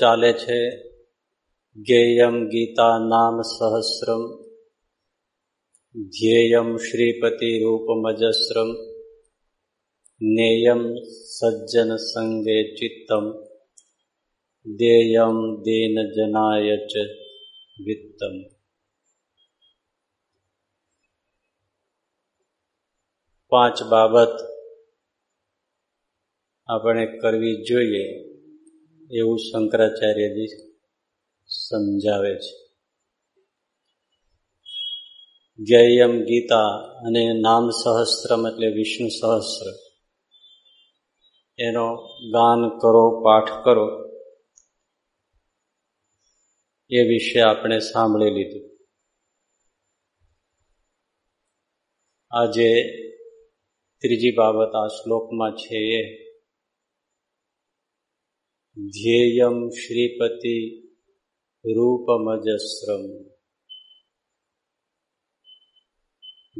ચાલે છે? ગેયમ ગીતા નામ સહસ્રમ. ધ્યેયમ શ્રીપતિ રૂપમજસ્રમ નેયમ સજ્જન સંગે ચિત્તમ. દેયમ દેન જનાય ચ વિત્તમ. પાંચ બાબત આપણે કરવી જોઈએ. એવું શંકરાચાર્યજી સમજાવે છે. જ્ઞેયમ ગીતા અને નામ સહસ્ત્રમ એટલે વિષ્ણુ સહસ્ત્ર. એનો ગાન કરો, પાઠ કરો. એ વિશે આપણે સાંભળી લીધું. આજે ત્રીજી બાબત આ શ્લોકમાં છે એ ધ્યેયમ શ્રીપતિ રૂપમજસ્રમ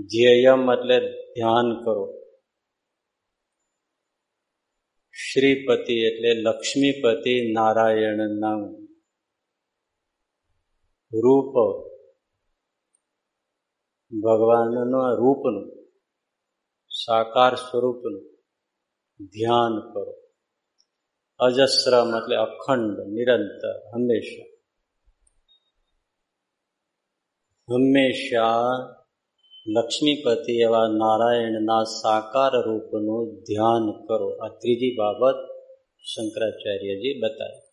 ધ્યેયમ એટલે ધ્યાન કરો શ્રીપતિ એટલે લક્ષ્મીપતિ નારાયણના રૂપ ભગવાનના રૂપનું સાકાર સ્વરૂપનું ધ્યાન કરો અજસ્રમ એટલે અખંડ, નિરંતર, હંમેશા. હંમેશા લક્ષ્મીપતિ એવા નારાયણના સાકાર રૂપનું ધ્યાન કરો. આ ત્રીજી બાબત શંકરાચાર્યજી બતાવી.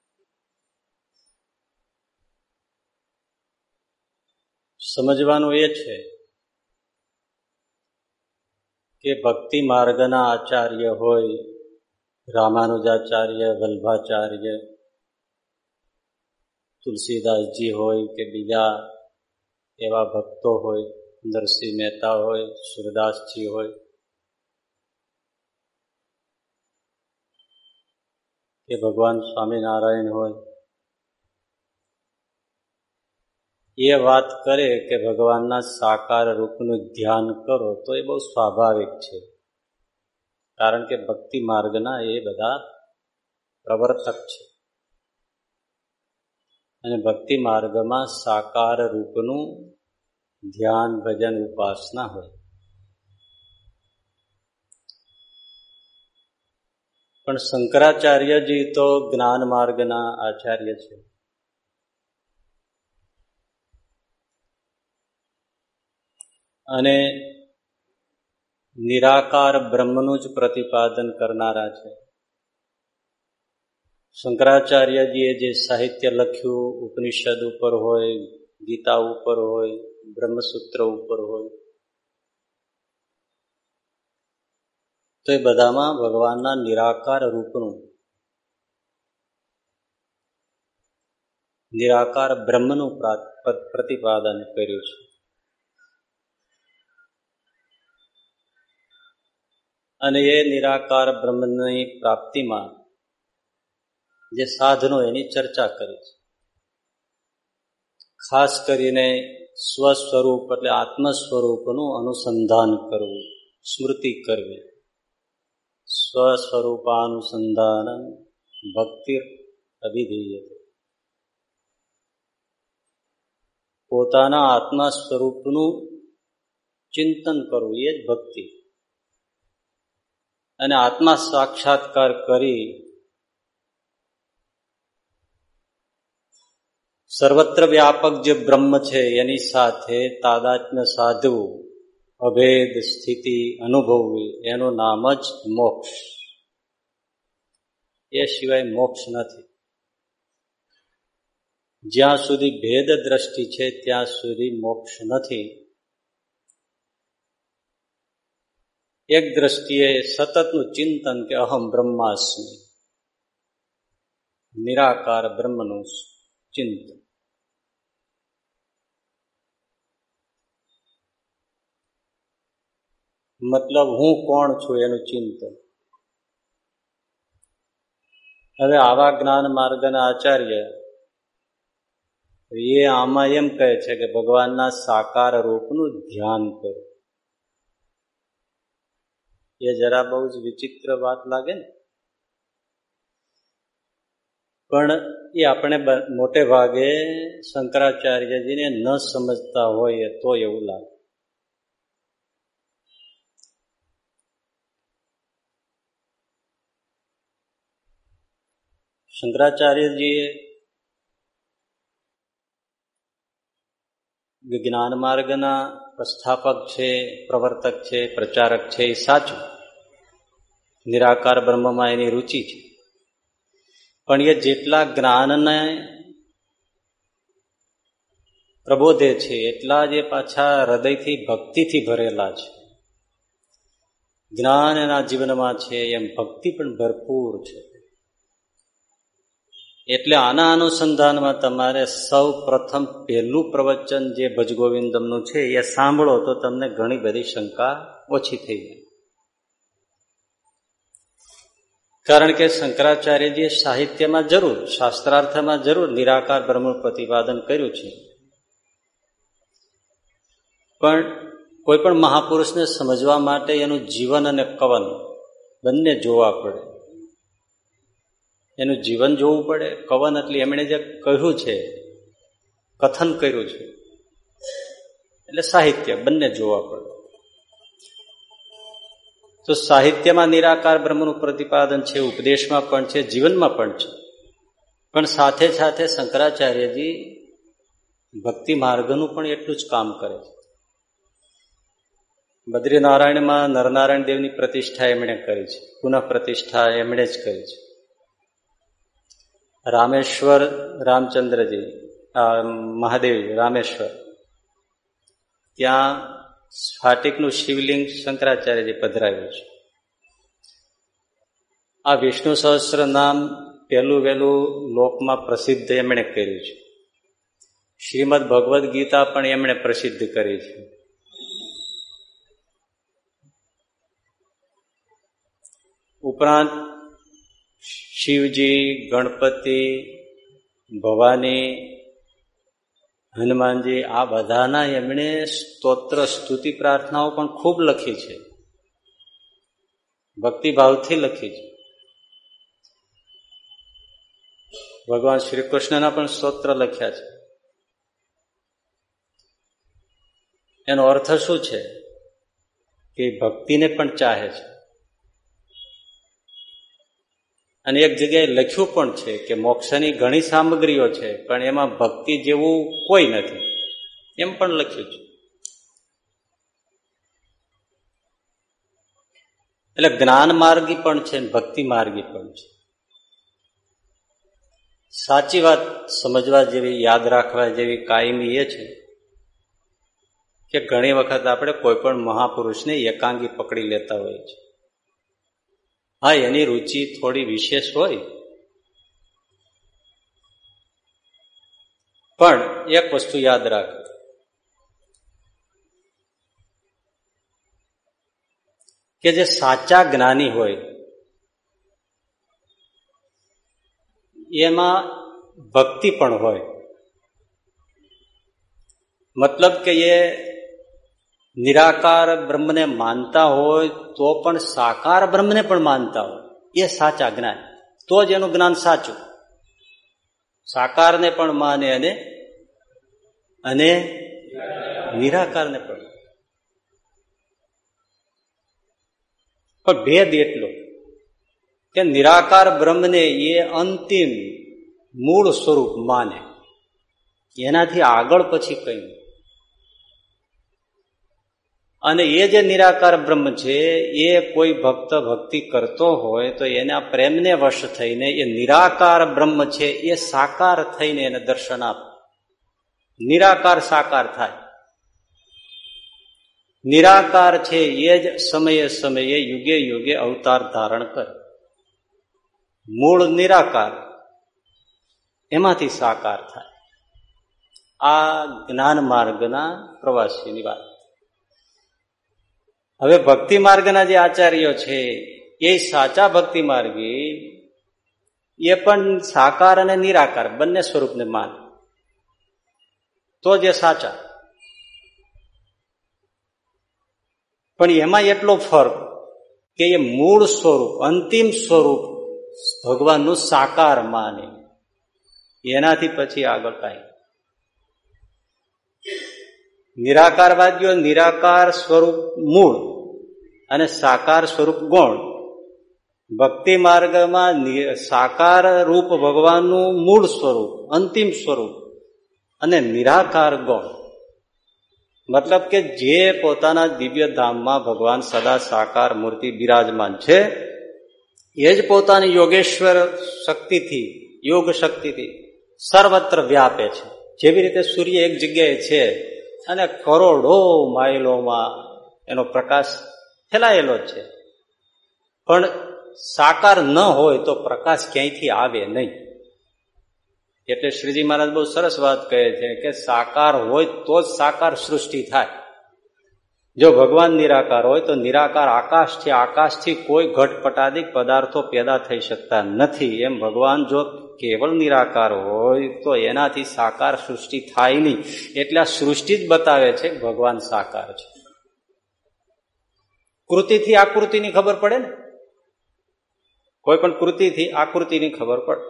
સમજવાનું એ છે કે ભક્તિ માર્ગના આચાર્ય હોય રામાનુજાચાર્ય, વલ્ભાચાર્ય તુલસીદાસજી હોય કે બીજા એવા ભક્તો હોય, નરસિંહ મહેતા હોય, સુરદાસજી હોય, કે ભગવાન સ્વામિનારાયણ હોય, એ વાત કરે કે ભગવાનના સાકાર રૂપનું ધ્યાન કરો તો એ બહુ સ્વાભાવિક છે. કારણ કે ભક્તિ માર્ગના એ બધા પ્રવર્તક છે. અને ભક્તિ માર્ગમાં સાકાર રૂપનું ધ્યાન, ભજન, ઉપાસના હોય. પણ શંકરાચાર્યજી તો જ્ઞાન માર્ગના આચાર્ય છે. અને નિરાકાર બ્રહ્મનું જ પ્રતિપાદન કરનારા છે. શંકરાચાર્યજીએ જે સાહિત્ય લખ્યું, ઉપનિષદ ઉપર હોય, ગીતા ઉપર હોય, બ્રહ્મસૂત્ર ઉપર હોય, તો એ બધામાં ભગવાનના નિરાકાર રૂપનું, નિરાકાર બ્રહ્મનું પ્રતિપાદન કર્યું છે. અને એ નિરાકાર બ્રહ્મની પ્રાપ્તિમાં જે સાધનો એની ચર્ચા કરી છે. ખાસ કરીને સ્વસ્વરૂપ એટલે આત્મ સ્વરૂપનું અનુસંધાન કરવું, સ્મૃતિ કરવી. સ્વસ્વરૂપાનુસંધાન ભક્તિ અભિધેય પોતાના આત્મા સ્વરૂપનું ચિંતન કરવું, એ જ ભક્તિ. અને આત્મા સાક્ષાત્કાર કરી સર્વત્ર વ્યાપક જે બ્રહ્મ છે, એની સાથે તાદાત્મ્ય સાધવું અભેદ સ્થિતિ અનુભવવી, એનું નામ જ મોક્ષ. એ સિવાય મોક્ષ નથી. જ્યાં સુધી ભેદ દ્રષ્ટિ છે, ત્યાં સુધી મોક્ષ નથી. એક દ્રષ્ટિએ સતતનું ચિંતન કે અહમ બ્રહ્માસ્મી. નિરાકાર બ્રહ્મનું ચિંતન. મતલબ હું કોણ છું એનું ચિંતન? હવે આવા જ્ઞાન માર્ગના આચાર્ય એ આમાં એમ કહે છે કે ભગવાનના સાકાર રૂપનું ધ્યાન કરો. એ જરા બહુ જ વિચિત્ર વાત લાગે ને. પણ એ આપણે મોટે ભાગે શંકરાચાર્યજીને ન સમજતા હોય તો એવું લાગે. શંકરાચાર્યજીએ જ્ઞાન માર્ગના પ્રસ્થાપક છે, પ્રવર્તક છે, પ્રચારક છે, એ સાચું. નિરાકાર બ્રહ્મમાં એની રુચિ છે. પણ એ જેટલા જ્ઞાનને પ્રબોધે છે, એટલા જ એ પાછા હૃદયથી, ભક્તિથી ભરેલા છે. જ્ઞાન એના જીવનમાં છે, એમ ભક્તિ પણ ભરપૂર છે. એટલે આના અનુસંધાનમાં તમારે સૌ પ્રથમ પહેલું પ્રવચન જે ભજગોવિંદમનું છે એ સાંભળો તો તમને ઘણી બધી શંકા ઓછી થઈ જાય. કારણ કે શંકરાચાર્યજીએ સાહિત્યમાં જરૂર, શાસ્ત્રાર્થમાં જરૂર નિરાકાર બ્રહ્મ પ્રતિપાદન કર્યું છે. પણ કોઈ પણ મહાપુરુષને સમજવા માટે એનું જીવન અને કવન બંને જોવા પડે. એનું જીવન જોવું પડે. કવન એટલે એમણે જે કહ્યું છે, કથન કર્યું છે. એટલે સાહિત્ય, બંને જોવા પડે. તો સાહિત્યમાં નિરાકાર બ્રહ્મનું પ્રતિપાદન છે, ઉપદેશમાં પણ છે, જીવનમાં પણ છે. પણ સાથે સાથે શંકરાચાર્યજી ભક્તિ માર્ગનું પણ એટલું જ કામ કરે છે. બદ્રીનારાયણમાં નરનારાયણ દેવની પ્રતિષ્ઠા એમણે કરી છે. પુનઃ પ્રતિષ્ઠા એમણે જ કરી છે. રામેશ્વર રામચંદ્રજી મહાદેવ રામેશ્વર. ત્યાં સ્ફાટિકનું શિવલિંગ શંકરાચાર્યજી પધરાવ્યું છે. આ વિષ્ણુ સહસ્ત્ર નામ પહેલું વહેલું લોકમાં પ્રસિદ્ધ એમણે કર્યું છે. શ્રીમદ ભગવદ્ ગીતા પણ એમણે પ્રસિદ્ધ કરી છે. ઉપરાંત શિવજી, ગણપતિ, ભવાની, હનુમાનજી, આ બધાના એમણે સ્તોત્ર, સ્તુતિ, પ્રાર્થનાઓ પણ ખૂબ લખી છે. ભક્તિભાવથી લખી છે. ભગવાન શ્રી કૃષ્ણના પણ સ્તોત્ર લખ્યા છે. એનો અર્થ શું છે? કે ભક્તિને પણ ચાહે છે. અને એક જગ્યાએ લખ્યું પણ છે કે મોક્ષની ઘણી સામગ્રીઓ છે, પણ એમાં ભક્તિ જેવું કોઈ નથી. એમ પણ લખ્યું છે. એટલે જ્ઞાન માર્ગી પણ છે ભક્તિ માર્ગી પણ છે. સાચી વાત સમજવા જેવી, યાદ રાખવા જેવી કાયમી એ છે કે ઘણી વખત આપણે કોઈ પણ મહાપુરુષને એકાંગી પકડી લેતા હોઈએ છીએ હા, એની રુચિ થોડી વિશેષ હોય. પણ એક વસ્તુ યાદ રાખ. કે જે સાચા જ્ઞાની હોય, એમાં ભક્તિ પણ હોય. મતલબ કે એ નિરાકાર બ્રહ્મને માનતા હોય, તો પણ સાકાર બ્રહ્મને પણ માનતા હોય. એ સાચા જ્ઞાન. તો જ એનું જ્ઞાન સાચું. સાકારને પણ માને અને અને નિરાકારને પણ. પણ ભેદ એટલો કે નિરાકાર બ્રહ્મને એ અંતિમ મૂળ સ્વરૂપ માને. એનાથી આગળ પછી કઈ અને એ જે નિરાકાર બ્રહ્મ છે, એ કોઈ ભક્ત ભક્તિ કરતો હોય તો એના પ્રેમને વશ થઈને એ નિરાકાર બ્રહ્મ છે, એ સાકાર થઈને એને દર્શન આપે. નિરાકાર સાકાર થાય. નિરાકાર છે, એ જ સમયે સમયે યુગે યુગે અવતાર ધારણ કરે. મૂળ નિરાકાર એમાંથી સાકાર થાય. આ જ્ઞાન માર્ગના પ્રવાસીની વાત. હવે ભક્તિ માર્ગના જે આચાર્યો છે, એ સાચા ભક્તિ માર્ગી, એ પણ સાકાર અને નિરાકાર, બંને સ્વરૂપને માન. તો જે સાચા. પણ એમાં એટલો ફરક કે એ મૂળ સ્વરૂપ, અંતિમ સ્વરૂપ ભગવાનનું સાકાર માને. એનાથી પછી આગળ કાંઈ નિરાકારવાદીઓ નિરાકાર સ્વરૂપ મૂળ અને સાકાર સ્વરૂપ ગૌણ. ભક્તિ માર્ગમાં સાકાર રૂપ ભગવાનનું મૂળ સ્વરૂપ, અંતિમ સ્વરૂપ અને નિરાકાર ગૌણ. મતલબ કે જે પોતાના દિવ્ય ધામમાં ભગવાન સદા સાકાર મૂર્તિ બિરાજમાન છે, એ જ પોતાની યોગેશ્વર શક્તિથી, યોગ શક્તિથી સર્વત્ર વ્યાપે છે. જેવી રીતે સૂર્ય એક જગ્યાએ છે અને કરોડો માઇલોમાં એનો પ્રકાશ ફેલાયેલો છે. પણ સાકાર ન હોય તો પ્રકાશ ક્યાંયથી આવે નહીં. એટલે શ્રીજી મહારાજ બહુ સરસ વાત કહે છે કે સાકાર હોય તો જ સાકાર સૃષ્ટિ થાય. જો ભગવાન નિરાકાર હોય તો નિરાકાર આકાશ છે આકાશથી કોઈ ઘટપટાદિક પદાર્થો પેદા થઈ શકતા નથી. એમ ભગવાન જો કેવળ નિરાકાર હોય તો એનાથી સાકાર સૃષ્ટિ થાય નહીં. એટલે આ સૃષ્ટિ જ બતાવે છે ભગવાન સાકાર છે. કૃતિથી આકૃતિની ખબર પડે ને? કોઈ પણ કૃતિથી આકૃતિની ખબર પડે.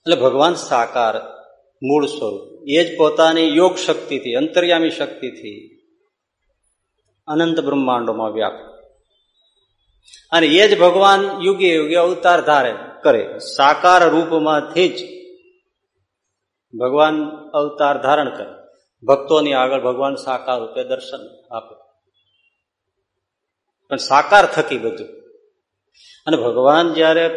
એટલે ભગવાન સાકાર મૂળ સ્વરૂપ. એ જ પોતાની યોગ શક્તિથી, અંતર્યામી શક્તિથી અનંત બ્રહ્માંડોમાં વ્યાપ અને એ જ ભગવાન યુગે યુગે અવતાર ધારે કરે. સાકાર રૂપમાંથી જ ભગવાન અવતાર ધારણ કરે. ભક્તોની આગળ ભગવાન સાકાર રૂપે દર્શન આપે. પણ સાકાર થકી બધું. અને ભગવાન જયારે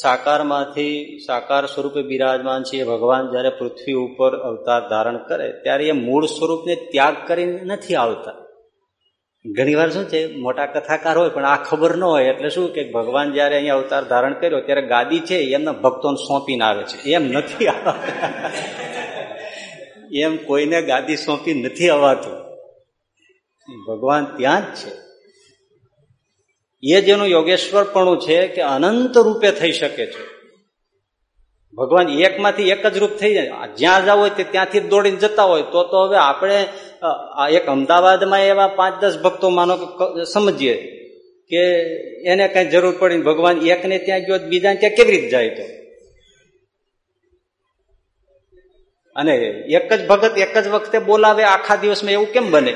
સાકારમાંથી સાકાર સ્વરૂપે બિરાજમાન છે ભગવાન જ્યારે પૃથ્વી ઉપર અવતાર ધારણ કરે ત્યારે એ મૂળ સ્વરૂપને ત્યાગ કરીને નથી આવતા. ઘણી વાર શું છે, મોટા કથાકાર હોય પણ આ ખબર ન હોય, એટલે શું કે ભગવાન જયારે અહીંયા અવતાર ધારણ કર્યો ત્યારે ગાદી છે, એમના ભક્તોને સોંપીને આવે છે. એમ નથી એમ કોઈને ગાદી સોંપી નથી અવાતું ભગવાન ત્યાં જ છે. એ જેનું યોગેશ્વરપણું છે કે અનંત રૂપે થઈ શકે છે. ભગવાન એકમાંથી એક જ રૂપ થઈ જાય. જ્યાં જવું હોય તે ત્યાંથી દોડીને જતા હોય. તો તો હવે આપણે એક અમદાવાદમાં એવા પાંચ દસ ભક્તો માનો સમજીએ કે એને કઈ જરૂર પડી ભગવાન એકને ત્યાં ગયો બીજાને ત્યાં કેવી રીતે જાય તો? અને એક જ ભગત એક જ વખતે બોલાવે આખા દિવસમાં એવું કેમ બને?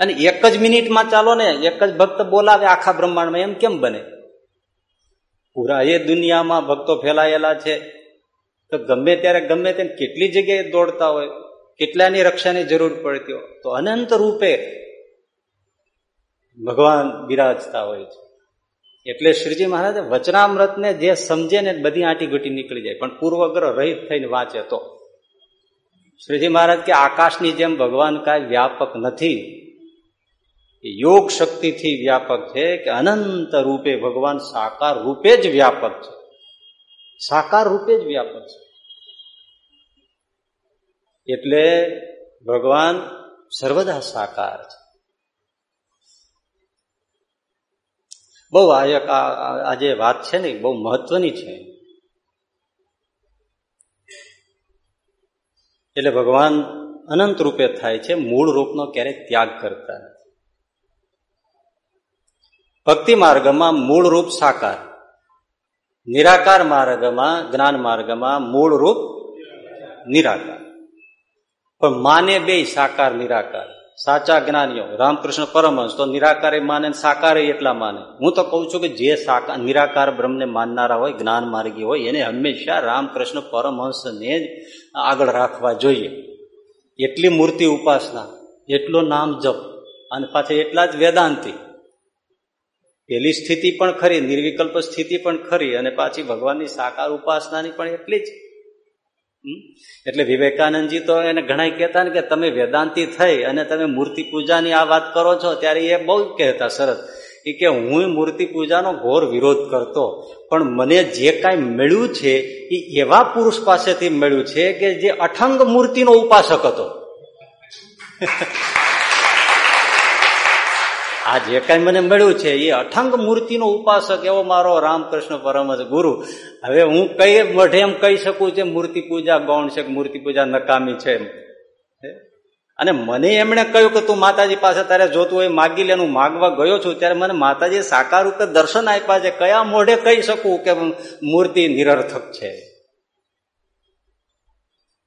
અને એક જ મિનિટમાં ચાલો ને, એક જ ભક્ત બોલાવે આખા બ્રહ્માંડમાં, એમ કેમ બને? પૂરા એ દુનિયામાં ભક્તો ફેલાયેલા છે. તો ગમે ત્યારે ગમે તેમ કેટલી જગ્યાએ દોડતા હોય, કેટલાની રક્ષાની જરૂર પડતી હોય, તો અનંત રૂપે ભગવાન બિરાજતા હોય છે. એટલે શ્રીજી મહારાજે વચનામૃતને જે સમજે ને બધી આંટી ઘટી નીકળી જાય. પણ પૂર્વગ્રહ રહિત થઈને વાંચે તો. શ્રીજી મહારાજ કે આકાશની જેમ ભગવાન કાંઈ વ્યાપક નથી. યોગ શક્તિથી વ્યાપક છે કે અનંત રૂપે ભગવાન સાકાર રૂપે જ વ્યાપક છે. સાકાર રૂપે જ વ્યાપક છે. એટલે ભગવાન સર્વદા સાકાર છે. બહુ આ જે વાત છે ને, બહુ મહત્વની છે. એટલે ભગવાન અનંત રૂપે થાય છે, મૂળ રૂપનો ક્યારેક ત્યાગ કરતા ભક્તિ માર્ગમાં મૂળ રૂપ સાકાર. નિરાકાર માર્ગમાં, જ્ઞાન માર્ગમાં મૂળ રૂપ નિરાકાર. પણ માને બે સાકાર નિરાકાર. સાચા જ્ઞાનીઓ, રામકૃષ્ણ પરમહંસ, તો નિરાકારે માને સાકારે એટલા માને. હું તો કઉ છું કે જે સાકાર નિરાકાર બ્રહ્મને માનનારા હોય, જ્ઞાન માર્ગી હોય, એને હંમેશા રામકૃષ્ણ પરમહંસને જ આગળ રાખવા જોઈએ. એટલી મૂર્તિ ઉપાસના, એટલો નામ જપ, અને પાછા એટલા જ વેદાંતિ. પેલી સ્થિતિ પણ ખરી, નિર્વિકલ્પ સ્થિતિ પણ ખરી અને પાછી ભગવાનની સાકાર ઉપાસનાની પણ એટલી જ. એટલે વિવેકાનંદજી તો એને ઘણા કહેતા ને કે તમે વેદાંતિ થઈ અને તમે મૂર્તિ પૂજાની આ વાત કરો છો ત્યારે એ બહુ કહેતા સરસ. એ કે હું મૂર્તિ પૂજાનો ઘોર વિરોધ કરતો, પણ મને જે કાંઈ મળ્યું છે એ એવા પુરુષ પાસેથી મળ્યું છે કે જે અઠંગ મૂર્તિનો ઉપાસક હતો. આ જે કાંઈ મને મળ્યું છે, એ અઠંગ મૂર્તિનો ઉપાસક એવો મારો રામકૃષ્ણ પરમજ ગુરુ. હવે હું કઈ મઢે એમ કહી શકું છે, મૂર્તિ પૂજા ગૌણ છે મૂર્તિ પૂજા નકામી છે અને મને એમણે કહ્યું કે તું માતાજી પાસે તારે જોતું હોય, માગી લે માગવા ગયો છું, ત્યારે મને માતાજી સાકાર રૂપે દર્શન આપ્યા છે. કયા મોઢે કહી શકું કે મૂર્તિ નિરર્થક છે?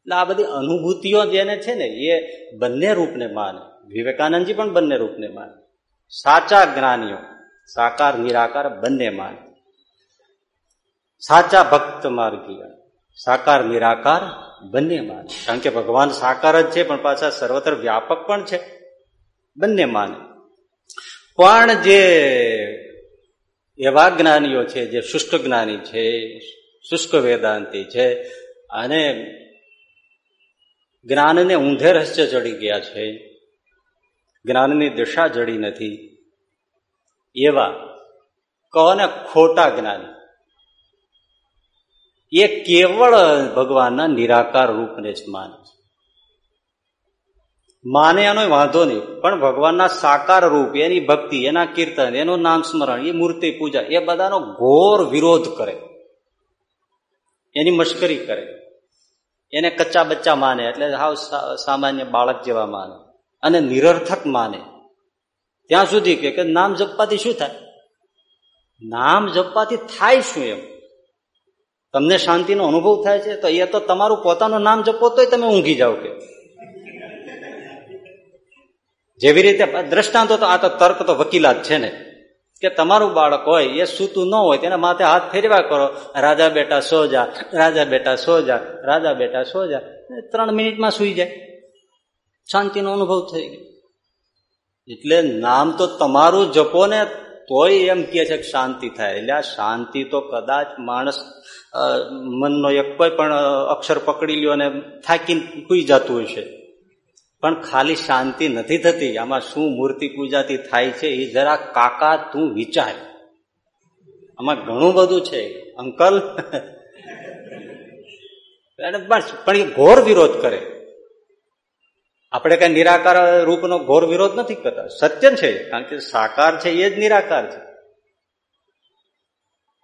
આ બધી અનુભૂતિઓ જેને છે ને, એ બંને રૂપને માને. વિવેકાનંદજી પણ બંને રૂપને માને. સાચા જ્ઞાનીઓ, સાકાર, નિરાકાર બંને માર્ગ. સાચા ભક્ત માર્ગીય, સાકાર, નિરાકાર બંને માને કારણ કે ભગવાન સાકાર જ છે, પણ પાછા સર્વત્ર વ્યાપક પણ છે. બંને માને પણ જે એવા જ્ઞાનીઓ છે, જે શુષ્ક જ્ઞાની છે, શુષ્ક વેદાંતિ છે, અને જ્ઞાનને ઊંધે રહસ્ય ચડી ગયા છે જ્ઞાનની દિશા જડી નથી. એવા કહો ને ખોટા જ્ઞાન? એ કેવળ ભગવાનના નિરાકાર રૂપને જ માને છે. માને એનો વાંધો નહીં, પણ ભગવાનના સાકાર રૂપ, એની ભક્તિ, એના કીર્તન, એનું નામ સ્મરણ, એ મૂર્તિ પૂજા, એ બધાનો ઘોર વિરોધ કરે. એની મશ્કરી કરે. એને કચ્ચા બચ્ચા માને, એટલે હાવ સામાન્ય બાળક જેવા માને. અને નિરર્થક માને. ત્યાં સુધી કે નામ જપવાથી શું થાય? નામ જપવાથી થાય શું એમ? તમને શાંતિનો અનુભવ થાય છે, તો એ તો તમારું પોતાનું નામ જપો તોય તમે ઊંઘી જાઓ કે. જેવી રીતે દ્રષ્ટાંતો તો આ તો તર્ક તો વકીલાત છે ને. કે તમારું બાળક હોય, એ સૂતું ન હોય, તેના માથે હાથ ફેરવા કરો. રાજા બેટા સો જા, રાજા બેટા સો જા, રાજા બેટા સો જા. ત્રણ મિનિટમાં સુઈ જાય. શાંતિનો અનુભવ થઈ ગયો. એટલે નામ તો તમારું જપો ને તોય એમ કે છે કે શાંતિ થાય. એટલે આ શાંતિ તો કદાચ માણસ મનનો એક કોઈ પણ અક્ષર પકડી લ્યો અને થાકીને સુઈ જતું હશે. પણ ખાલી શાંતિ નથી થતી. આમાં શું મૂર્તિ પૂજાથી થાય છે એ જરા કાકા તું વિચાર. આમાં ઘણું બધું છે. અંકલ, પણ એ ઘોર વિરોધ કરે. આપણે કઈ નિરાકાર રૂપનો ઘોર વિરોધ નથી કરતા. સત્ય છે, કારણ કે સાકાર છે, એ જ નિરાકાર છે.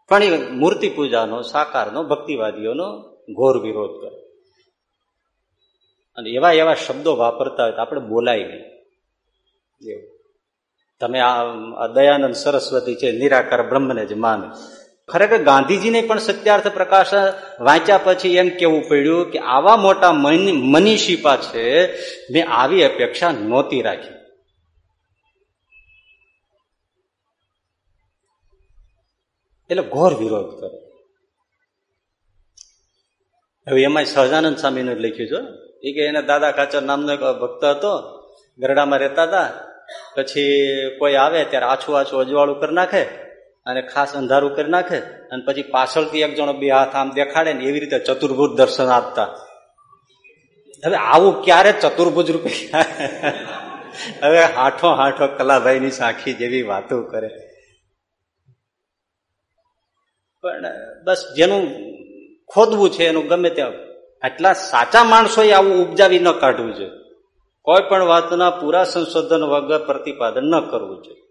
પણ મૂર્તિ પૂજાનો, સાકારનો, ભક્તિવાદીઓનો ઘોર વિરોધ કરે. અને એવા એવા શબ્દો વાપરતા હોય તો આપણે બોલાય નહીં. તમે આ દયાનંદ સરસ્વતી છે, નિરાકાર બ્રહ્મને જ માને. ખરેખર ગાંધીજીને પણ સત્યાર્થ પ્રકાશ વાંચ્યા પછી એમ કેવું પડ્યું કે આવા મોટા મનીષીપા છે, મેં આવી અપેક્ષા નહોતી રાખી. એટલે ઘોર વિરોધ કરે હવે એમાં સહજાનંદ સ્વામીનું લખ્યું છે એ કે એના દાદા કાચર નામનો એક ભક્ત હતો, ગરડામાં રહેતા હતા, પછી કોઈ આવે ત્યારે આછું આછું અજવાળું કરી નાખે અને ખાસ અંધારું કરી નાખે અને પછી પાછળથી એક જણો બે હાથ આમ દેખાડે ને એવી રીતે ચતુર્ભુજ દર્શન આપતા. હવે આવું ક્યારે ચતુર્ભુજ રૂપે હવે હાઠો હાઠો કલાભાઈની સાખી જેવી વાતો કરે. પણ બસ જેનું ખોદવું છે, એનું ગમે ત્યાં આટલા સાચા માણસોએ આવું ઉપજાવી ન કાઢવું જોઈએ. કોઈ પણ વાતના પૂરા સંશોધન વગર પ્રતિપાદન ન કરવું જોઈએ.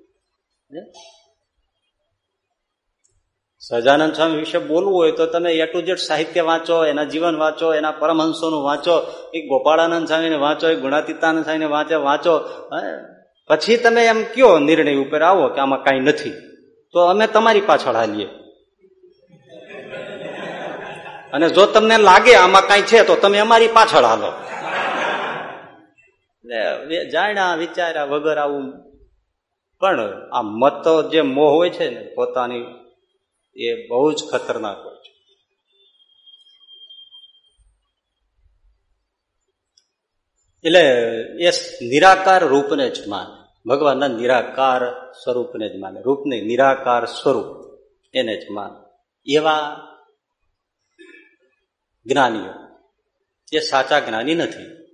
સહજાનંદ સ્વામી વિશે બોલવું હોય તો તમે એ ટુ જેડ સાહિત્ય વાંચો, એના જીવન વાંચો, એના પરમહંસોનું વાંચો, એ ગોપાળાનંદ સ્વામીને વાંચો, એ ગુણાતીતાનંદ સ્વામીને વાંચે, વાંચો પછી તમે એમ કયો નિર્ણય ઉપર આવો કે આમાં કાંઈ નથી? તો અમે તમારી પાછળ હાલીએ. અને જો તમને લાગે આમાં કાંઈ છે, તો તમે અમારી પાછળ હાલો. જાણ્યા, વિચાર્યા વગર આવું. પણ આ મત જે મોહ હોય છે ને, પોતાની એ બહુ જ ખતરનાક હોય છે. એટલે એ નિરાકાર રૂપને જ માને. ભગવાનના નિરાકાર સ્વરૂપને જ માને. રૂપને નિરાકાર સ્વરૂપ એને જ માને. એવા જ્ઞાનીઓ. એ સાચા જ્ઞાની નથી.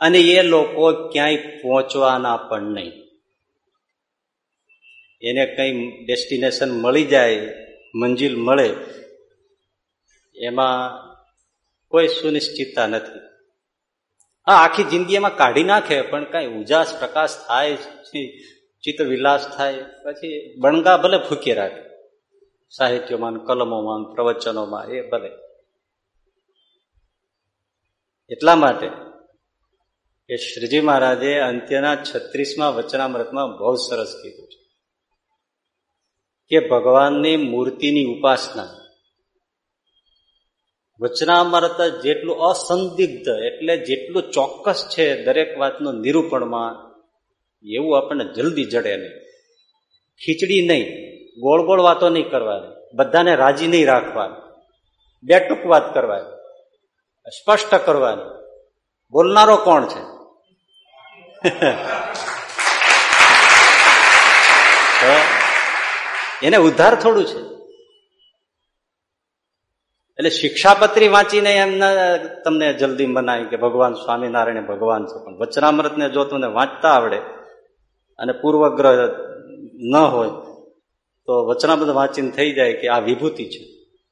અને એ લોકો ક્યાંય પહોંચવાના પણ નહીં. એને કઈ ડેસ્ટિનેશન મળી જાય મંજિલ મળે, એમાં કોઈ સુનિશ્ચિતતા નથી. હા આખી જિંદગીમાં કાઢી નાખે, પણ કઈ ઉજાસ પ્રકાશ થાય ચિત્ત વિલાસ થાય, પછી બણગા ભલે ફૂકી રાખે. સાહિત્યમાં, કલમોમાં, પ્રવચનોમાં, એ ભલે. એટલા માટે કે શ્રીજી મહારાજે અંત્યના છત્રીસમાં વચનામૃતમાં બહુ સરસ કીધું છે. કે ભગવાનની મૂર્તિની ઉપાસના. વચનામૃત જેટલું અસંદિગ્ધ એટલે જેટલું ચોક્કસ છે દરેક વાતનું નિરૂપણમાં, એવું આપણને જલ્દી જડે નહીં. ખીચડી નહીં, ગોળ ગોળ વાતો નહીં કરવાની, બધાને રાજી નહીં રાખવાની, બે ટૂંક વાત કરવાની, સ્પષ્ટ કરવાની. બોલનારો કોણ છે? એને ઉદ્ધાર થોડું છે. એટલે શિક્ષાપત્રી વાંચીને એમને તમને જલ્દી મનાય કે ભગવાન સ્વામિનારાયણ ભગવાન છે. પણ વચનામૃતને જો તમને વાંચતા આવડે અને પૂર્વગ્રહ ન હોય, તો વચનામૃત વાંચીને થઈ જાય કે આ વિભૂતિ છે.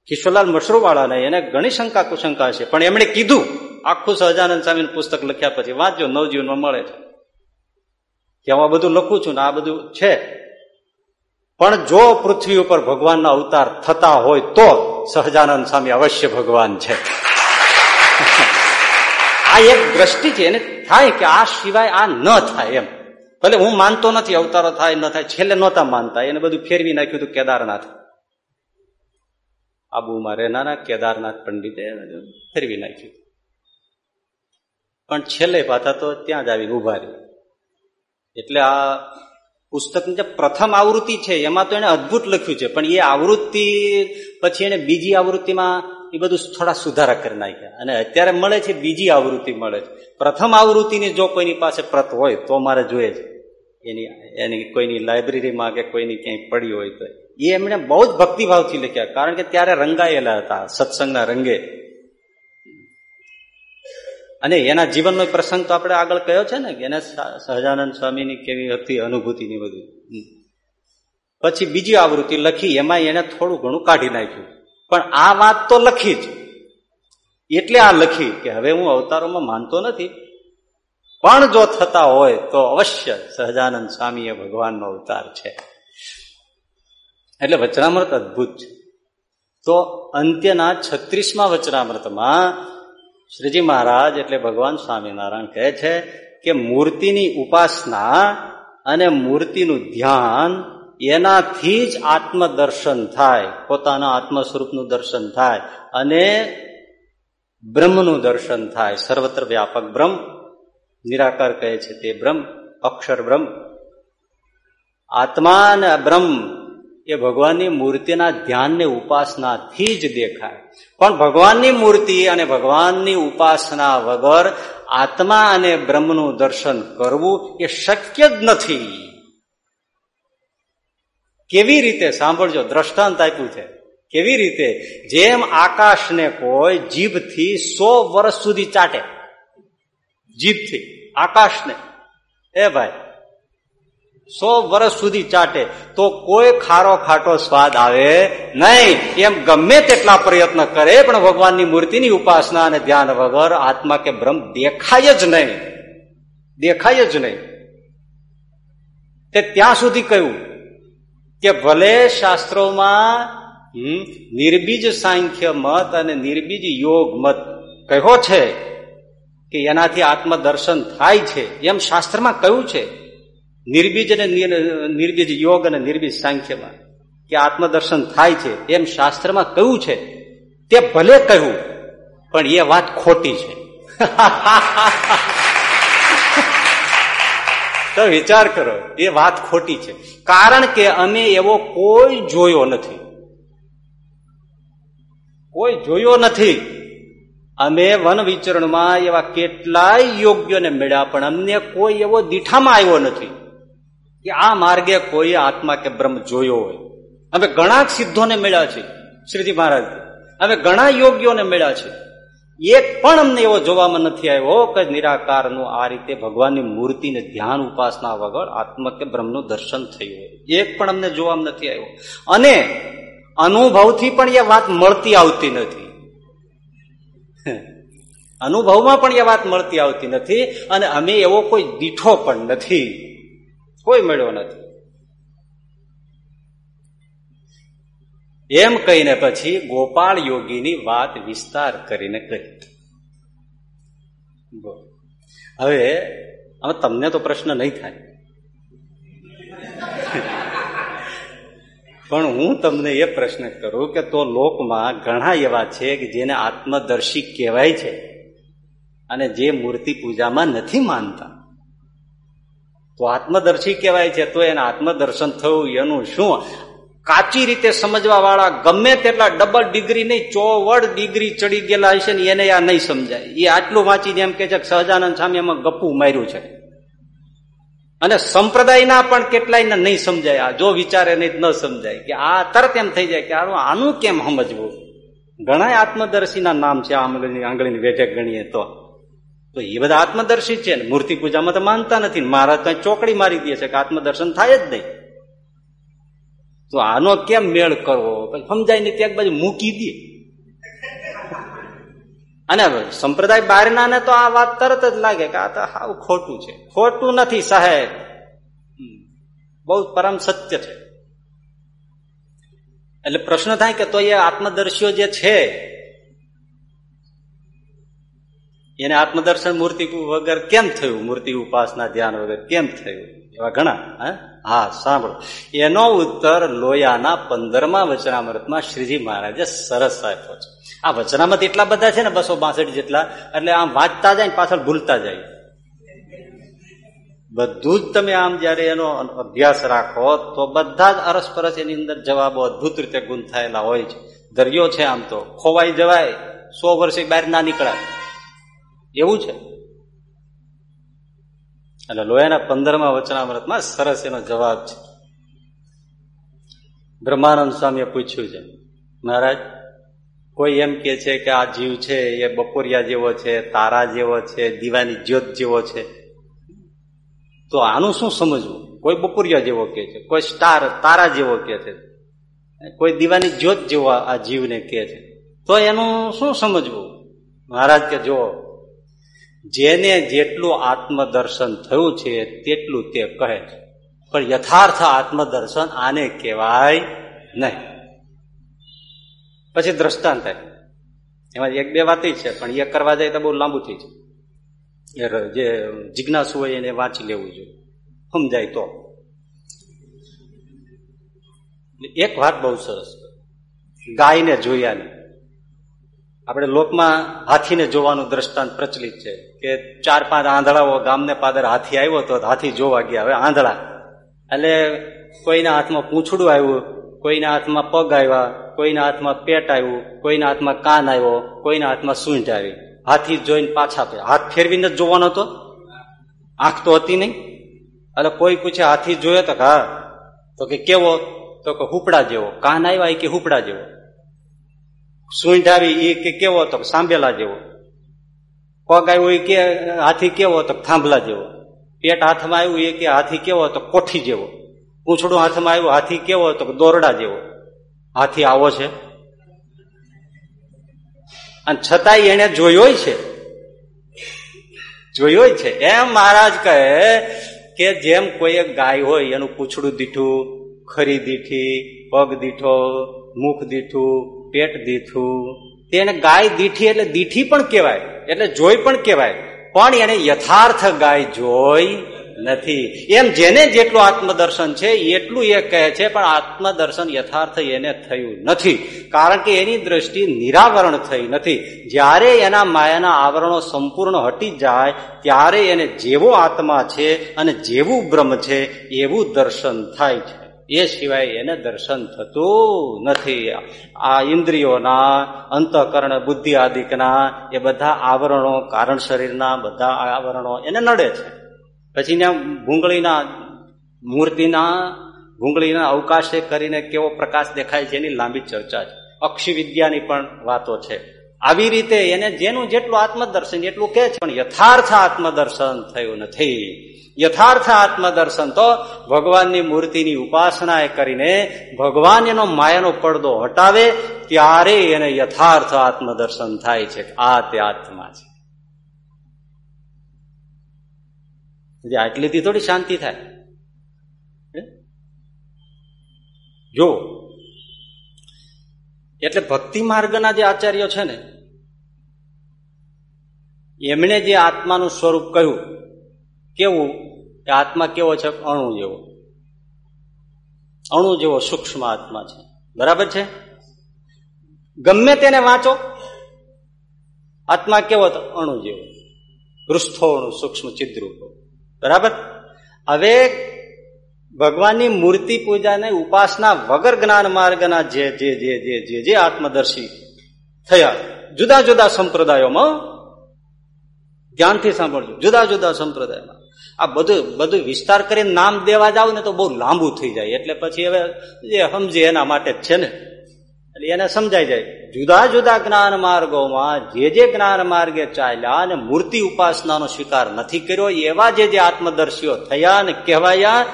કિશોરલાલ મશરૂવાળાને એને ઘણી શંકા કુશંકા છે પણ એમણે કીધું, આખું સહજાનંદ સ્વામીનું પુસ્તક લખ્યા પછી, વાંચજો, નવજીવનમાં મળે છે. કે હું આ બધું લખું છું ને આ બધું છે. પણ જો પૃથ્વી ઉપર ભગવાનના અવતાર થતા હોય તો સહજાનંદ સ્વામી અવશ્ય ભગવાન છે. આ એક દ્રષ્ટિ છે, એને થાય કે આ સિવાય આ ન થાય એમ. ભલે હું માનતો નથી, અવતારો થાય, ન થાય, છેલ્લે નહોતા માનતા. એને બધું ફેરવી નાખ્યું હતું કેદારનાથ. આબુમાં રહેનારા કેદારનાથ પંડિતે ફેરવી નાખ્યું. પણ છેલ્લે પાછા તો ત્યાં જ આવી ઊભા રહી એટલે આ પુસ્તકની જે પ્રથમ આવૃત્તિ છે, એમાં તો એને અદભુત લખ્યું છે. પણ એ આવૃત્તિ પછી એને બીજી આવૃત્તિમાં એ બધું થોડા સુધારા કરી નાખ્યા. અને અત્યારે મળે છે, બીજી આવૃત્તિ મળે છે. પ્રથમ આવૃત્તિની જો કોઈની પાસે પ્રત હોય, તો મારે જોઈએ છે. એની એની કોઈની લાઇબ્રેરીમાં કે કોઈની ક્યાંય પડી હોય તો. એ એમણે બહુ જ ભક્તિભાવથી લખ્યા. કારણ કે ત્યારે રંગાયેલા હતા, સત્સંગના રંગે. અને એના જીવનનો પ્રસંગ તો આપણે આગળ કયો છે ને એને સહજાનંદ સ્વામીની કેવી હતી અનુભૂતિની બધું. પછી બીજી આવૃત્તિ લખી એમાં એને થોડું ઘણું કાઢી નાખ્યું. પણ આ વાત તો લખી જ. એટલે આ લખી કે હવે હું અવતારોમાં માનતો નથી. પણ જો થતા હોય તો અવશ્ય સહજાનંદ સ્વામી એ ભગવાનનો અવતાર છે. એટલે વચનામૃત અદભુત છે. તો અંત્યના છત્રીસમાં વચનામૃતમાં શ્રીજી મહારાજ એટલે ભગવાન સ્વામિનારાયણ કહે છે કે મૂર્તિની ઉપાસના અને મૂર્તિનું ધ્યાન એનાથી જ આત્મદર્શન થાય, પોતાના આત્મ સ્વરૂપનું દર્શન થાય અને બ્રહ્મનું દર્શન થાય. સર્વત્ર વ્યાપક બ્રહ્મ. નિરાકાર કહે છે તે બ્રહ્મ, અક્ષર બ્રહ્મ. આત્મા અને બ્રહ્મ એ ભગવાનની મૂર્તિના ધ્યાનને ઉપાસનાથી જ દેખાય. પણ ભગવાનની મૂર્તિ અને ભગવાનની ઉપાસના વગર આત્મા અને બ્રહ્મનું દર્શન કરવું એ શક્ય જ નથી. કેવી રીતે? સાંભળજો, દ્રષ્ટાંત આપ્યું છે. કેવી રીતે? જેમ આકાશને કોઈ જીભથી સો વર્ષ સુધી ચાટે. જીભથી, આકાશને. એ ભાઈ સો વર્ષ સુધી ચાટે, તો કોઈ ખારો ખાટો સ્વાદ આવે નહીં. એમ ગમે તેટલા પ્રયત્ન કરે, પણ ભગવાનની મૂર્તિની ઉપાસના અને ધ્યાન વગર આત્મા કે બ્રહ્મ દેખાય જ નહીં. દેખાય જ નહીં. તે ત્યાં સુધી કહ્યું કે ભલે શાસ્ત્રોમાં નિર્બીજ સાંખ્ય મત અને નિર્બીજ યોગ મત કહ્યો છે કે એનાથી આત્મદર્શન થાય છે, એમ શાસ્ત્રમાં કહ્યું છે. નિર્બીજ અને નિર્બીજ યોગ અને નિર્બીજ સાંખ્યમાં કે આત્મદર્શન થાય છે, એમ શાસ્ત્રમાં કહ્યું છે. તે ભલે કહ્યું, પણ એ વાત ખોટી છે. તો વિચાર કરો, એ વાત ખોટી છે. કારણ કે અમે એવો કોઈ જોયો નથી. કોઈ જોયો નથી. અમે વન વિચરણમાં એવા કેટલાય યોગ્યને મળ્યા, પણ અમને કોઈ એવો દીઠામાં આવ્યો નથી. કે આ માર્ગે કોઈ આત્મા કે બ્રહ્મ જોયો હોય. અમે ઘણા સિદ્ધોને મળ્યા છે, શ્રીજી મહારાજ. અમે ઘણા યોગ્યોને મળ્યા છે. એક પણ અમને એવો જોવામાં નથી આવ્યો કે નિરાકારનું આ રીતે ભગવાનની મૂર્તિને ધ્યાન ઉપાસના વગર આત્મ કે બ્રહ્મનું દર્શન થયું હોય. એક પણ અમને જોવામાં નથી આવ્યો. અને અનુભવથી પણ એ વાત મળતી આવતી નથી. અનુભવમાં પણ એ વાત મળતી આવતી નથી અને અમે એવો કોઈ દીઠો પણ નથી. કોઈ મળ્યો નથી. એમ કહીને પછી ગોપાળ યોગીની વાત વિસ્તાર કરીને કહી. હવે હવે તમને તો પ્રશ્ન નહીં થાય. પણ હું તમને એ પ્રશ્ન કરું કે તો લોકમાં ઘણા એવા છે કે જેને આત્મદર્શી કહેવાય છે અને જે મૂર્તિ પૂજામાં નથી માનતા. તો આત્મદર્શી કહેવાય છે, તો એને આત્મદર્શન થયું, એનું શું? કાચી રીતે સમજવા વાળા ગમે તેટલા ડબલ ડિગ્રી નહીં, ચોવડ ડિગ્રી ચડી ગયેલા હશે ને એને આ નહીં સમજાય. એ આટલું વાંચીને એમ કે છે સહજાનંદ સ્વામી એમાં ગપ્પું માર્યું છે. અને સંપ્રદાયના પણ કેટલાયને નહીં સમજાય. આ જો વિચારે નહીં ન સમજાય. કે આ તરત એમ થઈ જાય કે આનું કેમ સમજવું? ઘણા આત્મદર્શીના નામ છે આંગળીની આંગળીની વેઠે ગણીએ તો. તો એ બધા આત્મદર્શી છે ને. મૂર્તિ પૂજામાં તો માનતા નથી મહારાજ કઈ ચોકડી મારી દે છે કે આત્મદર્શન થાય જ નહીં. તો આનો કેમ મેળ કરવો? સમજાય નહીં, ત્યાં બાજુ મૂકી દે. અને સંપ્રદાય બહારના ને તો આ વાત તરત જ લાગે કે આ તો હાવ ખોટું છે. ખોટું નથી, સાહેબ. બહુ પરમ સત્ય છે. એટલે પ્રશ્ન થાય કે તો એ આત્મદર્શીઓ જે છે એને આત્મદર્શન મૂર્તિ વગર કેમ થયું? મૂર્તિ ઉપાસના ધ્યાન વગર કેમ થયું? એવા ઘણા, હા? સાંભળો. એનો ઉત્તર લોયાના પંદરમા વચનામૃતમાં શ્રીજી મહારાજે સરસ આપ્યો છે. આ વચનામત એટલા બધા છે ને, બસો બાસઠ જેટલા, એટલે આમ વાંચતા જાય પાછળ ભૂલતા જાય. બધું જ તમે આમ જયારે એનો અભ્યાસ રાખો, તો બધા જ અરસપરસ એની અંદર જવાબો અદભુત રીતે ગુણ થયેલા હોય છે. દરિયો છે આમ તો. ખોવાઈ જવાય. સો વર્ષે બહાર ના નીકળાય. એવું છે. એટલે લોયાના પંદરમા વચનામૃતમાં સરસ એનો જવાબ છે. બ્રહ્માનંદ સ્વામીએ પૂછ્યું છે, મહારાજ, કોઈ એમ કે છે કે આ જીવ છે, એ બપોરિયા જેવો છે, તારા જેવો છે, દીવાની જ્યોત જેવો છે? તો આનું શું સમજવું? કોઈ બપોરિયા જેવો કે છે, કોઈ સ્ટાર તારા જેવો કે છે, કોઈ દીવાની જ્યોત જેવો આ જીવને કે છે. તો એનું શું સમજવું? મહારાજ કે જો જેને જેટલું આત્મદર્શન થયું છે, તેટલું તે કહે છે. પણ યથાર્થ આત્મદર્શન આને કહેવાય નહીં. પછી દ્રષ્ટાંત એમાં એક બે વાત છે, પણ એ કરવા જાય તો બહુ લાંબુ થઈ જાય. જે જિજ્ઞાસુ હોય એને વાંચી લેવું જોઈએ. સમજાય તો. એક વાત બહુ સરસ. ગાયને જોયા નહીં આપણે લોકમાં હાથીને જોવાનું દ્રષ્ટાંત પ્રચલિત છે કે ચાર પાંચ આંધળાઓ ગામને પાદર હાથી આવ્યો તો હાથી જોવા ગયા. હવે આંધળા. એટલે કોઈના હાથમાં પૂંછડું આવ્યું, કોઈના હાથમાં પગ આવ્યા, કોઈના હાથમાં પેટ આવ્યું, કોઈના હાથમાં કાન આવ્યો, કોઈના હાથમાં સૂંઢ આવી. હાથી જોઈને પાછા હાથ ફેરવીને જ જોવાનો હતો? આંખ તો હતી નહીં. એટલે કોઈ પૂછે, હાથી જોયો તો હા? તો કે, કેવો? તો કે, હુપડા જેવો. કાન આવ્યા કે, હુપડા જેવો. સૂંઢ આવી એ કે કેવો તો સાંભેલા જેવો. પગ આવ્યો એ કે હાથી કેવો તો થાંભલા જેવો. પેટ હાથમાં આવ્યું એ કે હાથી કેવો તો કોઠી જેવો. પૂંછડું હાથમાં આવ્યું હાથી કેવો તો દોરડા જેવો. હાથી આવો છે. અને છતાંય એને જોયો છે. જોયો છે. એમ મહારાજ કહે કે જેમ કોઈ ગાય હોય, એનું પૂછડું દીઠું, ખરી દીઠી, પગ દીઠો, મુખ દીઠું પેટ દીઠું તેને ગાય દીઠી એટલે દીઠી પણ કહેવાય, એટલે જોઈ પણ કહેવાય. પણ એને યથાર્થ ગાય જોઈ નથી. એમ જેને જેટલું આત્મદર્શન છે, એટલું એ કહે છે, પણ આત્મદર્શન યથાર્થ એને થયું નથી. કારણ કે એની દ્રષ્ટિ નિરાવરણ થઈ નથી. જ્યારે એના માયાના આવરણો સંપૂર્ણ હટી જાય, ત્યારે એને જેવો આત્મા છે અને જેવું બ્રહ્મ છે, એવું દર્શન થાય છે. એ સિવાય એને દર્શન થતું નથી. આ ઇન્દ્રિયોના, અંતઃકરણ, બુદ્ધિ આદિકના, એ બધા આવરણો, કારણ શરીરના બધા આવરણો એને નડે છે. પછી ત્યાં ભૂંગળીના મૂર્તિના, ભૂંગળીના અવકાશે કરીને કેવો પ્રકાશ દેખાય છે એની લાંબી ચર્ચા છે. અક્ષી વિદ્યાની પણ વાતો છે. આવી રીતે એને જેનું જેટલું આત્મદર્શન, એટલું કે છે, પણ યથાર્થ આત્મદર્શન થયું નથી. યથાર્થ આત્મદર્શન તો ભગવાનની મૂર્તિની ઉપાસના કરીને ભગવાન એનો માયાનો પડદો હટાવે, ત્યારે એને યથાર્થ આત્મદર્શન થાય છે. આ તે આત્મા છે. આટલીથી થોડી શાંતિ થાય. જો. એટલે ભક્તિ માર્ગના જે આચાર્યો છે ને એમણે જે આત્માનું સ્વરૂપ કહ્યું, કેવું? કે આત્મા કેવો છે? અણુ જેવો. અણુ જેવો સૂક્ષ્મ આત્મા છે. બરાબર છે? ગમે તેને વાંચો. આત્મા કેવો અણુ જેવો. પૃષ્ઠોણુ સૂક્ષ્મ ચિદ્રુપ બરાબર? હવે ભગવાનની મૂર્તિ પૂજાને ઉપાસના વગર જ્ઞાન માર્ગના જે જે જે જે જે આત્મદર્શી થયા, જુદા જુદા સંપ્રદાયોમાં ધ્યાનથી સાંભળજો. જુદા જુદા સંપ્રદાયમાં. આ બધું બધું વિસ્તાર કરીને નામ દેવા જાવ ને તો બહુ લાંબુ થઈ જાય. એટલે પછી હવે જે સમજે એના માટે જ છે ને. એટલે એને સમજાઈ જાય. જુદા જુદા જ્ઞાન માર્ગોમાં જે જે જ્ઞાન માર્ગે ચાલ્યા અને મૂર્તિ ઉપાસનાનો સ્વીકાર નથી કર્યો, એવા જે જે આત્મદર્શીઓ થયા અને કહેવાયા,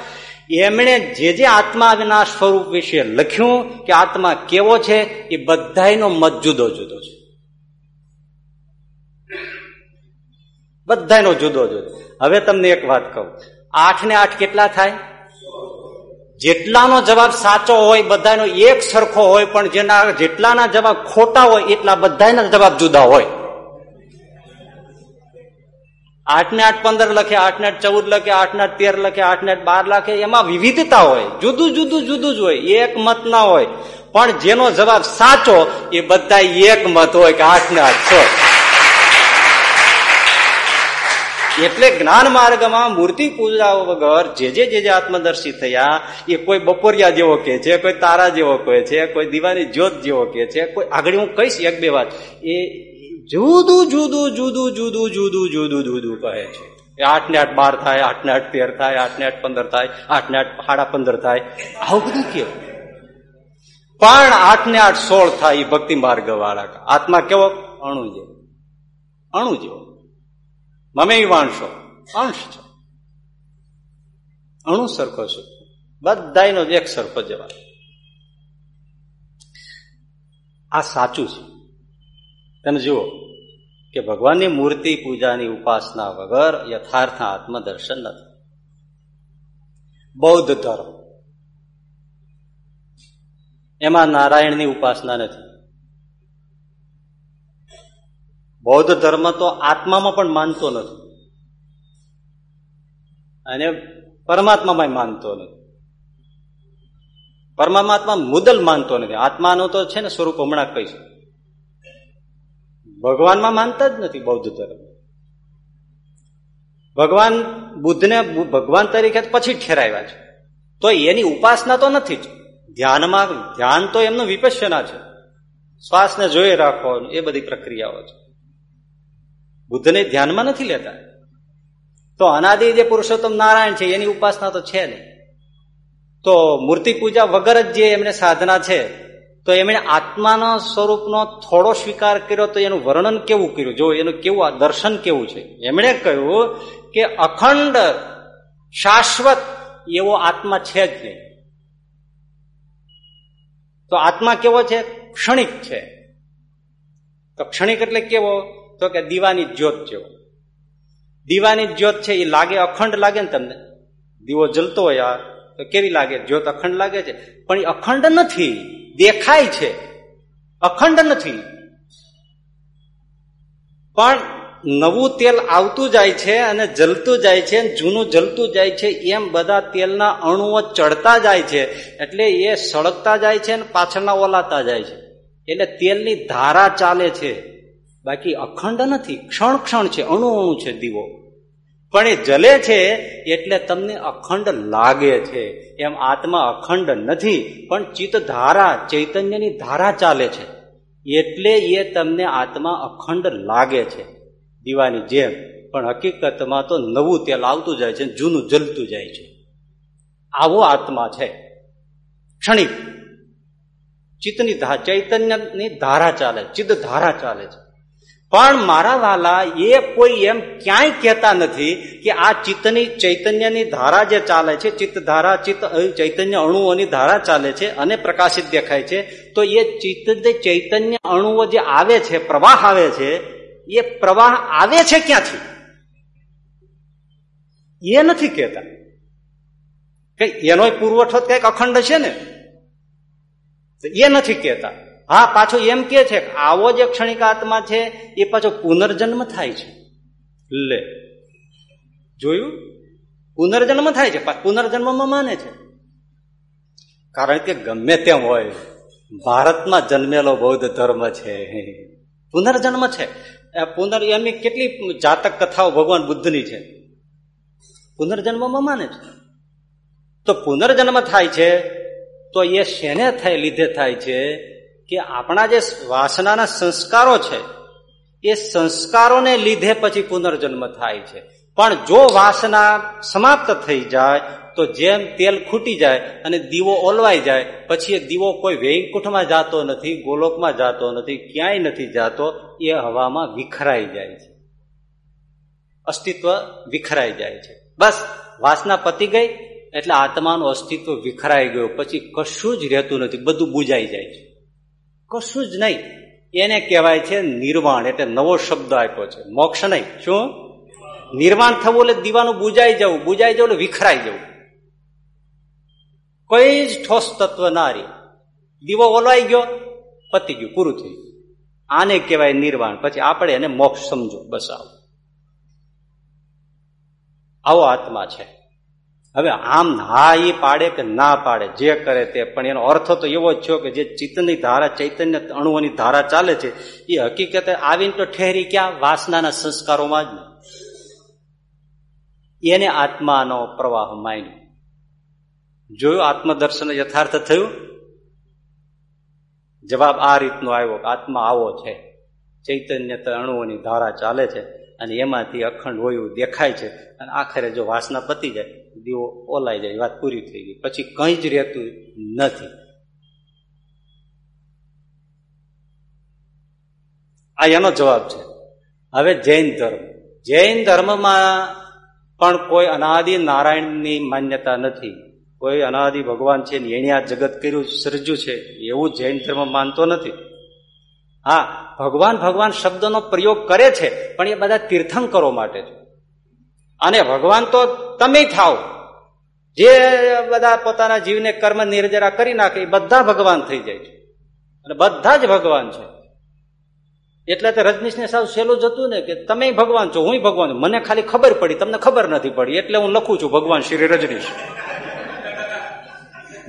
એમણે જે જે આત્માના સ્વરૂપ વિશે લખ્યું કે આત્મા કેવો છે? એ બધાનો મત જુદો જુદો છે. બધાનો જુદો જુદો. હવે તમને એક વાત કહું. આઠ ને આઠ કેટલા થાય? જેટલાનો જવાબ સાચો હોય, બધાનો એક સરખો હોય, પણ જેના જેટલાના જવાબ ખોટા હોય, એટલા બધાના જવાબ જુદા હોય. આઠ ને આઠ પંદર લખે આઠ ને આઠ ચૌદ લખે આઠ ને આઠ તેર લખે આઠ ને આઠ બાર લખે, એમાં વિવિધતા હોય. જુદું જુદું જુદું જ હોય. એક મત ના હોય. પણ જેનો જવાબ સાચો, એ બધા એક મત હોય કે આઠ ને આઠ છો. એટલે જ્ઞાન માર્ગમાં મૂર્તિ પૂજા વગર જે જે જે જે આત્મદર્શી થયા, એ કોઈ બપોરિયા જેવો કે છે, કોઈ તારા જેવો કહે છે, કોઈ દિવાની જ્યોત જેવો કે છે, કોઈ આગળ હું કહીશ એક બે વાત. એ જુદું જુદું જુદું જુદું જુદું જુદું જુદું કહે છે. આઠ ને આઠ બાર થાય આઠ ને આઠ તેર થાય આઠ ને આઠ પંદર થાય આઠ ને આઠ સાડા પંદર થાય. આવું બધું કેવું પણ આઠ ને આઠ સોળ થાય એ ભક્તિ માર્ગ વાળા આત્મા કેવો? અણુ જેવો. અણુ જેવો. મમે વાંશો. અંશ છે. અણુ સરખો છે. બધાનો એક સરખો જવાબ. આ સાચું છે. તમે જુઓ કે ભગવાનની મૂર્તિ પૂજાની ઉપાસના વગર યથાર્થ આત્મદર્શન નથી. બૌદ્ધ ધર્મ. એમાં નારાયણની ઉપાસના નથી. બૌદ્ધ ધર્મ તો આત્મામાં પણ માનતો નથી. અને પરમાત્મામાં માનતો નથી. પરમાત્મા મુદલ માનતો નથી. આત્માનું તો છે ને સ્વરૂપ હમણાં કહીશું. ભગવાનમાં માનતા જ નથી બૌદ્ધ ધર્મ. ભગવાન બુદ્ધને ભગવાન તરીકે પછી ઠેરાવ્યા છે. તો એની ઉપાસના તો નથી જ. ધ્યાનમાં, ધ્યાન તો એમનું વિપશ્યના છે. શ્વાસને જોઈ રાખો એ બધી પ્રક્રિયાઓ છે. બુદ્ધને ધ્યાનમાં નથી લેતા. તો અનાદિ જે પુરુષોત્તમ નારાયણ છે, એની ઉપાસના તો છે નહીં. તો મૂર્તિ પૂજા વગર જ જે એમને સાધના છે, તો એમણે આત્માના સ્વરૂપનો થોડો સ્વીકાર કર્યો તો એનું વર્ણન કેવું કર્યું? જો એનું કેવું દર્શન કેવું છે? એમણે કહ્યું કે અખંડ, શાશ્વત એવો આત્મા છે જ નહીં. તો આત્મા કેવો છે? ક્ષણિક છે. તો ક્ષણિક એટલે કેવો? તો કે દીવાની જ્યોત જેવો. દીવાની જ્યોત છે એ લાગે અખંડ લાગે ને તમને? દીવો જલતો હોય આ, તો કેવી લાગે? જ્યોત અખંડ લાગે છે? પણ એ અખંડ નથી. દેખાય છે. અખંડ નથી. પણ નવું તેલ આવતું જાય છે અને જલતું જાય છે જૂનું જલતું જાય છે, એમ બધા તેલના અણુઓ ચડતા જાય છે. એટલે એ સળગતા જાય છે અને પાછળના ઓલાતા જાય છે. એટલે તેલની ધારા ચાલે છે. બાકી અખંડ નથી, ક્ષણ ક્ષણ છે, અણુ અણુ છે દીવો. પણ એ જલે છે એટલે તમને અખંડ લાગે છે. એમ આત્મા અખંડ નથી, પણ ચિત્ત ધારા ચૈતન્યની ધારા ચાલે છે. એટલે એ તમને આત્મા અખંડ લાગે છે. દીવાની જેમ, પણ હકીકતમાં તો નવું તેલ આવતું જાય છે જૂનું જલતું જાય છે. આવો આત્મા છે. ક્ષણિક. ચિત્તની ચૈતન્યની ધારા ચાલે ચિત્ત ધારા ચાલે છે. પણ મારા વાલા, એ કોઈ એમ ક્યાંય કહેતા નથી કે આ ચિત્તની, ચૈતન્યની ધારા જે ચાલે છે ચિત્ત ધારા ચિત્ત ચૈતન્ય અણુઓની ધારા ચાલે છે અને પ્રકાશિત દેખાય છે, તો એ ચિત્ત ચૈતન્ય અણુઓ જે આવે છે, પ્રવાહ આવે છે, એ પ્રવાહ આવે છે ક્યાંથી? એ નથી કહેતા. કઈ એનો પુરવઠો કંઈક અખંડ છે ને? એ નથી કહેતા. હા પાછું એમ કે છે આવો જે ક્ષણિક આત્મા છે એ પાછો પુનર્જન્મ થાય છે. લે. જોયું? પુનર્જન્મ થાય છે પુનર્જન્મમાં માને છે. કારણ કે ગમે તેમ હોય ભારતમાં જન્મેલો બૌદ્ધ ધર્મ છે. પુનર્જન્મ છે. પુનર એમની કેટલી જાતક કથાઓ ભગવાન બુદ્ધની છે? પુનર્જન્મમાં માને છે. તો પુનર્જન્મ થાય છે તો એ શેને થાય લીધે થાય છે? કે આપણા જે વાસનાના સંસ્કારો છે, એ સંસ્કારોને લીધે પછી પુનર્જન્મ થાય છે. પણ જો વાસના સમાપ્ત થઈ જાય, તો જેમ તેલ ખૂટી જાય અને દીવો ઓલવાઈ જાય, પછી એ દીવો કોઈ વૈકુંઠમાં જાતો નથી, ગોલોકમાં જાતો નથી, ક્યાંય નથી જાતો, એ હવામાં વિખરાઈ જાય છે. અસ્તિત્વ વિખરાઈ જાય છે. બસ, વાસના પતી ગઈ, એટલે આત્માનું અસ્તિત્વ વિખરાઈ ગયું, પછી કશું જ રહેતું નથી, બધું બુજાઈ જાય છે. કશું જ નહીં. એને કહેવાય છે નિર્વાણ. એટલે નવો શબ્દ આપ્યો છે. મોક્ષ નહીં. શું? નિર્વાણ થવું એટલે દીવાનું બુજાઈ જવું. બુજાઈ જવું એટલે વિખરાઈ જવું. કોઈ જ ઠોસ તત્વ ના રહી. દીવો ઓલવાઈ ગયો, પતી ગયું, પૂરું થઈ આને કહેવાય નિર્વાણ. પછી આપણે એને મોક્ષ સમજો. બસ આવો. આવો આત્મા છે. હવે આમ હા એ પાડે કે ના પાડે, જે કરે તે. પણ એનો અર્થ તો એવો જ થયો કે જે ચિત્તની ધારા, ચૈતન્ય અણુઓની ધારા ચાલે છે એ હકીકતે આવીને તો ઠેરી ક્યાં વાસનાના સંસ્કારોમાં જ એને આત્માનો પ્રવાહ માન્યો. જોયું આત્મદર્શન યથાર્થ થયું? જવાબ આ રીતનો આવ્યો કે આત્મા આવો છે. ચૈતન્ય અણુઓની ધારા ચાલે છે. અને એમાંથી અખંડ હોય એવું દેખાય છે. અને આખરે જો વાસના પતી જાય, દીવો ઓલાઈ જાય વાત પૂરી થઈ ગઈ. પછી કંઈ જ રહેતું નથી. આ એનો જવાબ છે. હવે જૈન ધર્મ. જૈન ધર્મમાં પણ કોઈ અનાદિ નારાયણની માન્યતા નથી. કોઈ અનાદિ ભગવાન છે એણે આ જગત કર્યું, સર્જ્યું છે. એવું જૈન ધર્મ માનતો નથી. હા, ભગવાન ભગવાન શબ્દનો પ્રયોગ કરે છે, પણ એ બધા તીર્થંકરો માટે છે. અને ભગવાન તો તમે થાવ. જે બધા પોતાના જીવને કર્મ નિર્જરા કરી નાખે, એ બધા ભગવાન થઈ જાય છે. અને બધા જ ભગવાન છે. એટલે તો રજનીશને સાવ સહેલું જતું ને કે તમે ભગવાન છો હું ભગવાન મને ખાલી ખબર પડી, તમને ખબર નથી પડી, એટલે હું લખું છું, ભગવાન શ્રી રજનીશ.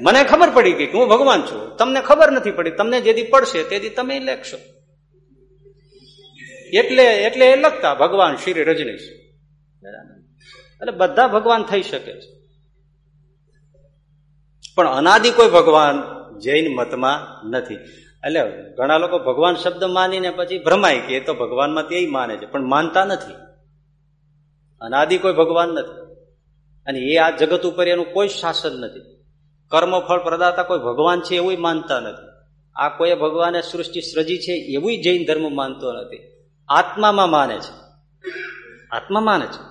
મને ખબર પડી ગઈ કે હું ભગવાન છું. તમને ખબર નથી પડી. તમને જેથી પડશે તેથી તમે લખશો. એટલે એટલે એ લખતા, ભગવાન શ્રી રજનીશ. એટલે બધા ભગવાન થઈ શકે છે. પણ અનાદિ કોઈ ભગવાન જૈન મતમાં નથી. એટલે ઘણા લોકો ભગવાન શબ્દ માનીને પછી ભ્રમાય કે એ તો ભગવાનમાં તે માને છે, પણ માનતા નથી. અનાદિ કોઈ ભગવાન નથી. અને એ આ જગત ઉપર એનું કોઈ શાસન નથી. કર્મફળ પ્રદાતા કોઈ ભગવાન છે એવું માનતા નથી. આ કોઈ ભગવાને સૃષ્ટિ સર્જી છે એવું જૈન ધર્મ માનતો નથી. આત્મામાં માને છે. આત્મા માને છે.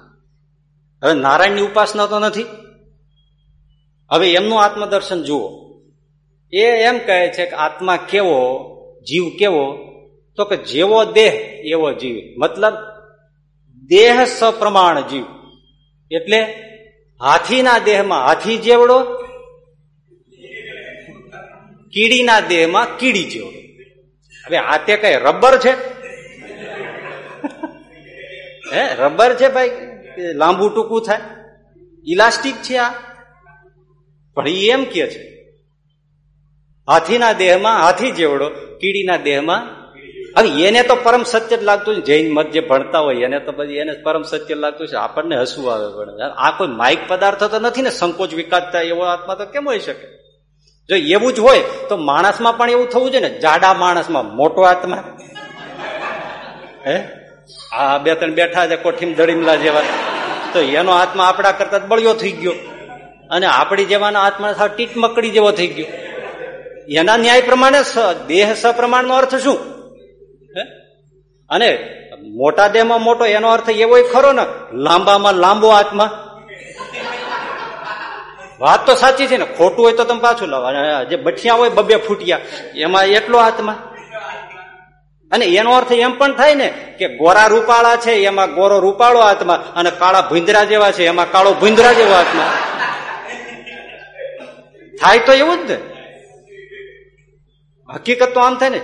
હવે નારાયણની ઉપાસના તો નથી. હવે એમનું આત્મદર્શન જુઓ. એ એમ કહે છે કે આત્મા કેવો, જીવ કેવો, તો કે જેવો દેહ, એવો જીવ. મતલબ દેહ સપ્રમાણ જીવ. એટલે હાથીના દેહમાં હાથી જેવડો કીડીના દેહમાં કીડી જેવો. હવે આ તે કઈ રબર છે? હે, રબર છે ભાઈ? લાંબુ ટૂંકું થાય. ઇલાસ્ટિક છે આ. પણ એમ કે છે, હાથીના દેહમાં હાથી જેવડો, કીડીના દેહમાં હવે એને તો પરમ સત્ય જ લાગતું છે જૈન મત જે ભણતા હોય એને તો પછી એને પરમ સત્ય લાગતું છે. આપણને હસવું આવે પણ આ કોઈ માઇક પદાર્થ તો નથી ને, સંકોચ વિકાસ થાય એવો આત્મા તો કેમ હોઈ શકે? જો એવું જ હોય તો માણસમાં પણ એવું થવું જોઈએ ને, જાડા માણસમાં, મોટો આત્મા. હે? આ બે ત્રણ બેઠા છે કોઠીમ દડીમલા જેવા. તો એનો આત્મા આપણા કરતા બળિયો થઈ ગયો. અને આપણી જેવાનો આત્મા સાવ ટીટ મકડી જેવો થઈ ગયો. એના ન્યાય પ્રમાણે દેહ સપ્રમાણનો અર્થ શું? અને મોટા દેહમાં મોટો એનો અર્થ એવો ખરો ને, લાંબામાં લાંબો આત્મા. વાત તો સાચી છે ને, ખોટું હોય તો તમે પાછું લાવો. જે બઠિયા હોય બબે ફૂટ્યા, એમાં એટલો હાથમાં. અને એનો અર્થ એમ પણ થાય ને કે ગોરા રૂપાળા છે, એમાં ગોરો રૂપાળો આત્મા અને કાળા ભૂંદરા જેવા છે, એમાં કાળો ભૂંદરા જેવો આત્મા થાય તો એવું જ ને. હકીકત તો આમ થાય ને.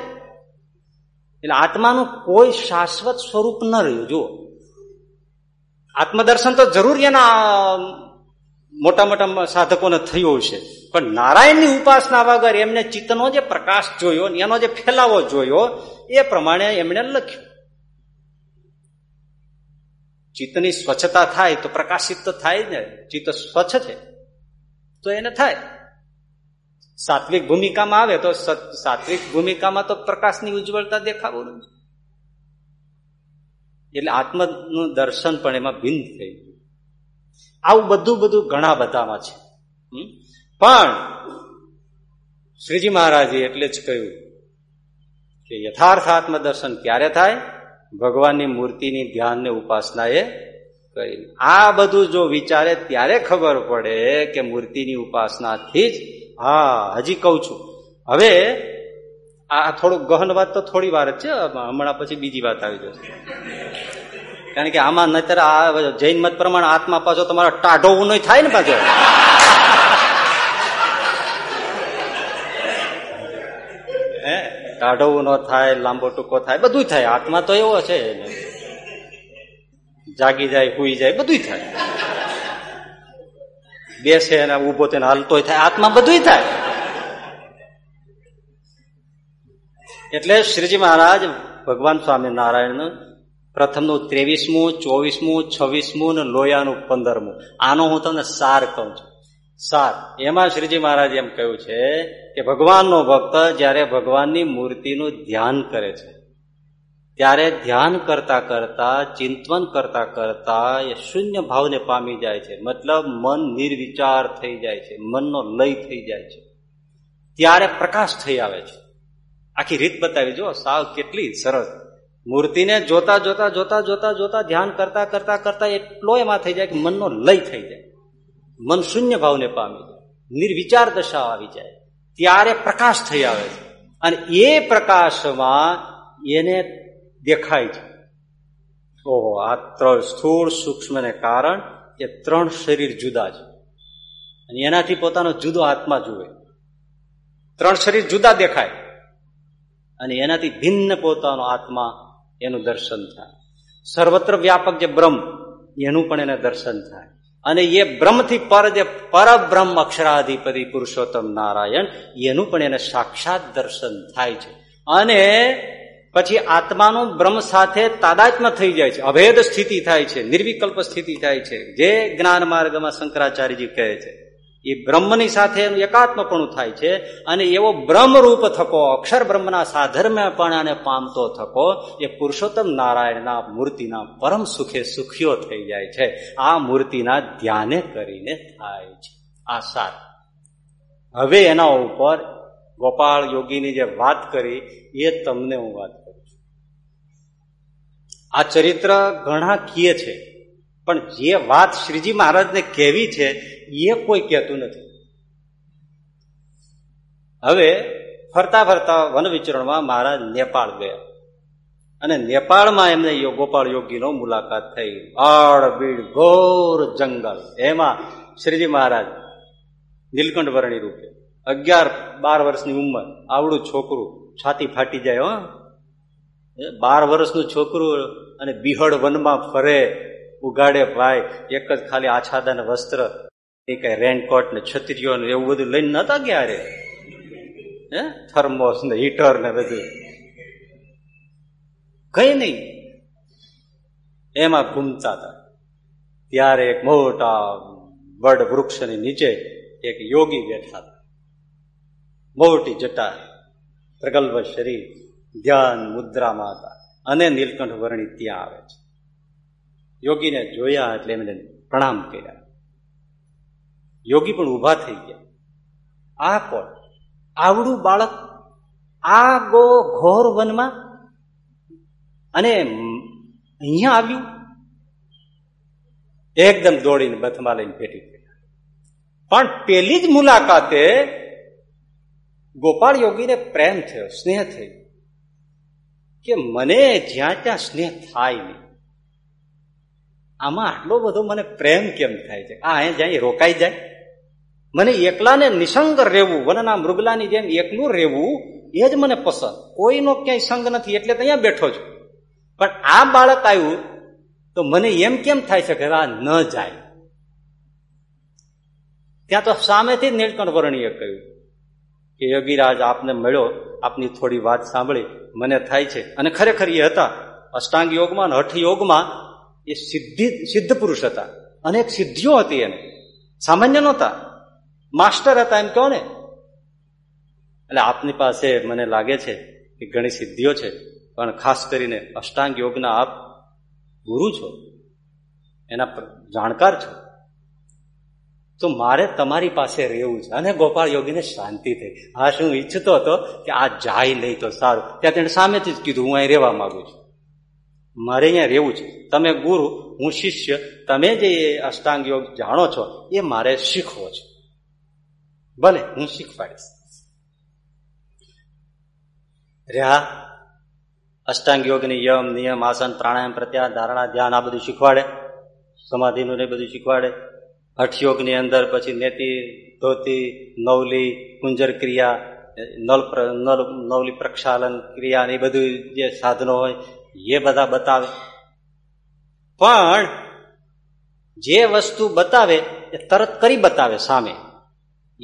એટલે આત્માનું કોઈ શાશ્વત સ્વરૂપ ન રહ્યું. જુઓ. આત્મદર્શન તો જરૂર એના મોટા મોટા સાધકોને થયું છે. પણ નારાયણની ઉપાસના વગર એમને ચિત્તનો જે પ્રકાશ જોયો એનો જે ફેલાવો જોયો, એ પ્રમાણે એમણે લખ્યું. ચિત્તની સ્વચ્છતા થાય તો પ્રકાશિત તો થાય ને. ચિત્ત સ્વચ્છ છે તો એને થાય. સાત્વિક ભૂમિકામાં આવે તો સાત્વિક ભૂમિકામાં તો પ્રકાશની ઉજ્જવળતા દેખાવું એટલે આત્મનું દર્શન પણ એમાં ભિન્ન થઈ ગયું. આવું બધું બધું ઘણા બધામાં છે. પણ શ્રીજી મહારાજે એટલે જ કહ્યું કે યથાર્થ આત્મદર્શન ક્યારે થાય? ભગવાનની મૂર્તિની ધ્યાનને ઉપાસના એ કરી આ બધું જો વિચારે ત્યારે ખબર પડે કે મૂર્તિની ઉપાસનાથી જ, હા, હજી કહું છું. હવે આ થોડુંક ગહન વાત તો થોડી વાર જ છે, હમણાં પછી બીજી વાત આવી જશે. કારણ કે આમાં નહીતર આ જૈન મત પ્રમાણે આત્મા પાછો તમારો ટાઢો ઉનો થાય ને પાછો. હે? ટાઢો ઉનો થાય, લાંબો ટૂંકો થાય બધું થાય. આત્મા તો એવો છે. જાગી જાય, હુઈ જાય બધું થાય. બેસે અને ઊભો તેને હાલતો થાય. આત્મા બધું થાય. એટલે શ્રીજી મહારાજ, ભગવાન સ્વામિનારાયણ પ્રથમનું ત્રેવીસમું, ચોવીસમું, છવ્વીસમું ને લોયાનું પંદરમું. આનો હું તમને સાર કહું છું. સાર. એમાં શ્રીજી મહારાજ એમ કહ્યું છે કે ભગવાનનો ભક્ત જ્યારે ભગવાનની મૂર્તિનું ધ્યાન કરે છે, ત્યારે ધ્યાન કરતા કરતા ચિંતન કરતા કરતા એ શૂન્ય ભાવને પામી જાય છે. મતલબ મન નિર્વિચાર થઈ જાય છે. મનનો લય થઈ જાય છે. ત્યારે પ્રકાશ થઈ આવે છે. આખી રીત બતાવી. જો સાવ કેટલી સરસ. મૂર્તિને જોતા જોતા જોતા જોતા જોતા ધ્યાન કરતા કરતા કરતા એટલો એમાં થઈ જાય કે મનનો લય થઈ જાય. મન શૂન્ય ભાવને પામી જાય. નિર્વિચાર દશા આવી જાય. ત્યારે પ્રકાશ થઈ આવે છે. અને એ પ્રકાશમાં એને દેખાય છે. ઓહો, આ ત્રણ સ્થૂળ સૂક્ષ્મને કારણ એ ત્રણ શરીર જુદા છે. અને એનાથી પોતાનો જુદો આત્મા જુએ. ત્રણ શરીર જુદા દેખાય. અને એનાથી ભિન્ન પોતાનો આત્મા એનું દર્શન થાય. સર્વત્ર વ્યાપક જે બ્રહ્મ, એનું પણ એને દર્શન થાય. અને એ બ્રહ્મથી પર જે પરબ્રહ્મ અક્ષરાધિપતિ પુરુષોત્તમ નારાયણ, એનું પણ એને સાક્ષાત દર્શન થાય છે. અને પછી આત્માનું બ્રહ્મ સાથે તાદાત્મ્ય થઈ જાય છે. અભેદ સ્થિતિ થાય છે. નિર્વિકલ્પ સ્થિતિ થાય છે. જે જ્ઞાન માર્ગમાં શંકરાચાર્યજી કહે છે. એ બ્રહ્મની સાથે એનું એકાત્મપણું થાય છે અને એવો બ્રહ્મરૂપ થકો, અક્ષર બ્રહ્મના સાધર્મ્યપણાને પામતો થકો, એ પુરુષોત્તમ નારાયણના મૂર્તિના પરમ સુખે સુખ્યો થઈ જાય છે. આ મૂર્તિના ધ્યાને કરીને થાય છે. આ સાર. હવે એના ઉપર ગોપાળ યોગીની જે વાત કરી, એ તમને હું વાત કરું છું. આ ચરિત્ર ઘણા કીએ છે. પણ જે વાત શ્રીજી મહારાજને કહેવી છે, એ કોઈ કહેતું નથી. હવે ફરતા ફરતા વન વિચરણમાં મહારાજ નેપાળ ગયા. અને નેપાળમાં એમને ગોપાળ યોગીનો મુલાકાત થઈ. આડબીડ ઘોર જંગલ. એમાં શ્રીજી મહારાજ નીલકંઠ વર્ણી રૂપે અગિયાર, બાર વર્ષની ઉંમર, આવડું છોકરું, છાતી ફાટી જાય, હો. બાર વર્ષનું છોકરું અને બિહડ વનમાં ફરે. ઉગાડે ભાઈ, એક જ ખાલી આછાદા વસ્ત્ર, એ કઈ રેનકોટ ને છત્રીઓ ને એવું બધું લઈને નતા ગયા હે? થર્મોસ ને હીટર ને બધું. કઈ નહીં. એમાં ઘૂમતા હતા. ત્યારે એક મોટા વડ વૃક્ષની નીચે એક યોગી બેઠા હતા. મોટી જટા, પ્રગલ્ભ શરીર, ધ્યાન મુદ્રામાં હતા. અને નીલકંઠ વર્ણી ત્યાં આવે છે. યોગીને જોયા એટલે એમને પ્રણામ કર્યા. યોગી પણ ઊભા થઈ ગયા. આ કોણ? આવડું બાળક આ ગો ઘોર વનમાં અને અહીંયા આવ્યું. એકદમ દોડીને બથમાં લઈને ભેટી ગયા પણ પેલી જ મુલાકાતે ગોપાળ યોગીને પ્રેમ થયો, સ્નેહ થયો કે મને જ્યાં ત્યાં સ્નેહ થાય નહીં. આમાં આટલો બધો મને પ્રેમ કેમ થાય છે? આ અહીંયા જાય રોકાઈ જાય. મને એકલાને નિસંગ રહેવું, વનના મૃગલાની જેમ એકલું રહેવું, એ જ મને પસંદ. કોઈનો ક્યાંય સંગ નથી, એટલે અહીંયા બેઠો છું. પણ આ બાળક આવ્યું, તો મને એમ કેમ થાય છે કે આ ન જાય? ત્યાં તો સામેથી જ નીલકંઠ વર્ણીએ કહ્યું કે, યોગીરાજ, આપને મળ્યો, આપની થોડી વાત સાંભળી. મને થાય છે. અને ખરેખર એ હતા. અષ્ટાંગ યોગમાં અને હઠ યોગમાં એ સિદ્ધિ સિદ્ધ પુરુષ હતા અનેક સિદ્ધિઓ હતી એને. સામાન્ય નહોતા. માસ્ટર હતા એમ કહો ને. એટલે આપની પાસે મને લાગે છે કે ઘણી સિદ્ધિઓ છે, પણ ખાસ કરીને અષ્ટાંગ યોગના આપ ગુરુ છો. એના જાણકાર છો. તો મારે તમારી પાસે રહેવું છે. અને ગોપાળ યોગીને શાંતિ થઈ. આ શું ઈચ્છતો હતો કે આ જાય નહીં તો સારું. ત્યાં તેને સામેથી જ કીધું, હું અહીં રહેવા માંગુ છું. મારે અહીંયા રહેવું છે. તમે ગુરુ, હું શિષ્ય, તમે જે અષ્ટાંગ યોગ જાણો છો, એ મારે શીખવો છે. ભલે હું શીખવાડીશ. રહ્યા, અષ્ટાંગ યોગની યમ, નિયમ, આસન, પ્રાણાયામ, પ્રત્યાહાર, ધારણા, ધ્યાન, આ બધું શીખવાડે. સમાધિનું ને બધું શીખવાડે. હઠયોગની અંદર પછી નેતી, ધોતી, નવલી કુંજર ક્રિયા, નલ નલ, નવલી પ્રક્ષાલન ક્રિયા એ બધું જે સાધનો હોય એ બધા બતાવે. પણ જે વસ્તુ બતાવે એ તરત કરી બતાવે સામે.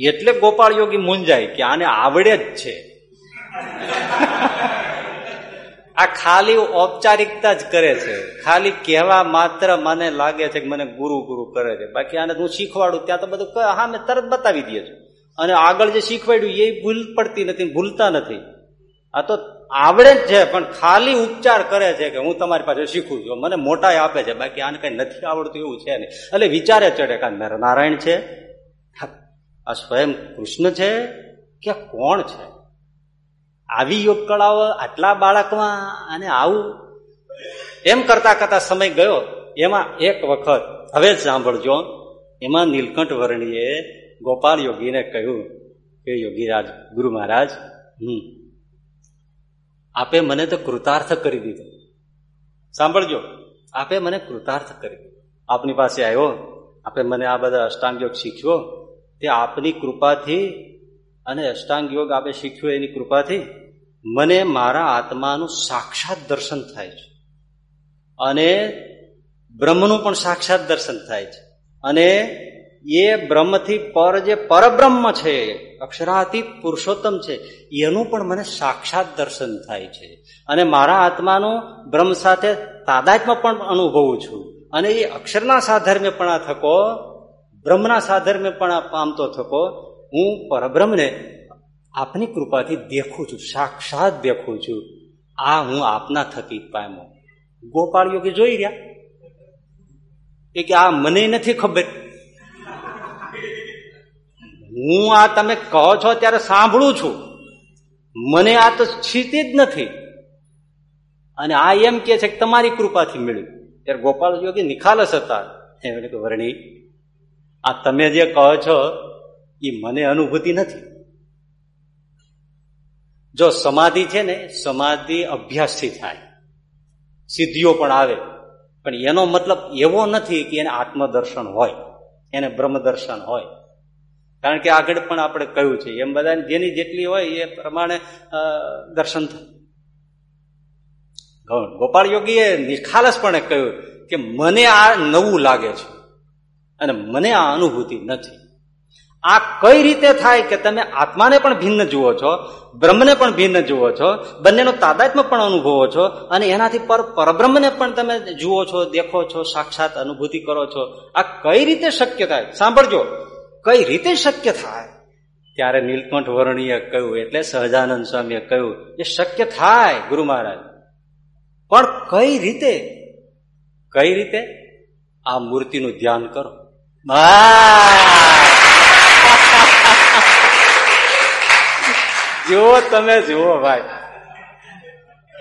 એટલે ગોપાળ યોગી મૂંઝાય કે આને આવડે જ છે. આ ખાલી ઔપચારિકતા જ કરે છે. ખાલી કહેવા માત્ર મને લાગે છે કે મને ગુરુ ગુરુ કરે છે. બાકી આને હું શીખવાડું ત્યાં તો બધું હા, મેં તરત બતાવી દઈએ છું. અને આગળ જે શીખવાડ્યું, એ ભૂલ પડતી નથી ભૂલતા નથી. આ તો આવડે જ છે, પણ ખાલી ઉપચાર કરે છે કે હું તમારી પાસે શીખું છું. મને મોટા આપે છે, બાકી આને કઈ નથી આવડતું એવું છે નહીં. એટલે વિચારે ચડે કે નારાયણ છે આ સ્વયં કૃષ્ણ છે કે કોણ છે? આવી યોગ કળાઓ આટલા બાળકમાં અને આવું? એમ કરતા કરતા સમય ગયો. એમાં એક વખત, હવે જ સાંભળજો, એમાં નીલકંઠ વર્ણીએ ગોપાલ યોગીને કહ્યું કે યોગીરાજ, ગુરુ મહારાજ, હમ આપે મને તો કૃતાર્થ કરી દીધો. સાંભળજો. આપે મને કૃતાર્થ કરી આપની પાસે આવ્યો, આપે મને આ બધા અષ્ટાંગ યોગ શીખ્યો, તે આપની કૃપાથી અને અષ્ટાંગ યોગ આપે શીખ્યો એની કૃપાથી મને મારા આત્માનું સાક્ષાત દર્શન થાય છે. અને બ્રહ્મનું પણ સાક્ષાત દર્શન થાય છે. અને એ બ્રહ્મથી પર જે પરબ્રહ્મ છે અક્ષરાતીત પુરુષોત્તમ છે. એનું પણ મને સાક્ષાત દર્શન થાય છે. અને મારા આત્માનું બ્રહ્મ સાથે તાદાત્મ્ય પણ અનુભવું છું. અને એ અક્ષરના સાધર્મ્ય પણ આ થકો, બ્રહ્મના સાધર્મ્ય પણ પામતો થકો, હું પરબ્રહ્મને આપની કૃપાથી દેખું છું, સાક્ષાત દેખું છું. આ હું આપના થકી પામ્યો. ગોપાળ યોગી જોઈ રહ્યા? એ કે આ મને નથી ખબર. હું આ તમે કહો છો ત્યારે સાંભળું છું. મને આ તો છીતી જ નથી. અને આ એમ કે છે કે તમારી કૃપાથી મળ્યું. ત્યારે ગોપાલ યોગી નિખાલસ હતા. એમને વર્ણી, આ તમે જે કહો છો, એ મને અનુભૂતિ નથી. જો સમાધિ છે ને, સમાધિ અભ્યાસથી થાય. સિદ્ધિઓ પણ આવે. પણ એનો મતલબ એવો નથી કે એને આત્મદર્શન હોય. એને બ્રહ્મદર્શન હોય. કારણ કે આગળ પણ આપણે કહ્યું છે, એમ બધા જેની જેટલી હોય એ પ્રમાણે દર્શન થાય. ગોપાળ યોગીએ નિખાલસપણે કહ્યું કે મને આ નવું લાગે છે અને મને આ અનુભૂતિ નથી. આ કઈ રીતે થાય કે તમે આત્માને પણ ભિન્ન જુઓ છો, બ્રહ્મને પણ ભિન્ન જુઓ છો, બંનેનો તાદાત્મ્ય પણ અનુભવો છો અને એનાથી પર પરબ્રહ્મને પણ તમે જુઓ છો, દેખો છો, સાક્ષાત અનુભૂતિ કરો છો. આ કઈ રીતે શક્ય થાય? સાંભળજો. કઈ રીતે શક્ય થાય? ત્યારે નીલકંઠ વર્ણીએ કહ્યું એટલે સહજાનંદ સ્વામીએ કહ્યું એ શક્ય થાય ગુરુ મહારાજ. પણ કઈ રીતે? કઈ રીતે? આ મૂર્તિનું ધ્યાન કરો. જુઓ તમે જુઓ ભાઈ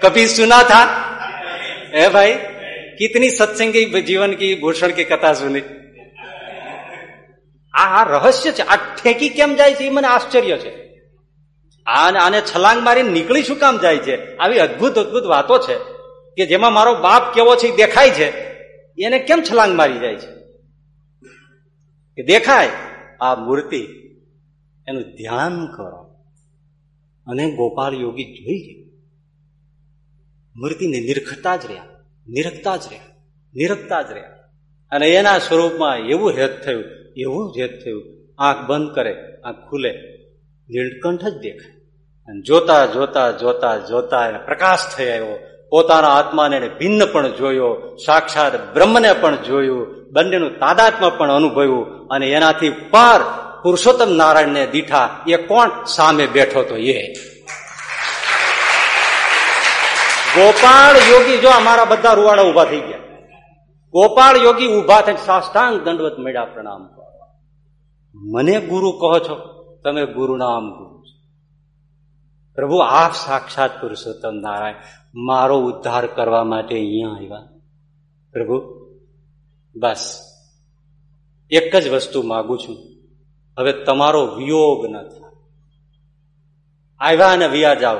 કભી સુના થા? હે ભાઈ કિતની સત્સંગી જીવન કી ભૂષણ કી કથા સુની? આ રહસ્ય છે. આ ઠેકી કેમ જાય છે? એ મને આશ્ચર્ય છે. આને છલાંગ મારીને નીકળી શું કામ જાય છે? આવી અદભુત અદભુત વાતો છે કે જેમાં મારો બાપ કેવો છે દેખાય છે. એને કેમ છલાંગ મારી જાય છે? કે દેખાય, આ મૂર્તિ, એનું ધ્યાન કરો. અને ગોપાલ યોગી જોઈ મૂર્તિને નિરખતા જ રહ્યા, નિરખતા જ રહ્યા, નિરખતા જ રહ્યા. અને એના સ્વરૂપમાં એવું હેત થયું, એવું જ હેત થયું. આંખ બંધ કરે, આંખ ખુલે, નીલકંઠ જ દેખાય. અને જોતા જોતા જોતા જોતા એને પ્રકાશ થઈ આવ્યો. પોતાના આત્માને ભિન્ન પણ જોયો, સાક્ષાત બ્રહ્મને પણ જોયું, બંનેનું તાદાત્મ પણ અનુભવ્યું. અને એનાથી પાર પુરુષોત્તમ નારાયણને દીઠા એ કોણ? સામે બેઠો તો એ. ગોપાળ યોગી જો અમારા બધા રૂવાડા ઊભા થઈ ગયા. ગોપાળ યોગી ઊભા થઈને સાષ્ટાંગ દંડવત મળ્યા પ્રણામ મને ગુરુ કહો છો, તમે ગુરુ નામ ગુરુ પ્રભુ, આપ સાક્ષાત પુરુષોત્તમ નારાયણ. મારો ઉદ્ધાર કરવા માટે અહીંયા આવ્યા. પ્રભુ, બસ. એક જ વસ્તુ માગું છું. હવે તમારો વિયોગ ન થાય. આવ્યા અને વિયા જાઓ.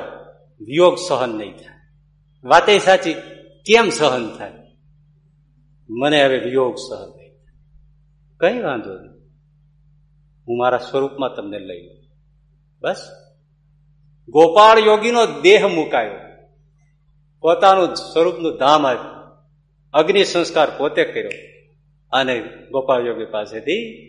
વિયોગ સહન નહીં થાય. વાતે સાચી. કેમ સહન થાય? મને હવે વિયોગ સહન થાય. કઈ વાંધો નહીં. હું મારા સ્વરૂપમાં તમને લઈ બસ. ગોપાળ યોગીનો દેહ મુકાયો. પોતાનું સ્વરૂપનું ધામ આવ્યું અગ્નિ સંસ્કાર પોતે કર્યો. અને ગોપાળ યોગી પાસેથી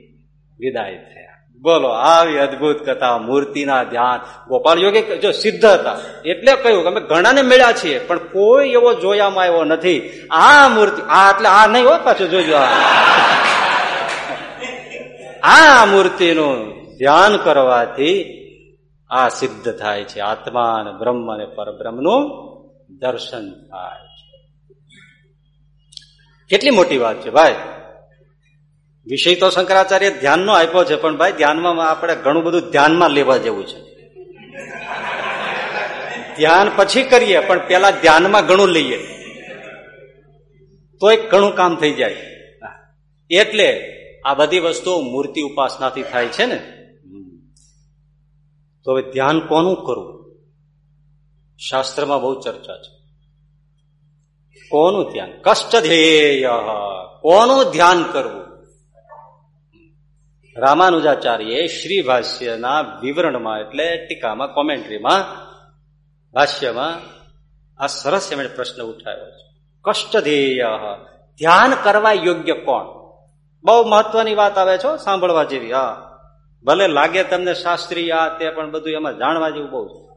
વિદાય થયા. બોલો, આવી અદભુત કથા, મૂર્તિના ધ્યાન. ગોપાલ યોગી જો સિદ્ધ હતા, એટલે કહ્યું કે અમે ઘણાને મળ્યા છીએ, પણ કોઈ એવો જોયામાં આવ્યો નથી. આ મૂર્તિ, આ એટલે આ નહીં હોય પાછું જોજો. આ મૂર્તિનું ધ્યાન કરવાથી આ સિદ્ધ થાય છે. આત્મા અને બ્રહ્મ અને પરબ્રહ્મનું દર્શન થાય છે. કેટલી મોટી વાત છે ભાઈ. વિષય તો શંકરાચાર્ય ધ્યાનનો આપ્યો છે, પણ ભાઈ ધ્યાનમાં આપણે ઘણું બધું ધ્યાનમાં લેવા જેવું છે. ધ્યાન પછી કરીએ, પણ પેલા ધ્યાનમાં ઘણું લઈએ. તો એક ઘણું કામ થઈ જાય. એટલે આ બધી વસ્તુઓ મૂર્તિ ઉપાસનાથી થાય છે ને? તો હવે ધ્યાન કોનું કરવું? શાસ્ત્રમાં બહુ ચર્ચા છે. કોનું ધ્યાન? કષ્ટ ધ્યેય કોનું ધ્યાન કરવું? રામાનુજાચાર્ય શ્રી ભાષ્યના વિવરણમાં એટલે ટીકામાં કોમેન્ટ્રીમાં ભાષ્યમાં આ સરસ એમણે પ્રશ્ન ઉઠાવ્યો છે. કષ્ટ ધ્યેય ધ્યાન કરવા યોગ્ય કોણ? બહુ મહત્વની વાત આવે છો સાંભળવા જેવી. હા. ભલે લાગે તમને શાસ્ત્રીય આ તે, પણ બધું એમાં જાણવા જેવું બહુ છે.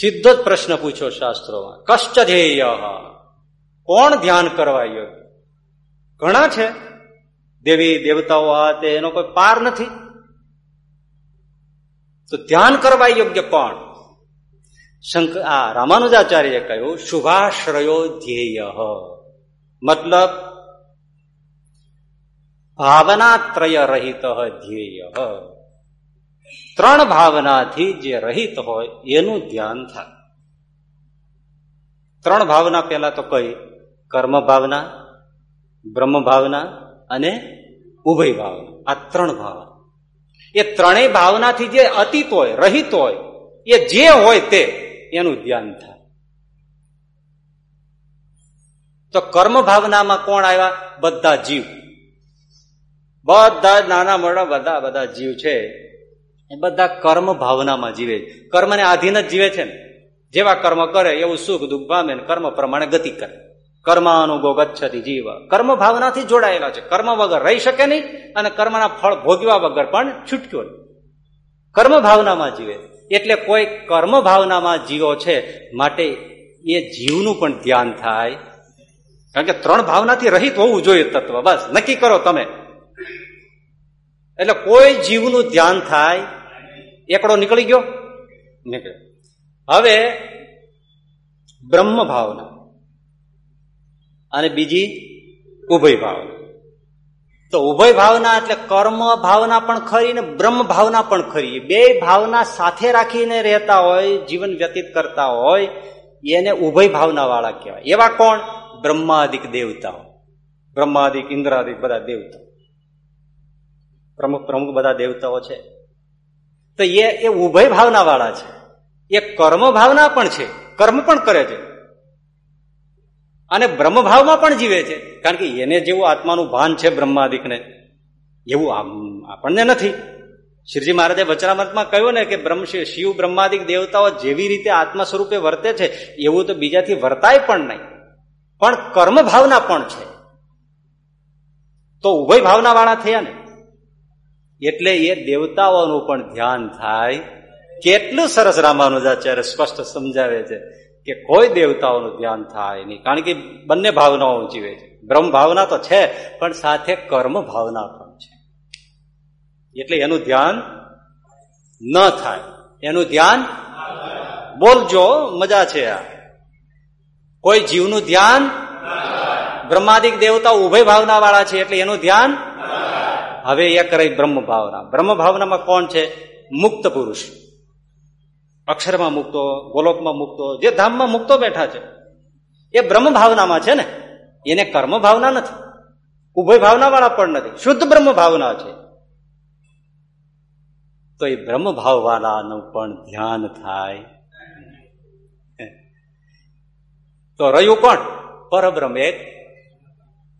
સીધો જ પ્રશ્ન પૂછ્યો શાસ્ત્રોમાં. કષ્ટ ધ્યેય કોણ ધ્યાન કરવા યોગ્ય? ઘણા છે. દેવી દેવતાઓ આ તે એનો કોઈ પાર નથી. તો ધ્યાન કરવા યોગ્ય કોણ? આ રામાનુજાચાર્ય કહ્યું, શુભાશ્રયો ધ્યેય. મતલબ, ભાવનાત્રય રહિત ધ્યેય. ત્રણ ભાવનાથી જે રહિત હોય, એનું ધ્યાન થાય. ત્રણ ભાવના પહેલા તો કઈ? કર્મ ભાવના, બ્રહ્મ ભાવના અને ઉભય ભાવના આ ત્રણ ભાવના એ ત્રણેય ભાવનાથી જે અતીત હોય, રહિત હોય, એ જે હોય તે, એનું ધ્યાન થાય. તો કર્મ ભાવનામાં કોણ આવ્યા? બધા જીવ. બધા નાના મોટા બધા બધા જીવ છે. એ બધા કર્મ ભાવનામાં જીવે છે. કર્મને આધીન જ જીવે છે ને? જેવા કર્મ કરે, એવું સુખ દુઃખ પામે કર્મ પ્રમાણે ગતિ કરે. કર્માનુભવ ગચ્છતી જીવ. કર્મ ભાવનાથી જોડાયેલા છે. કર્મ વગર રહી શકે નહીં અને કર્મના ફળ ભોગવા વગર પણ છૂટક્યો નહીં. કર્મ ભાવનામાં જીવે. એટલે કોઈ કર્મ ભાવનામાં જીવો છે માટે એ જીવનું પણ ધ્યાન થાય. કારણ કે ત્રણ ભાવનાથી રહિત હોવું જોઈએ તત્વ. બસ, નક્કી કરો તમે. એટલે કોઈ જીવનું ધ્યાન થાય. એકડો નીકળી ગયો? નીકળ્યો. હવે બ્રહ્મ ભાવના. અને બીજી ઉભય ભાવના. તો ઉભય ભાવના એટલે કર્મ ભાવના પણ ખરી ને બ્રહ્મ ભાવના પણ ખરી. બે ભાવના સાથે રાખીને રહેતા હોય, જીવન વ્યતીત કરતા હોય, એને ઉભય ભાવના વાળા કહેવાય. એવા કોણ? બ્રહ્માદિક દેવતાઓ. બ્રહ્માદિક, ઇન્દ્રાદિક બધા દેવતાઓ. પ્રમુખ પ્રમુખ બધા દેવતાઓ છે. તો એ એ ઉભય ભાવના વાળા છે. એ કર્મ ભાવના પણ છે. કર્મ પણ કરે છે. અને બ્રહ્મભાવમાં પણ જીવે છે. કારણ કે એને જેવું આત્માનું ભાન છે બ્રહ્માદિકને, એવું આપણને નથી. શ્રીજી મહારાજે વચનામૃતમાં કહ્યું ને કે બ્રહ્મ શિવ બ્રહ્માદિક દેવતાઓ જેવી રીતે આત્મા સ્વરૂપે વર્તે છે, એવું તો બીજાથી વર્તાય પણ નહીં. પણ કર્મ ભાવના પણ છે. તો ઉભય ભાવના વાળા થયા ને. એટલે એ દેવતાઓનું પણ ધ્યાન થાય. કેટલું સરસ રામાનુજાચાર્ય સ્પષ્ટ સમજાવે છે. કે કોઈ દેવતાઓનું ધ્યાન થાય નહીં. કારણ કે બંને ભાવનાઓ જીવે છે. બ્રહ્મ ભાવના તો છે, પણ સાથે કર્મ ભાવના પણ છે. એટલે એનું ધ્યાન ન થાય. એનું ધ્યાન બોલજો, મજા છે આ. કોઈ જીવનું ધ્યાન બ્રહ્માદિક દેવતા ઉભય ભાવના વાળા છે, એટલે એનું ધ્યાન હવે એ કરે બ્રહ્મ ભાવના. બ્રહ્મ ભાવનામાં કોણ છે? મુક્ત પુરુષ. અક્ષરમાં મૂકતો, ગોલોકમાં મૂકતો, જે ધામમાં મૂકતો બેઠા છે, એ બ્રહ્મ ભાવનામાં છે ને? એને કર્મ ભાવના નથી. ઉભય ભાવના વાળા પણ નથી. શુદ્ધ બ્રહ્મ ભાવના છે. તો એ બ્રહ્મ ભાવ વાળાનું પણ ધ્યાન થાય. તો રહ્યું કોણ? પરબ્રહ્મ. એક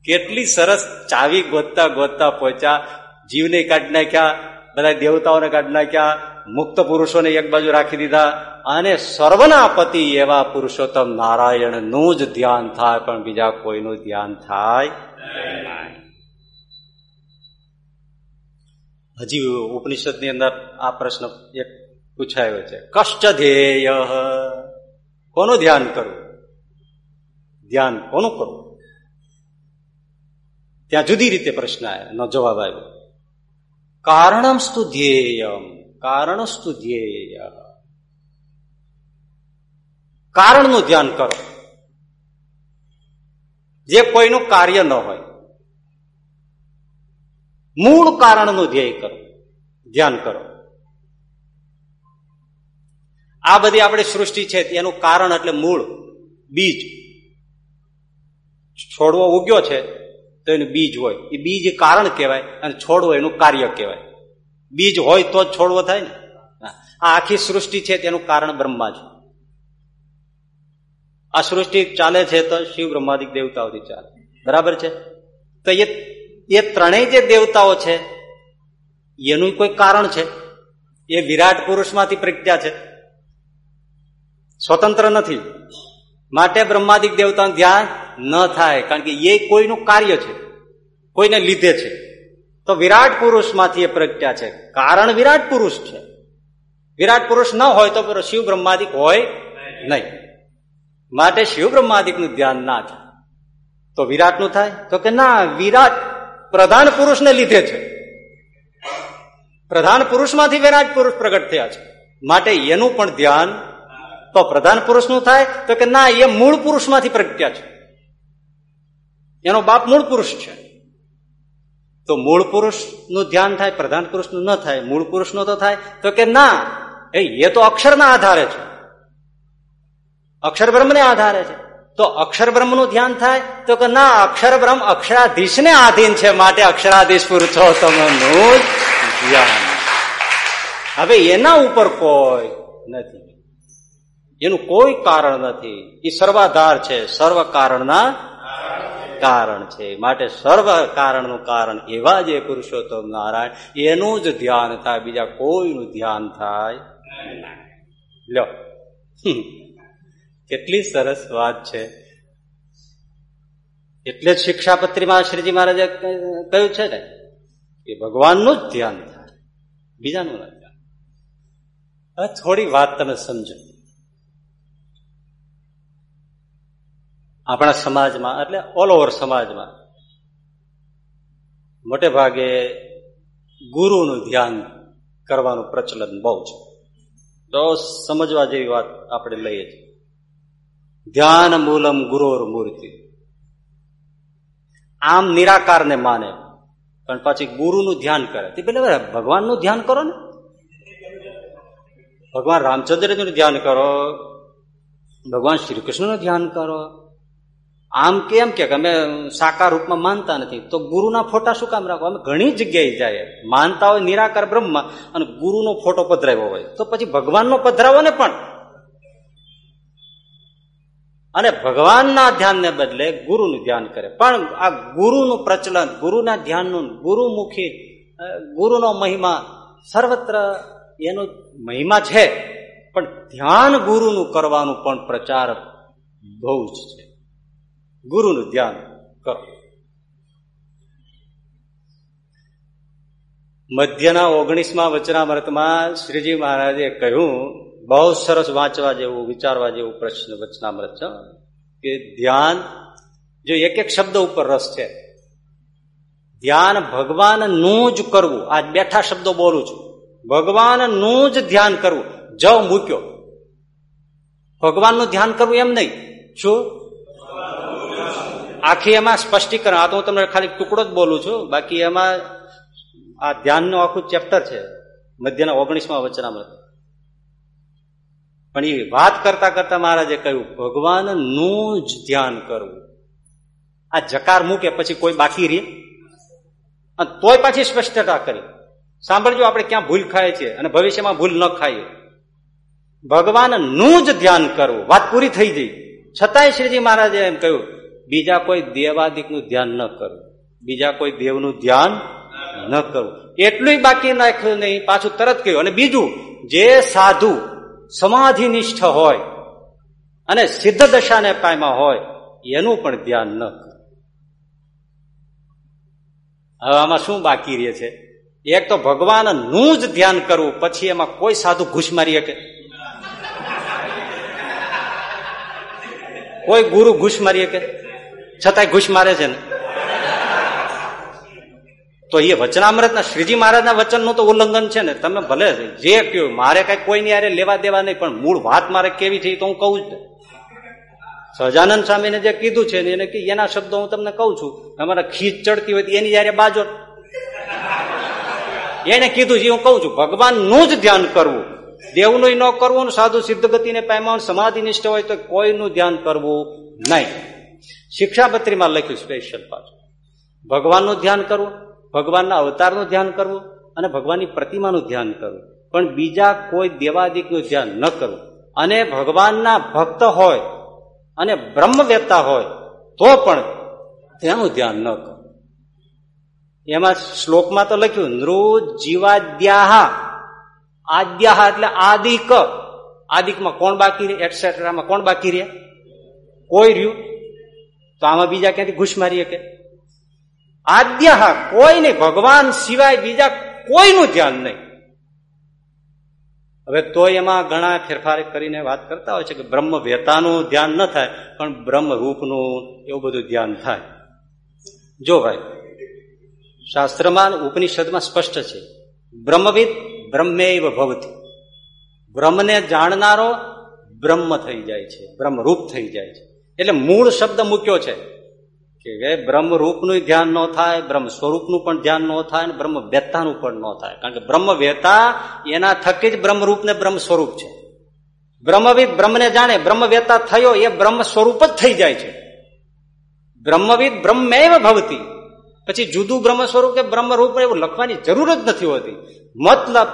કેટલી સરસ ચાવી ગોતતા ગોતતા પહોંચ્યા જીવને કાઢી નાખ્યા, બધા દેવતાઓને કાઢી નાખ્યા મુક્ત પુરુષોને એક બાજુ રાખી દીધા અને સર્વના પતિ એવા પુરુષોત્તમ નારાયણનું જ ધ્યાન થાય, પણ બીજા કોઈનું ધ્યાન થાય હજી ઉપનિષદની અંદર આ પ્રશ્ન એક પૂછાયો છે. કષ્ટ ધ્યેય? કોનું ધ્યાન કરવું? ધ્યાન કોનું કરવું? ત્યાં જુદી રીતે પ્રશ્ન નો જવાબ આવ્યો. કારણમસ્તુ ધ્યેયમ. કારણસ્તુ ધ્યેય. કારણનું ધ્યાન કરો. જે કોઈનું કાર્ય ન હોય, મૂળ કારણનું ધ્યેય કરો. ધ્યાન કરો. આ બધી આપણી સૃષ્ટિ છે એનું કારણ એટલે મૂળ, બીજ. છોડવો ઉગ્યો છે, તો એનું બીજ હોય. એ બીજ કારણ કહેવાય અને છોડવો એનું કાર્ય કહેવાય. બીજ હોય તો જ છોડવો થાય ને. આ આખી સૃષ્ટિ છે તેનું કારણ બ્રહ્મા છે. આ સૃષ્ટિ ચાલે છે તો શિવ બ્રહ્માદિક દેવતાઓથી ચાલે. બરાબર છે? તો એ એ ત્રણેય જે દેવતાઓ છે, એનું કોઈ કારણ છે? એ વિરાટ પુરુષમાંથી પ્રજ્ઞા છે. સ્વતંત્ર નથી. માટે બ્રહ્માદિક દેવતાનું ધ્યાન ન થાય, કારણ કે એ કોઈનું કાર્ય છે. કોઈને લીધે છે. તો વિરાટ પુરુષમાંથી એ પ્રગટ્યા છે. કારણ વિરાટ પુરુષ છે. વિરાટ પુરુષ ન હોય તો શિવ બ્રહ્માદિક હોય નહીં. માટે શિવ બ્રહ્માદિકનું ધ્યાન ના થાય. તો વિરાટનું થાય? તો કે ના, વિરાટ પ્રધાન પુરુષને લીધે છે. પ્રધાન પુરુષમાંથી વિરાટ પુરુષ પ્રગટ થયા છે. માટે એનું પણ ધ્યાન તો પ્રધાન પુરુષનું થાય. તો કે ના, એ મૂળ પુરુષમાંથી પ્રગટ્યા છે. એનો બાપ મૂળ પુરુષ છે. તો મૂળ પુરુષનું ધ્યાન થાય, પ્રધાન પુરુષનું ન થાય, મૂળ પુરુષનું તો થાય, તો કે ના, એ તો અક્ષરના આધારે છે. અક્ષર બ્રહ્મને આધારે છે. તો અક્ષર બ્રહ્મનું ધ્યાન થાય, તો કે ના અક્ષર બ્રહ્મ અક્ષરાધીશને આધીન છે માટે અક્ષરાધીશ પુરુષોત્તમનું ધ્યાન. હવે એના ઉપર કોઈ નથી. એનું કોઈ કારણ નથી. એ સર્વાધાર છે સર્વ કારણના કારણ છે. માટે સર્વ કારણનું કારણ એવા જે પુરુષોત્તમ નારાયણ, એનું જ ધ્યાન થાય, બીજા કોઈનું ધ્યાન થાય લો. કેટલી સરસ વાત છે. એટલે જ શિક્ષાપત્રીમાં શ્રીજી મહારાજે કહ્યું છે ને, કે ભગવાનનું જ ધ્યાન થાય, બીજાનું ના ધ્યાન થોડી વાત તમે સમજો. આપણા સમાજમાં, એટલે ઓલ ઓવર સમાજમાં. મોટે ભાગે ગુરુનું ધ્યાન કરવાનું પ્રચલન બહુ છે. તો સમજવા જેવી વાત આપણે લઈએ છીએ. ધ્યાન મૂલમ ગુરોર મૂર્તિ. આમ નિરાકારને માને. પણ પછી ગુરુનું ધ્યાન કરે. તે પેલા ભગવાનનું ધ્યાન કરો ને. ભગવાન રામચંદ્રનું ધ્યાન કરો. ભગવાન શ્રી કૃષ્ણનું ધ્યાન કરો. આમ કેમ કે અમે સાકાર રૂપમાં માનતા નથી. તો ગુરુના ફોટા શું કામ રાખો અમે ઘણી જગ્યાએ જાય. માનતા હોય નિરાકાર બ્રહ્મ અને ગુરુનો ફોટો પધરાવ્યો હોય. તો પછી ભગવાનનો પધરાવો ને પણ. અને ભગવાનના ધ્યાનને બદલે ગુરુનું ધ્યાન કરે. પણ આ ગુરુનું પ્રચલન, ગુરુના ધ્યાનનું, ગુરુમુખી ગુરુનો મહિમા સર્વત્ર એનો મહિમા છે. પણ ધ્યાન ગુરુનું કરવાનું પણ પ્રચાર બહુ જ છે. ગુરુનું ધ્યાન કરો. મધ્યના ઓગણીસમાં વચનામૃતમાં શ્રીજી મહારાજે કહ્યું, બહુ સરસ વાંચવા જેવું, વિચારવા જેવું પ્રશ્ન વચનામૃત છે કે ધ્યાન, જો એક એક શબ્દ ઉપર રસ છે, ધ્યાન ભગવાનનું જ કરવું. આજ બેઠા શબ્દો બોલું છું. ભગવાનનું જ ધ્યાન કરવું. જ મૂક્યો. ભગવાનનું ધ્યાન કરવું એમ નહીં. શું? આખી એમાં સ્પષ્ટીકરણ. આ તો હું તમને ખાલી ટુકડો જ બોલું છું. બાકી એમાં આ ધ્યાનનું આખું ચેપ્ટર છે. મધ્યના ઓગણીસમાં વચનામૃત. પણ એ વાત કરતા કરતા મહારાજે કહ્યું, ભગવાનનું જ ધ્યાન કરવું. આ જકાર મૂકે, પછી કોઈ બાકી રે અને તોય પાછી સ્પષ્ટતા કરી. સાંભળજો, આપણે ક્યાં ભૂલ ખાય છે અને ભવિષ્યમાં ભૂલ ન ખાઈએ. ભગવાનનું જ ધ્યાન કરવું. વાત પૂરી થઈ ગઈ. છતાંય શ્રીજી મહારાજે એમ કહ્યું બીજા કોઈ દેવાદિકનું ધ્યાન ન કરવું બીજા કોઈ દેવનું ધ્યાન ન કરવું એટલું બાકી નાખ્યું નહીં, પાછું તરત કહ્યું અને બીજું, જે સાધુ સમાધિનિષ્ઠ હોય અને સિદ્ધ દશાને પામ્યા હોય, એનું પણ ધ્યાન ન કરવું હવે આમાં શું બાકી રહે છે? એક તો ભગવાનનું જ ધ્યાન કરવું, પછી એમાં કોઈ સાધુ ઘૂસ મારી શકે? કોઈ ગુરુ ઘૂસ મારી શકે? છતાંય ઘૂસ મારે છે ને. તો એ વચનામૃતના શ્રીજી મહારાજના વચનનું તો ઉલ્લંઘન છે ને. તમે ભલે જે કહ્યું મારે કઈ કોઈની યારે લેવા દેવા નહીં, પણ મૂળ વાત મારે કેવી છે તો હું કહું જ સહજાનંદ સ્વામીને જે કીધું છે એને એના શબ્દો હું તમને કહું છું. અમારા ખીચ ચડતી હોય એની જયારે બાજો. એને કીધું છે, હું કહું છું, ભગવાનનું જ ધ્યાન કરવું. દેવનું ન કરવું સાધુ સિદ્ધ ગતિને પામવાનું સમાધિ નિષ્ઠ હોય તો કોઈનું ધ્યાન કરવું નહીં. શિક્ષાપત્રીમાં લખ્યું સ્પેશિયલ પાછું ભગવાનનું ધ્યાન કરવું, ભગવાનના અવતારનું ધ્યાન કરવું અને ભગવાનની પ્રતિમાનું ધ્યાન કરવું. પણ બીજા કોઈ દેવાદિકનું ધ્યાન ન કરવું. અને ભગવાનના ભક્ત હોય અને બ્રહ્મવેતા હોય, તો પણ તેનું ધ્યાન ન કરવું. એમાં શ્લોકમાં તો લખ્યું, નૃ જીવાદ્યાહા. આદ્યાહા એટલે આદિક. આદિકમાં કોણ બાકી રહે? એટસેટ્રામાં કોણ બાકી રહે? કોઈ રહ્યું? તો આમાં બીજા ક્યાંથી ઘૂસ મારી શકે? આદ્યાહા કોઈ નહીં ભગવાન સિવાય બીજા કોઈનું ધ્યાન નહીં. હવે તો એમાં ઘણા ફેરફાર કરીને વાત કરતા હોય છે કે બ્રહ્મ વેતાનું ધ્યાન ન થાય, પણ બ્રહ્મ રૂપનું એવું બધું ધ્યાન થાય. જો ભાઈ, શાસ્ત્રમાં ઉપનિષદમાં સ્પષ્ટ છે, બ્રહ્મવિદ બ્રહ્મેવ ભવતી. બ્રહ્મને જાણનારો બ્રહ્મ થઈ જાય છે, બ્રહ્મરૂપ થઈ જાય છે. એટલે મૂળ શબ્દ મૂક્યો છે કે બ્રહ્મરૂપનું ધ્યાન ન થાય બ્રહ્મ સ્વરૂપનું પણ ધ્યાન ન થાય અને બ્રહ્મ વેતાનું પણ ન થાય. કારણ કે બ્રહ્મ વેતા એના થકી જ બ્રહ્મરૂપ ને બ્રહ્મ સ્વરૂપ છે બ્રહ્મવિદ બ્રહ્મને જાણે બ્રહ્મ વેતા થયો એ બ્રહ્મ સ્વરૂપ જ થઈ જાય છે. બ્રહ્મવિદ બ્રહ્મેવ ભવતી. પછી જુદું બ્રહ્મ સ્વરૂપ કે બ્રહ્મરૂપ એવું લખવાની જરૂર જ નથી હોતી. મતલબ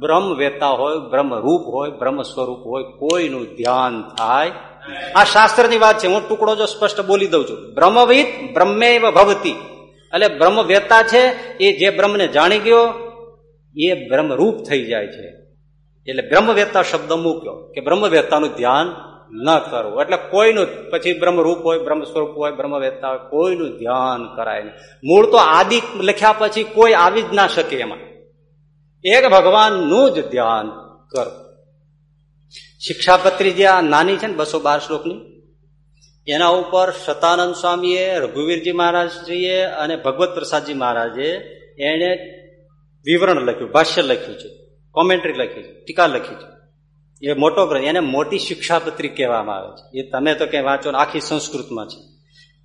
બ્રહ્મ વેતા હોય, બ્રહ્મરૂપ હોય બ્રહ્મ સ્વરૂપ હોય, કોઈનું ધ્યાન થાય આ શાસ્ત્રની વાત છે. હું ટુકડો જો સ્પષ્ટ બોલી દઉં છું. બ્રહ્મવિદ બ્રહ્મેવ ભવતી. એટલે બ્રહ્મવેતા છે, એ જે બ્રહ્મને જાણી ગયો, એ બ્રહ્મરૂપ થઈ જાય છે. એટલે બ્રહ્મવેતા શબ્દ મૂક્યો કે બ્રહ્મવેતાનું ધ્યાન ન કરવું. એટલે કોઈનું પછી બ્રહ્મરૂપ હોય બ્રહ્મ સ્વરૂપ હોય, બ્રહ્મવેતા હોય, કોઈનું ધ્યાન કરાય નહીં. મૂળ તો આદિ લખ્યા પછી કોઈ આવી જ ના શકે એમાં. એક ભગવાનનું જ ધ્યાન કરો શિક્ષાપત્રી જે આ નાની છે ને બસો બાર શ્લોકની, એના ઉપર સતાનંદ સ્વામીએ, રઘુવીરજી મહારાજજીએ અને ભગવત પ્રસાદજી મહારાજે એણે વિવરણ લખ્યું, ભાષ્ય લખ્યું છે કોમેન્ટ્રી લખી છે, ટીકા લખી છે. એ મોટો ગ્રંથ, એને મોટી શિક્ષાપત્રી કહેવામાં આવે છે. એ તમે તો કંઈ વાંચો આખી સંસ્કૃતમાં છે.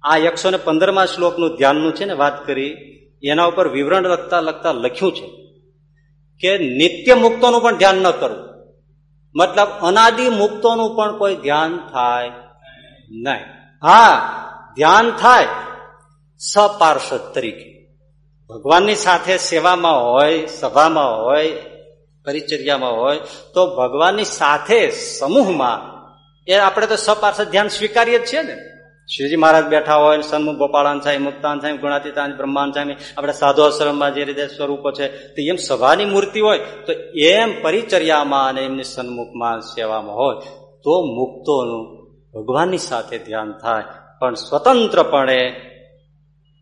આ એકસો ને પંદરમા શ્લોકનું ધ્યાનનું છે ને વાત કરી, એના ઉપર વિવરણ લખતા લખતા લખ્યું છે કે નિત્ય મુક્તોનું પણ ધ્યાન ન કરવું. મતલબ અનાદિ મુક્તોનું પણ કોઈ ધ્યાન થાય નહીં. હા, ધ્યાન થાય સપાર્ષદ તરીકે. ભગવાનની સાથે સેવામાં હોય, સભામાં હોય, પરિચર્યામાં હોય, તો ભગવાનની સાથે સમૂહમાં એ આપણે તો સપાર્ષદ ધ્યાન સ્વીકારીએ જ છીએ ને. શ્રીજી મહારાજ બેઠા હોય સન્મુખ ગોપાળાન સાહેબ મુક્તાન સાહેબ ગુણાતીતાન બ્રહ્માન સાહેબ આપણે સાધુ આશ્રમમાં જે રીતે સ્વરૂપો છે, તો એમ સભાની મૂર્તિ હોય, તો એમ પરિચર્યામાં અને એમની સન્મુખમાં સેવામાં હોય, તો મુક્તોનું ભગવાનની સાથે ધ્યાન થાય, પણ સ્વતંત્રપણે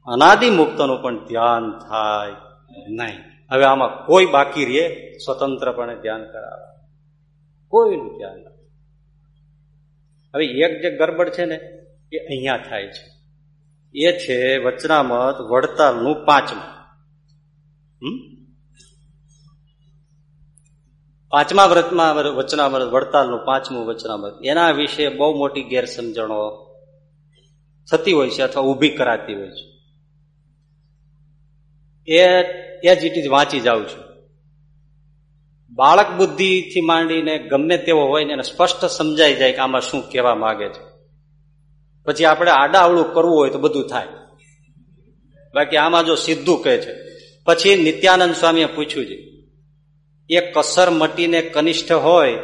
અનાદિ મુક્તોનું પણ ધ્યાન થાય નહીં. હવે આમાં કોઈ બાકી રે સ્વતંત્રપણે ધ્યાન કરાવે. કોઈનું ધ્યાન હવે એક જે ગરબડ છે ને એ અહીંયા થાય છે. એ છે વચનામત વડતાલનું પાંચમું. પાંચમા વ્રતમાં વચનામૃત વડતાલનું પાંચમું વચનામૃત. એના વિશે બહુ મોટી ગેરસમજણો થતી હોય છે અથવા ઊભી કરાતી હોય છે. એ એ જ ઇટ વાંચી જાઉં છું. બાળક બુદ્ધિથી માંડીને ગમે તેવો હોય ને એને સ્પષ્ટ સમજાઈ જાય કે આમાં શું કહેવા માગે છે. પછી આપણે આડા કરવું હોય તો બધું થાય. બાકી આમાં જો સીધું કહે છે. પછી નિત્યાનંદ સ્વામીએ પૂછ્યું છે, એ કસર મટીને કનિષ્ઠ હોય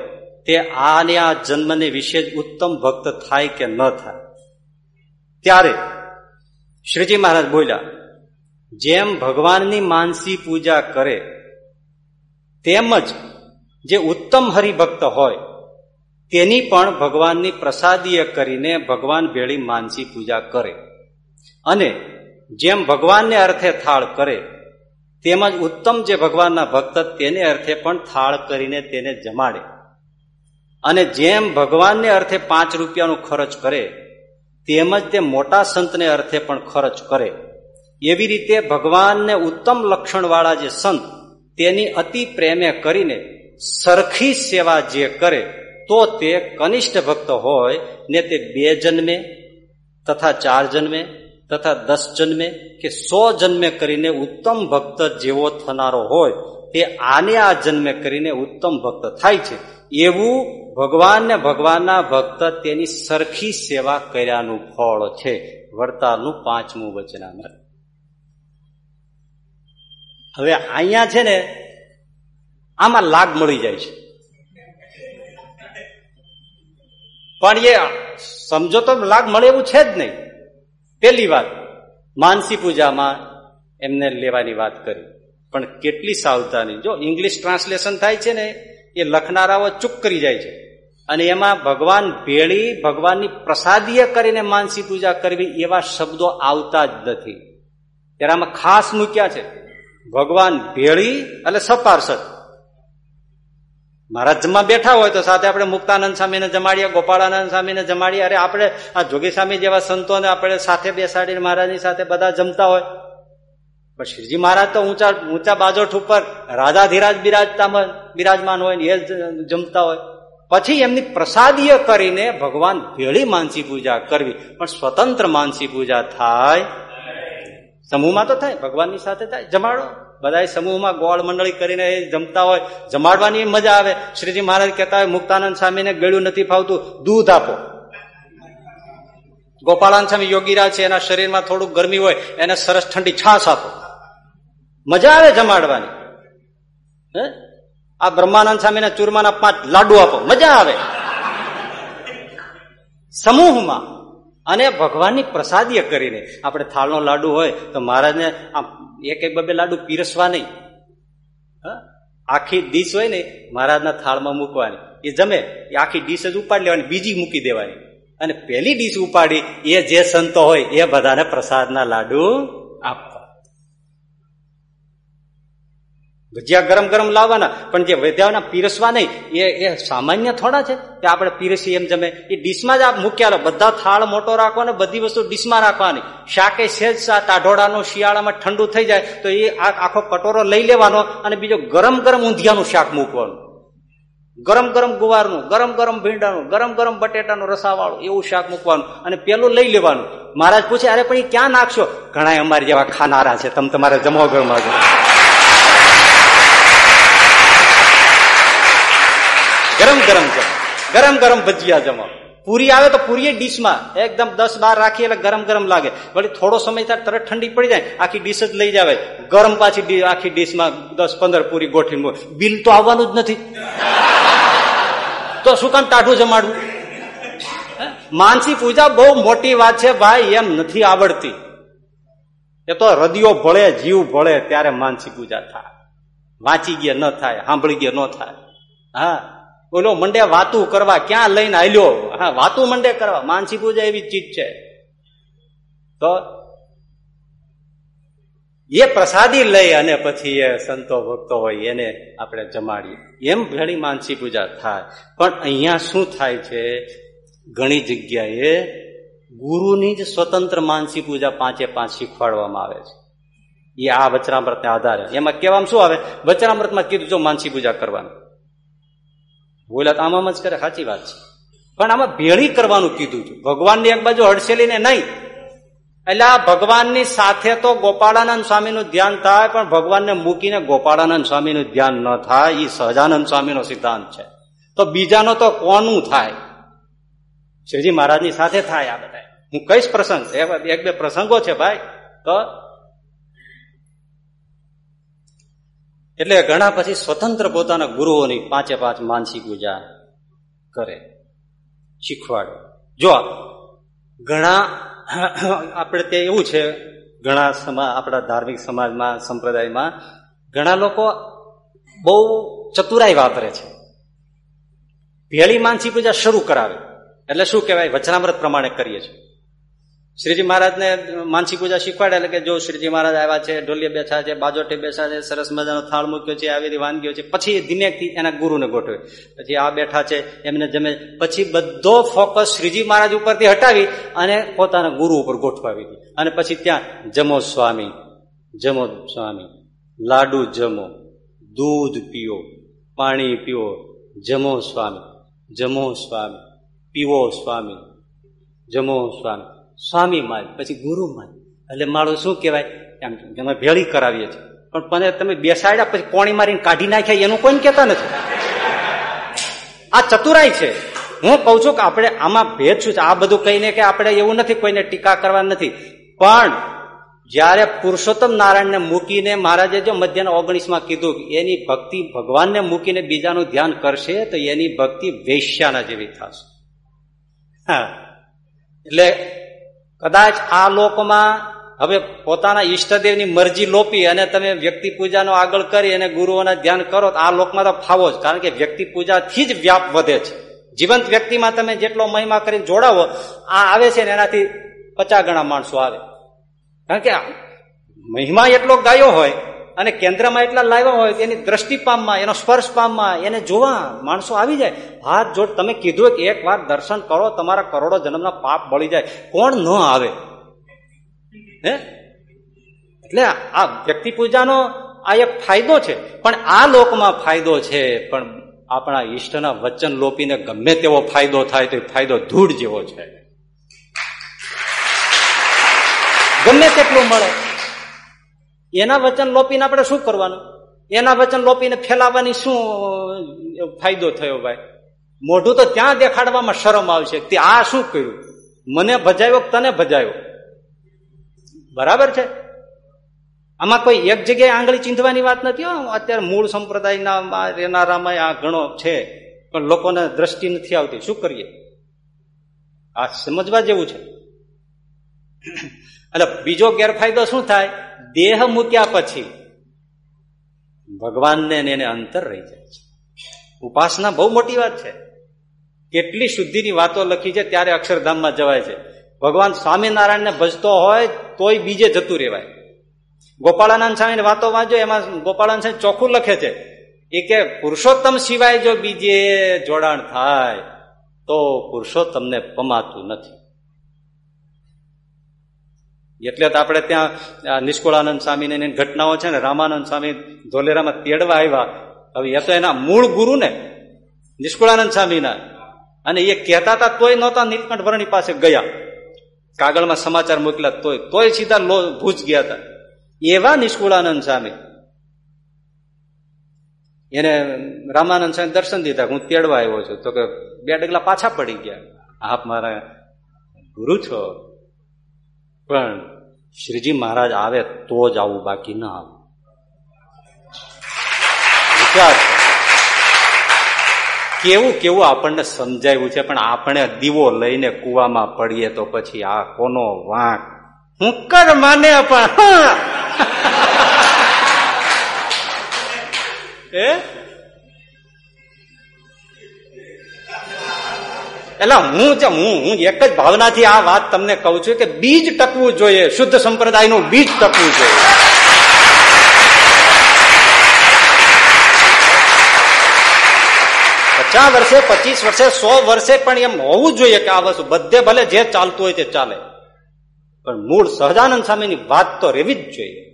તે આને આ જન્મને વિશે જ ઉત્તમ ભક્ત થાય કે ન થાય? ત્યારે શ્રીજી મહારાજ બોલ્યા, જેમ ભગવાનની માનસી પૂજા કરે તેમજ જે ઉત્તમ હરિભક્ત હોય તેની પણ ભગવાનની પ્રસાદીય કરીને ભગવાન ભેળી માનસી પૂજા કરે. અને જેમ ભગવાનને અર્થે થાળ કરે, તેમજ ઉત્તમ જે ભગવાનના ભક્ત તેને અર્થે પણ થાળ કરીને તેને જમાડે. અને જેમ ભગવાનને અર્થે પાંચ રૂપિયાનું ખર્ચ કરે, તેમજ તે મોટા સંતને અર્થે પણ ખર્ચ કરે. એવી રીતે ભગવાનને ઉત્તમ લક્ષણવાળા જે સંત, તેની અતિ પ્રેમે કરીને સરખી સેવા જે કરે તો તે કનિષ્ઠ ભક્ત હોય ને તે બે જન્મે તથા ચાર જન્મે તથા દસ જન્મે કે સો જન્મે કરીને ઉત્તમ ભક્ત જેવો થનારો હોય, તે આને આ જન્મે કરીને ઉત્તમ ભક્ત થાય છે. એવું ભગવાન ને ભગવાનના ભક્ત તેની સરખી સેવા કર્યાનું ફળ છે. વડતાલનું પાંચમું વચનામૃત. હવે અહીંયા છે ને આમાં લાગ મળી જાય છે. પણ એ સમજો તો લાગ મળે એવું છે જ નહીં. પેલી વાત, માનસી પૂજામાં એમને લેવાની વાત કરી. પણ કેટલી સાવધાની. જો ઇંગ્લિશ ટ્રાન્સલેશન થાય છે ને, એ લખનારાઓ ચૂક કરી જાય છે. અને એમાં ભગવાન ભેળી, ભગવાનની પ્રસાદીય કરીને માનસી પૂજા કરવી એવા શબ્દો આવતા જ નથી. ત્યારે આમાં ખાસ મૂક્યા છે. ભગવાન ભેળી એટલે સપાર્ષદ. મહારાજ જમવા બેઠા હોય તો સાથે આપણે મુક્તાનંદ સ્વામીને જમાડીએ, ગોપાળાનંદ સ્વામીને જમાડીએ. અરે આપણે આ જોગી સ્વામી જેવા સંતોને આપણે સાથે બેસાડીને મહારાજની સાથે બધા જમતા હોય. પણ શ્રીજી મહારાજ તો ઊંચા ઊંચા બાજોઠ ઉપર રાજાધીરાજ બિરાજતા બિરાજમાન હોય ને એ જમતા હોય. પછી એમની પ્રસાદીય કરીને ભગવાન ભેળી માનસી પૂજા કરવી. પણ સ્વતંત્ર માનસી પૂજા થાય. સમૂહમાં તો થાય, ભગવાનની સાથે થાય. જમાડો. બધા સમૂહમાં ગોળ મંડળી કરીને એ જમતા હોય, જમાડવાની મજા આવે. શ્રીજી મહારાજ કહેતા હોય, મુક્તાનંદ સ્વામીને ગળ્યું નથી ફાવતું, દૂધ આપો. ગોપાળાન સ્વામી યોગીરાજ છે, એના શરીરમાં થોડુંક ગરમી હોય, એને સરસ ઠંડી છાશ આપો. મજા આવે જમાડવાની. હે? આ બ્રહ્માનંદ સ્વામીના ચૂરમાના પાંચ લાડુ આપો, મજા આવે. સમૂહમાં અને ભગવાનની પ્રસાદીય કરીને આપણે થાળનો લાડુ હોય તો મહારાજને આમ એક એક બબે લાડુ પીરસવા નહીં. આખી ડીશ હોય ને મહારાજના થાળમાં મૂકવાની. એ જમે, એ આખી ડીશ જ ઉપાડી લેવાની, બીજી મૂકી દેવાની. અને પેલી ડીશ ઉપાડી, એ જે સંતો હોય, એ બધાને પ્રસાદના લાડુ આપવા. ભજીયા ગરમ ગરમ લાવવાના, પણ જે વેદ્યાઓના પીરસવા નહીં, એ એ સામાન્ય થોડા છે કે આપણે પીરસી એમ જમે. એ ડીશમાં જ આપ મૂક્યા બધા થાળ મોટો રાખવાનો બધી વસ્તુ ડીશમાં રાખવાની. શાકે સેજ ટાઢોળાનું શિયાળામાં ઠંડુ થઈ જાય, તો એ આખો કટોરો લઈ લેવાનો અને બીજો ગરમ ગરમ ઊંધિયાનું શાક મૂકવાનું. ગરમ ગરમ ગુવારનું, ગરમ ગરમ ભીંડાનું, ગરમ ગરમ બટેટાનું રસાવાળું, એવું શાક મૂકવાનું અને પેલું લઈ લેવાનું. મહારાજ પૂછે, અરે, પણ એ ક્યાં નાખશો? ઘણા અમારી જેવા ખાનારા છે, તમે તમારે જમો ઘરમાં ગરમ ગરમ જમો ગરમ ગરમ ભજીયા જમો. પૂરી આવે તો પૂરી ડીશમાં. એકદમ દસ બાર રાખી એટલે ગરમ ગરમ લાગે. વળી થોડો સમય થાય, તરત ઠંડી પડી જાય, આખી ડીશ જ લઈ જાવે ગરમ પાછી આખી ડીશમાં દસ પંદર પૂરી ગોઠવી બિલ તો આવવાનું જ નથી. તો શું કામ ટાઢું જમાડવું? માનસી પૂજા બહુ મોટી વાત છે, ભાઈ, એમ નથી આવડતી. એ તો હૃદયો ભળે, જીવ ભળે, ત્યારે માનસી પૂજા થાય. વાંચી ગયા ન થાય, સાંભળી ગયા ન થાય. હા. ઓલો મંડે વાતું કરવા ક્યાં લઈને આલ્યો હા, વાતું મંડે કરવા. માનસી પૂજા એવી ચીજ છે. તો એ પ્રસાદી લઈ અને પછી એ સંતો ભક્તો હોય એને આપણે જમાડીએ. એમ ઘણી માનસી પૂજા થાય. પણ અહીંયા શું થાય છે? ઘણી જગ્યાએ ગુરુની જ સ્વતંત્ર માનસી પૂજા પાંચે પાંચ શીખવાડવામાં આવે છે. એ આ વચરામૃતને આધારે. એમાં કહેવામાં શું આવે? વચરામૃતમાં કીધું, જો માનસી પૂજા કરવાનું. બોલ્યા તો આમાં જ કરે, સાચી વાત છે. પણ આમાં ભેળી કરવાનું કીધું છે. ભગવાનની એક બાજુ હડસેલીને નહીં. એટલે આ ભગવાનની સાથે તો ગોપાળાનંદ સ્વામીનું ધ્યાન થાય, પણ ભગવાનને મૂકીને ગોપાળાનંદ સ્વામીનું ધ્યાન ન થાય એ સહજાનંદ સ્વામીનો સિદ્ધાંત છે. તો બીજાનો તો કોનું થાય? શ્રીજી મહારાજની સાથે થાય આ બધા હું કઈશ પ્રસંગ? એક બે પ્રસંગો છે ભાઈ. તો એટલે ઘણા પછી સ્વતંત્ર પોતાના ગુરુઓની પાંચે પાંચ માનસી પૂજા કરે, શીખવાડે. જો ઘણા, આપણે તે એવું છે, ઘણા સમાજ આપણા ધાર્મિક સમાજમાં, સંપ્રદાયમાં, ઘણા લોકો બહુ ચતુરાઈ વાપરે છે. ભેળી માનસી પૂજા શરૂ કરાવે. એટલે શું કહેવાય? વચનામૃત પ્રમાણે કરીએ છીએ. શ્રીજી મહારાજને માનસી પૂજા શીખવાડે એટલે કે જો શ્રીજી મહારાજ આવ્યા છે ઢોલિયા બેઠા છે બાજોટે બેઠા છે, સરસ મજાનો થાળ મૂક્યો છે, આવી વાનગીઓ છે, પછી દિનેકથી એના ગુરુને ગોઠવે. પછી આ બેઠા છે, એમને જમે. પછી બધો ફોકસ શ્રીજી મહારાજ ઉપરથી હટાવી અને પોતાના ગુરુ ઉપર ગોઠવાવી દી અને પછી ત્યાં, જમો સ્વામી જમો સ્વામી, લાડુ જમો, દૂધ પીઓ, પાણી પીઓ, જમો સ્વામી જમો સ્વામી, પીવો સ્વામી, જમો સ્વામી. સ્વામી માય પછી ગુરુ માય એટલે મારું શું કહેવાય? એમ અમે ભેળી કરાવીએ છીએ. પણ તમે બેસાડ્યા પછી કોણી મારીને કાઢી નાખ્યા, એનું કોઈ કહેતા નથી. આ ચતુરાઈ છે. હું કઉ છું કે આપણે આમાં ભેદ શું છે? આ બધું કહીને કે આપણે એવું નથી, કોઈને ટીકા કરવા નથી. પણ જયારે પુરુષોત્તમ નારાયણને મૂકીને મહારાજે જો મધ્યાહન ઓગણીસમાં કીધું એની ભક્તિ ભગવાનને મૂકીને બીજાનું ધ્યાન કરશે, તો એની ભક્તિ વેશ્યાના જેવી થશે. હા. એટલે કદાચ આ લોકમાં હવે પોતાના ઈષ્ટદેવની મરજી લોપી અને તમે વ્યક્તિ પૂજાનો આગળ કરી અને ગુરુઓના ધ્યાન કરો, તો આ લોકમાં તો ફાવો જ. કારણ કે વ્યક્તિ પૂજાથી જ વ્યાપ વધે છે. જીવંત વ્યક્તિમાં તમે જેટલો મહિમા કરીને જોડાવો, આ આવે છે ને એનાથી પચાસ ગણા માણસો આવે. કારણ કે મહિમા એટલો ગાયો હોય અને કેન્દ્રમાં એટલા લાવ્યા હોય એની દ્રષ્ટિ પામમાં, એનો સ્પર્શ પામમાં, એને જોવા માણસો આવી જાય. હાથ જોડ, તમે કીધું કે એક વાર દર્શન કરો, તમારા કરોડો જન્મના પાપ બળી જાય. કોણ ન આવે? હે? એટલે આ વ્યક્તિ પૂજાનો આ એક ફાયદો છે. પણ આ લોકમાં ફાયદો છે, પણ આપણા ઈષ્ટના વચન લોપીને ગમે તેવો ફાયદો થાય તો ફાયદો ધૂળ જેવો છે. ગમે તેટલું મળે. એના વચન લોપીને આપણે શું કરવાનું? એના વચન લોપીને ફેલાવવાની શું ફાયદો થયો ભાઈ? મોઢું તો ત્યાં દેખાડવામાં શરમ આવશે તે આ શું કર્યું? મને ભજાયો તને ભજાયો? બરાબર છે? આમાં કોઈ એક જગ્યાએ આંગળી ચીંધવાની વાત નથી અત્યારે મૂળ સંપ્રદાયના રહેનારામાં આ ઘણો છે, પણ લોકોને દ્રષ્ટિ નથી આવતી. શું કરીએ? આ સમજવા જેવું છે. એટલે બીજો ગેરફાયદો શું થાય? દેહ મૂક્યા પછી ભગવાનને એને અંતર રહી જાય છે. ઉપાસના બહુ મોટી વાત છે. કેટલી શુદ્ધિની વાતો લખી છે ત્યારે અક્ષરધામમાં જવાય છે. ભગવાન સ્વામિનારાયણને ભજતો હોય તોય બીજે જતું રહેવાય. ગોપાળાનંદ સ્વામીની વાતો વાંચો, એમાં ગોપાળાનંદ સ્વામી ચોખ્ખું લખે છે. એ કે પુરુષોત્તમ સિવાય જો બીજે જોડાણ થાય, તો પુરુષોત્તમને પમાતું નથી. એટલે તો આપણે ત્યાં નિષ્કુળાનંદ સ્વામીની ઘટનાઓ છે ને, રામાનંદ સ્વામી ધોલેરામાં તેડવા આવ્યા. હવે એ તો એના મૂળ ગુરુ ને નિષ્કુળાનંદ સ્વામીના. અને એ કહેતા હતા, તોય નહોતા નીલકંઠ વર્ણી પાસે ગયા. કાગળમાં સમાચાર મોકલ્યા, તોય તોય સીધા ભૂજ ગયા હતા. એવા નિષ્કુળાનંદ સ્વામી. એને રામાનંદ સ્વામી દર્શન દીધા, હું તેડવા આવ્યો છું. તો કે બે ડગલા પાછા પડી ગયા. આપ મારા ગુરુ છો. પણ શ્રીજી મહારાજ આવે તો જ આવું, બાકી ન આવું. વિચાર. કેવું કેવું આપણને સમજાવ્યું છે, પણ આપણે દીવો લઈને કુવામાં પડીએ તો પછી આ કોનો વાંક? હું કર માને પણ એ એટલે હું જ, હું હું એક જ ભાવનાથી આ વાત તમને કહું છું કે બીજ ટકવું જોઈએ, શુદ્ધ સંપ્રદાયનું બીજ ટકવું જોઈએ. પચાસ વર્ષે, પચીસ વર્ષે, સો વર્ષે પણ એમ હોવું જોઈએ કે આ વસ્તુ બધે ભલે જે ચાલતું હોય તે ચાલે. પણ મૂળ સહજાનંદ સ્વામીની વાત તો રહેવી જ જોઈએ.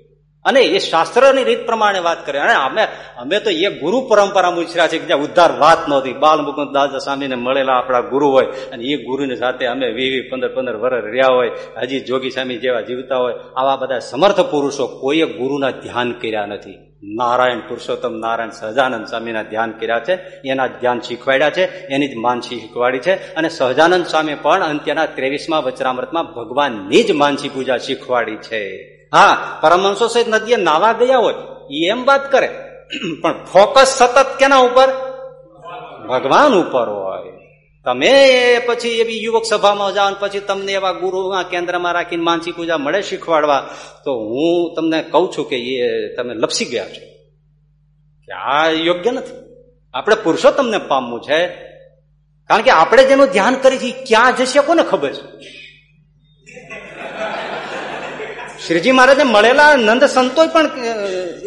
અને એ શાસ્ત્રની રીત પ્રમાણે વાત કરે. અને અમે અમે તો એ ગુરુ પરંપરા ઉછર્યા છે કે જ્યાં ઉદ્ધાર વાત નહોતી. બાલ મુકુંદ દાદા સ્વામીને મળેલા આપણા ગુરુ હોય અને એ ગુરુની સાથે અમે વી વી પંદર પંદર વર્ષ રહ્યા હોય, હજી જોગી સ્વામી જેવા જીવતા હોય, આવા બધા સમર્થ પુરુષો કોઈએ ગુરુના ધ્યાન કર્યા નથી. નારાયણ પુરુષોત્તમ નારાયણ સહજાનંદ સ્વામીના ધ્યાન કર્યા છે, એના ધ્યાન શીખવાડ્યા છે, એની જ માનસી શીખવાડી છે. અને સહજાનંદ સ્વામી પણ અંત્યના ત્રેવીસમાં વચરામૃતમાં ભગવાનની જ માનસી પૂજા શીખવાડી છે. હા, પરમહંસો સહિત નદીએ નાવા ગયા હોય એ એમ વાત કરે. પણ ફોકસ સતત કેના ઉપર? ભગવાન ઉપર હોય. તમે પછી એવી યુવક સભામાં જાઓ પછી તમને એવા ગુરુ કેન્દ્રમાં રાખીને માનસી પૂજા મળે શીખવાડવા, તો હું તમને કહું છું કે એ તમે લપસી ગયા છો. કે આ યોગ્ય નથી. આપણે પુરુષો તમને પામવું છે. કારણ કે આપણે જેનું ધ્યાન કરી છીએ ક્યાં જશે કોને ખબર છે? શ્રીજી મહારાજને મળેલા નંદ સંતો પણ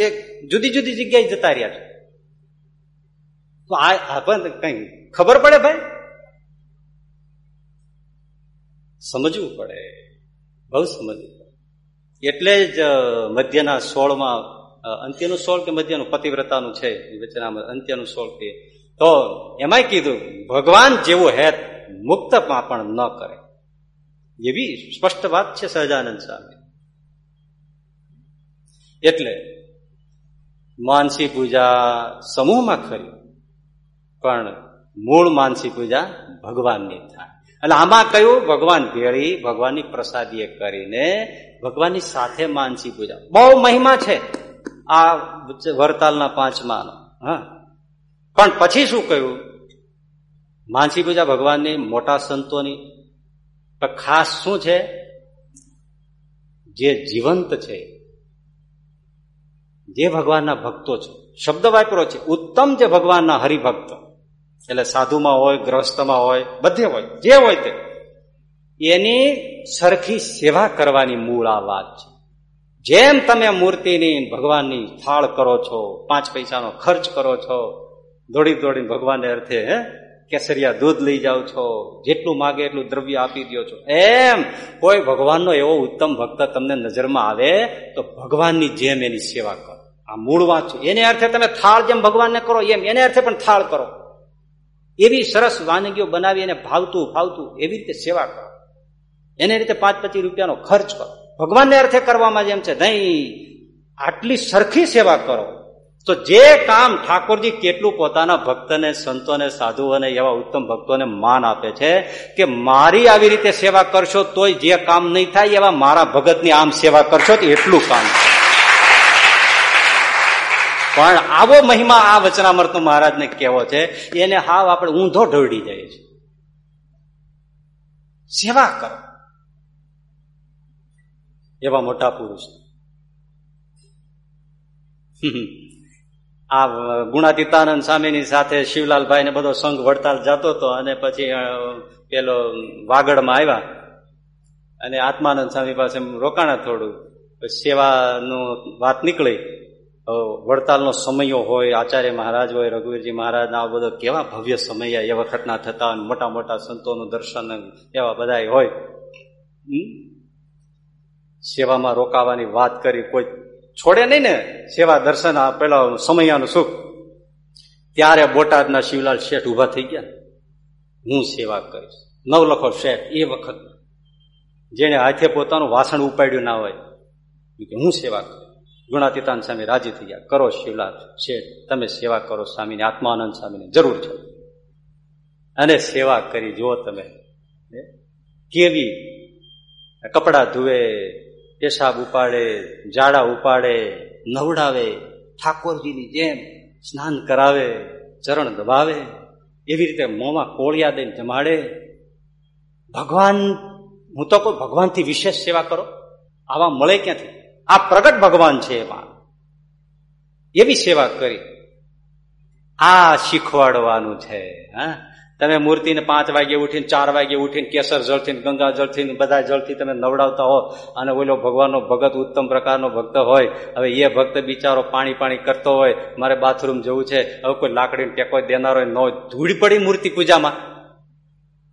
એક જુદી જુદી જગ્યાએ જતા રહ્યા છે. તો આ પણ કઈ ખબર પડે ભાઈ? સમજવું પડે. બહુ સમજવું પડે. એટલે જ મધ્યના સોળમાં અંત્યનું સોળ કે મધ્યનું? પતિવ્રતાનું છે વચનામાં, અંત્યનું સોળ કે. તો એમાંય કીધું, ભગવાન જેવું હેત મુક્તમાં પણ ન કરે. એવી સ્પષ્ટ વાત છે સહજાનંદ સ્વામી. એટલે માનસી પૂજા સમૂહમાં ખરી, પણ મૂળ માનસી પૂજા ભગવાનની થાય. એટલે આમાં કયું? ભગવાન ભેળી, ભગવાનની પ્રસાદીએ કરીને ભગવાનની સાથે માનસી પૂજા. બહુ મહિમા છે આ વરતાલના પાંચમાં હા. પણ પછી શું કહ્યું? માનસી પૂજા ભગવાનની મોટા સંતોની. ખાસ શું છે? જે જીવંત છે જે ભગવાનના ભક્તો છે, શબ્દ વાપરો છે, ઉત્તમ જે ભગવાનના હરિભક્ત. એટલે સાધુમાં હોય, ગ્રહસ્થમાં હોય, બધે હોય, જે હોય તે. એની સરખી સેવા કરવાની મૂળ આ વાત છે. જેમ તમે મૂર્તિની ભગવાનની થાળ કરો છો, પાંચ પૈસાનો ખર્ચ કરો છો દોડી દોડીને ભગવાનને અર્થે, હે, કેસરિયા દૂધ લઈ જાઓ છો, જેટલું માગે એટલું દ્રવ્ય આપી દો છો. એમ કોઈ ભગવાનનો એવો ઉત્તમ ભક્ત તમને નજરમાં આવે, તો ભગવાનની જેમ એની સેવા કરો. આ મૂળ છે. એને અર્થે તમે થાળ જેમ ભગવાનને કરો, એમ એને અર્થે પણ થાળ કરો. એવી સરસ વાનગીઓ બનાવી એને ભાવતું ભાવતું એવી રીતે સેવા કરો. એને રીતે પાંચ પચીસ રૂપિયાનો ખર્ચ કરો. ભગવાનને અર્થે કરવામાં જેમ છે, નહીં, આટલી સરખી સેવા કરો. તો જે કામ ઠાકોરજી કેટલું પોતાના ભક્તને, સંતોને, સાધુઓને એવા ઉત્તમ ભક્તોને માન આપે છે કે મારી આવી રીતે સેવા કરશો તોય જે કામ નહીં થાય એવા મારા ભગતની આમ સેવા કરશો તો એટલું કામ પણ આવો મહિમા આ વચનામૃત મહારાજને કેવો છે, એને હાવ આપણે ઊંધો ઢોળી જાય છે. સેવા કરો. એવા મોટા પુરુષ. આ ગુણાતીતાનંદ સ્વામીની સાથે શિવલાલભાઈ ને બધો સંઘ વડતાલ જતો હતો અને પછી પેલો વાગડમાં આવ્યા. અને આત્માનંદ સ્વામી પાસે રોકાણા થોડું. સેવાનું વાત નીકળી. વડતાલનો સમયો હોય, આચાર્ય મહારાજ હોય, રઘુવીરજી મહારાજ, આ બધો કેવા ભવ્ય સમય એ વખતના થતા મોટા મોટા સંતોનું દર્શન એવા બધા હોય. સેવામાં રોકાવાની વાત કરી, કોઈ છોડે નહીં ને સેવા દર્શન પેલા સમયાનું સુખ. ત્યારે બોટાદના શિવલાલ શેઠ ઊભા થઈ ગયા. હું સેવા કરીશ. નવલખો શેઠ, એ વખત જેને હાથે પોતાનું વાસણ ઉપાડ્યું ના હોય, હું સેવા કરું ગુણાતીતાન સ્વામી રાજી થઈ ગયા. કરો શિવલાલ શેઠ, તમે સેવા કરો સ્વામીને આત્માનંદ સ્વામીને જરૂર છે. અને સેવા કરી જુઓ તમે. કેવી કપડાં ધુવે, પેશાબ ઉપાડે જાડા ઉપાડે, નવડાવે, ઠાકોરજીની જેમ સ્નાન કરાવે, ચરણ દબાવે, એવી રીતે મોંમાં કોળિયા દઈને જમાડે. ભગવાન, હું તો કોઈ ભગવાનથી વિશેષ સેવા કરો. આવા મળે ક્યાંથી? આ પ્રગટ ભગવાન છે એમાં. એવી સેવા કરી. આ શીખવાડવાનું છે, હા? તમે મૂર્તિને પાંચ વાગે ઉઠીને, ચાર વાગે ઉઠીને, કેસર જળથી ગંગા જળથી બધા જળથી તમે નવડાવતા હો અને ઓલો ભગવાનનો ભગત ઉત્તમ પ્રકારનો ભક્ત હોય, હવે એ ભક્ત બિચારો પાણી પાણી કરતો હોય, મારે બાથરૂમ જવું છે, હવે કોઈ લાકડીને ટેકો દેનાર હોય ન હોય, ધૂળ પડી મૂર્તિ પૂજામાં.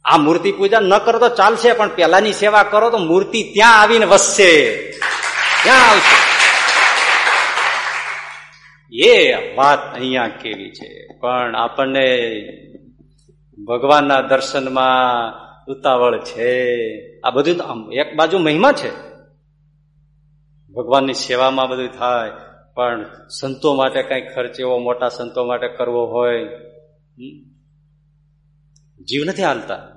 આ મૂર્તિ પૂજા ન કરો તો ચાલશે, પણ પેલાની સેવા કરો તો મૂર્તિ ત્યાં આવીને વસશે. ત્યાં આવશે એ વાત અહીંયા કેવી છે? પણ આપણને ભગવાનના દર્શનમાં ઉતાવળ છે. આ બધું આમ એક બાજુ મહિમા છે. ભગવાનની સેવામાં બધું થાય, પણ સંતો માટે કઈ ખર્ચ એવો, મોટા સંતો માટે કરવો હોય જીવ નથી હાલતા.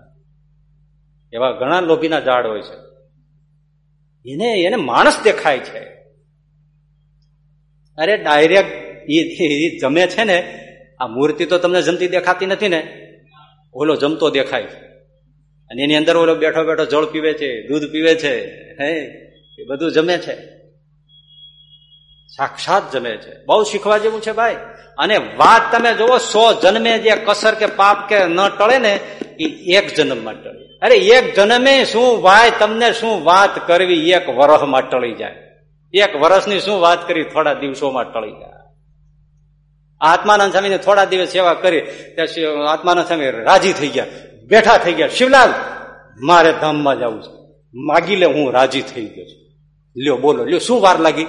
એવા ઘણા લોભીના ઝાડ હોય છે. એને એને માણસ દેખાય છે. અરે ડાયરેક્ટ એ જમે છે ને, આ મૂર્તિ તો તમને જમતી દેખાતી નથી ને. ઓલો જમતો દેખાય છે. અને એની અંદર ઓલો બેઠો બેઠો જળ પીવે છે, દૂધ પીવે છે, હે, એ બધું જમે છે. સાક્ષાત જમે છે. બહુ શીખવા જેવું છે ભાઈ. અને વાત તમે જુઓ, સો જન્મે જે કસર કે પાપ કે ન ટળે ને એ એક જન્મમાં ટળે. અરે એક જન્મે શું ભાઈ તમને શું વાત કરવી? એક વરહમાં ટળી જાય. એક વર્ષની શું વાત કરી? થોડા દિવસોમાં ટળી જાય. આત્માનંદ સ્વામીને થોડા દિવસ સેવા કરી ત્યાં આત્માનંદ સ્વામી રાજી થઈ ગયા. બેઠા થઈ ગયા. શિવલાલ, મારે ધામમાં જવું છે. માગી લે, હું રાજી થઈ ગયો છું. લ્યો, બોલો, લ્યો, શું વાર લાગી?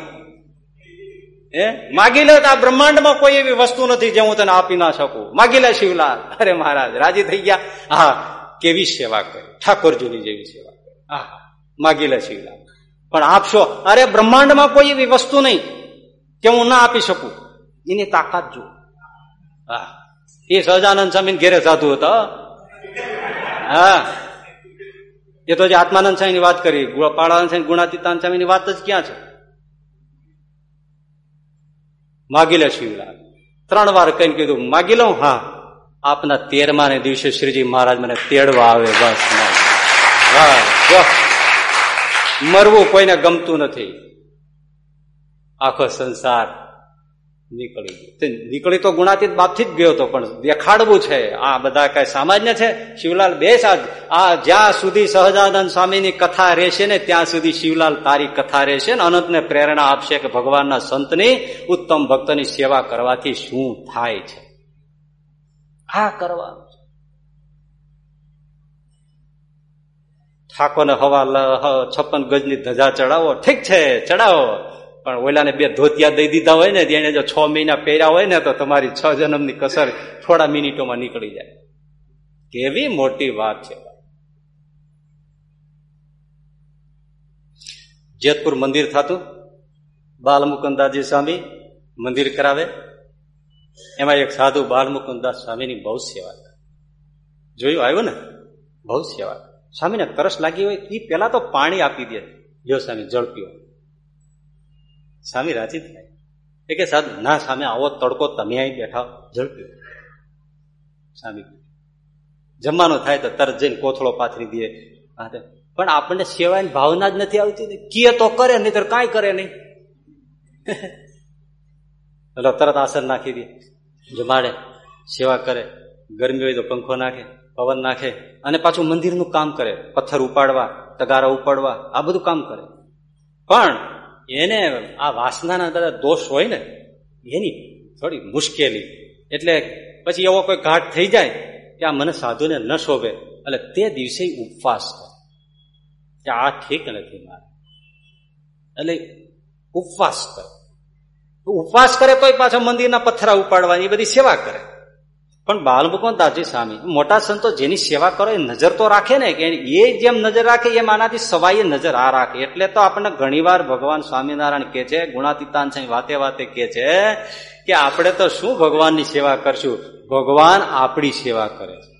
એ માગી લે આ બ્રહ્માંડમાં કોઈ એવી વસ્તુ નથી જે હું તને આપી ના શકું. માગી લે શિવલાલ. અરે મહારાજ, રાજી થઈ ગયા? હા, કેવી સેવા કરી? ઠાકોરજીની જેવી સેવા કરી. હા, માગી લે શિવલાલ. પણ આપશો અરે બ્રહ્માંડમાં કોઈ એવી વસ્તુ નહીં કે હું ના આપી શકું. એની તાકાત જો હા, એ સહજાનંદ સ્વામી ઘેરે સાધુ હતા, હા. એ તો જે આત્માનંદ સ્વામી વાત કરી પાળાનંદ સ્વામી, ગુણાતીતાનંદ સ્વામી વાત જ ક્યાં છે? માગી લે શિવલાલ ત્રણ વાર કઈ કીધું માગી લઉં હા. આપના તેરમા ને દિવસે શ્રીજી મહારાજ મને તેડવા આવે બસ. મરવું કોઈને ગમતું નથી. આખો સંસાર નીકળી ગયો. નીકળી તો ગુણાતીત બાપથી જ ગયો હતો પણ દેખાડવું છે. આ બધા કઈ સામાન્ય છે? શિવલાલ બે આ જ્યાં સુધી સહજાનંદ સ્વામીની કથા રહેશે ને ત્યાં સુધી શિવલાલ તારી કથા રહેશે ને અનંતને પ્રેરણા આપશે કે ભગવાનના સંતની ઉત્તમ ભક્તની સેવા કરવાથી શું થાય છે? આ કરવાનું ઠાકોરને હવા છપ્પન ગજની ધજા ચડાવો. ઠીક છે ચડાવો. પણ ઓલાને બે ધોતિયા દઈ દીધા હોય ને એને જો છ મહિના પહેર્યા હોય ને, તો તમારી છ જન્મની કસર થોડા મિનિટોમાં નીકળી જાય. કેવી મોટી વાત છે. જેતપુર મંદિર થતું? બાલમુકુદાસજી સ્વામી મંદિર કરાવે? એમાં એક સાધુ બાલમુકુદાસ સ્વામીની બહુ સેવા જોયું? આવ્યું ને? બહુ સેવા સ્વામીને તરસ લાગી હોય એ પેલા તો પાણી આપી દે. જો સ્વામી, જળ પીઓ. સ્વામી રાજી થાય. એ કે સાધુ ના, સામે આવો, તડકો તમે અહીં બેઠા ઝડપ્યો. સ્વામી જમવાનું થાય તો તરત જઈને કોથળો પાથરી દે. પણ આપણને સેવાની ભાવના જ નથી આવતી કીએ તો કરે નહીં તો કાંઈ કરે નહીં. એટલે તરત આસન નાખી દે. જમાડે, સેવા કરે. ગરમી હોય તો પંખો નાખે, પવન નાખે. અને પાછું મંદિરનું કામ કરે. પથ્થર ઉપાડવા, તગારા ઉપાડવા. આ બધું કામ કરે. પણ એને આ વાસનાના બધા દોષ હોય ને, એની થોડી મુશ્કેલી. એટલે પછી એવો કોઈ ઘાટ થઈ જાય કે આ મને સાધુને ન શોભે, એટલે તે દિવસે ઉપવાસ કરે. આ ઠીક નથી મારે. એટલે ઉપવાસ કરે. ઉપવાસ કરે તો પાછા મંદિરના પથરા ઉપાડવાની, એ બધી સેવા કરે. પણ બાલમુકુંદ દાસજી સ્વામી મોટા સંતો જેની સેવા કરો એ નજર તો રાખે ને, કે એ જેમ નજર રાખે, એમ આનાથી સવાઈ નજર આ રાખે. એટલે તો આપણને ઘણીવાર ભગવાન સ્વામિનારાયણ કે છે, ગુણાતીતાન છે વાતે વાતે કે છે, કે આપણે તો શું ભગવાનની સેવા કરશું? ભગવાન આપણી સેવા કરે છે.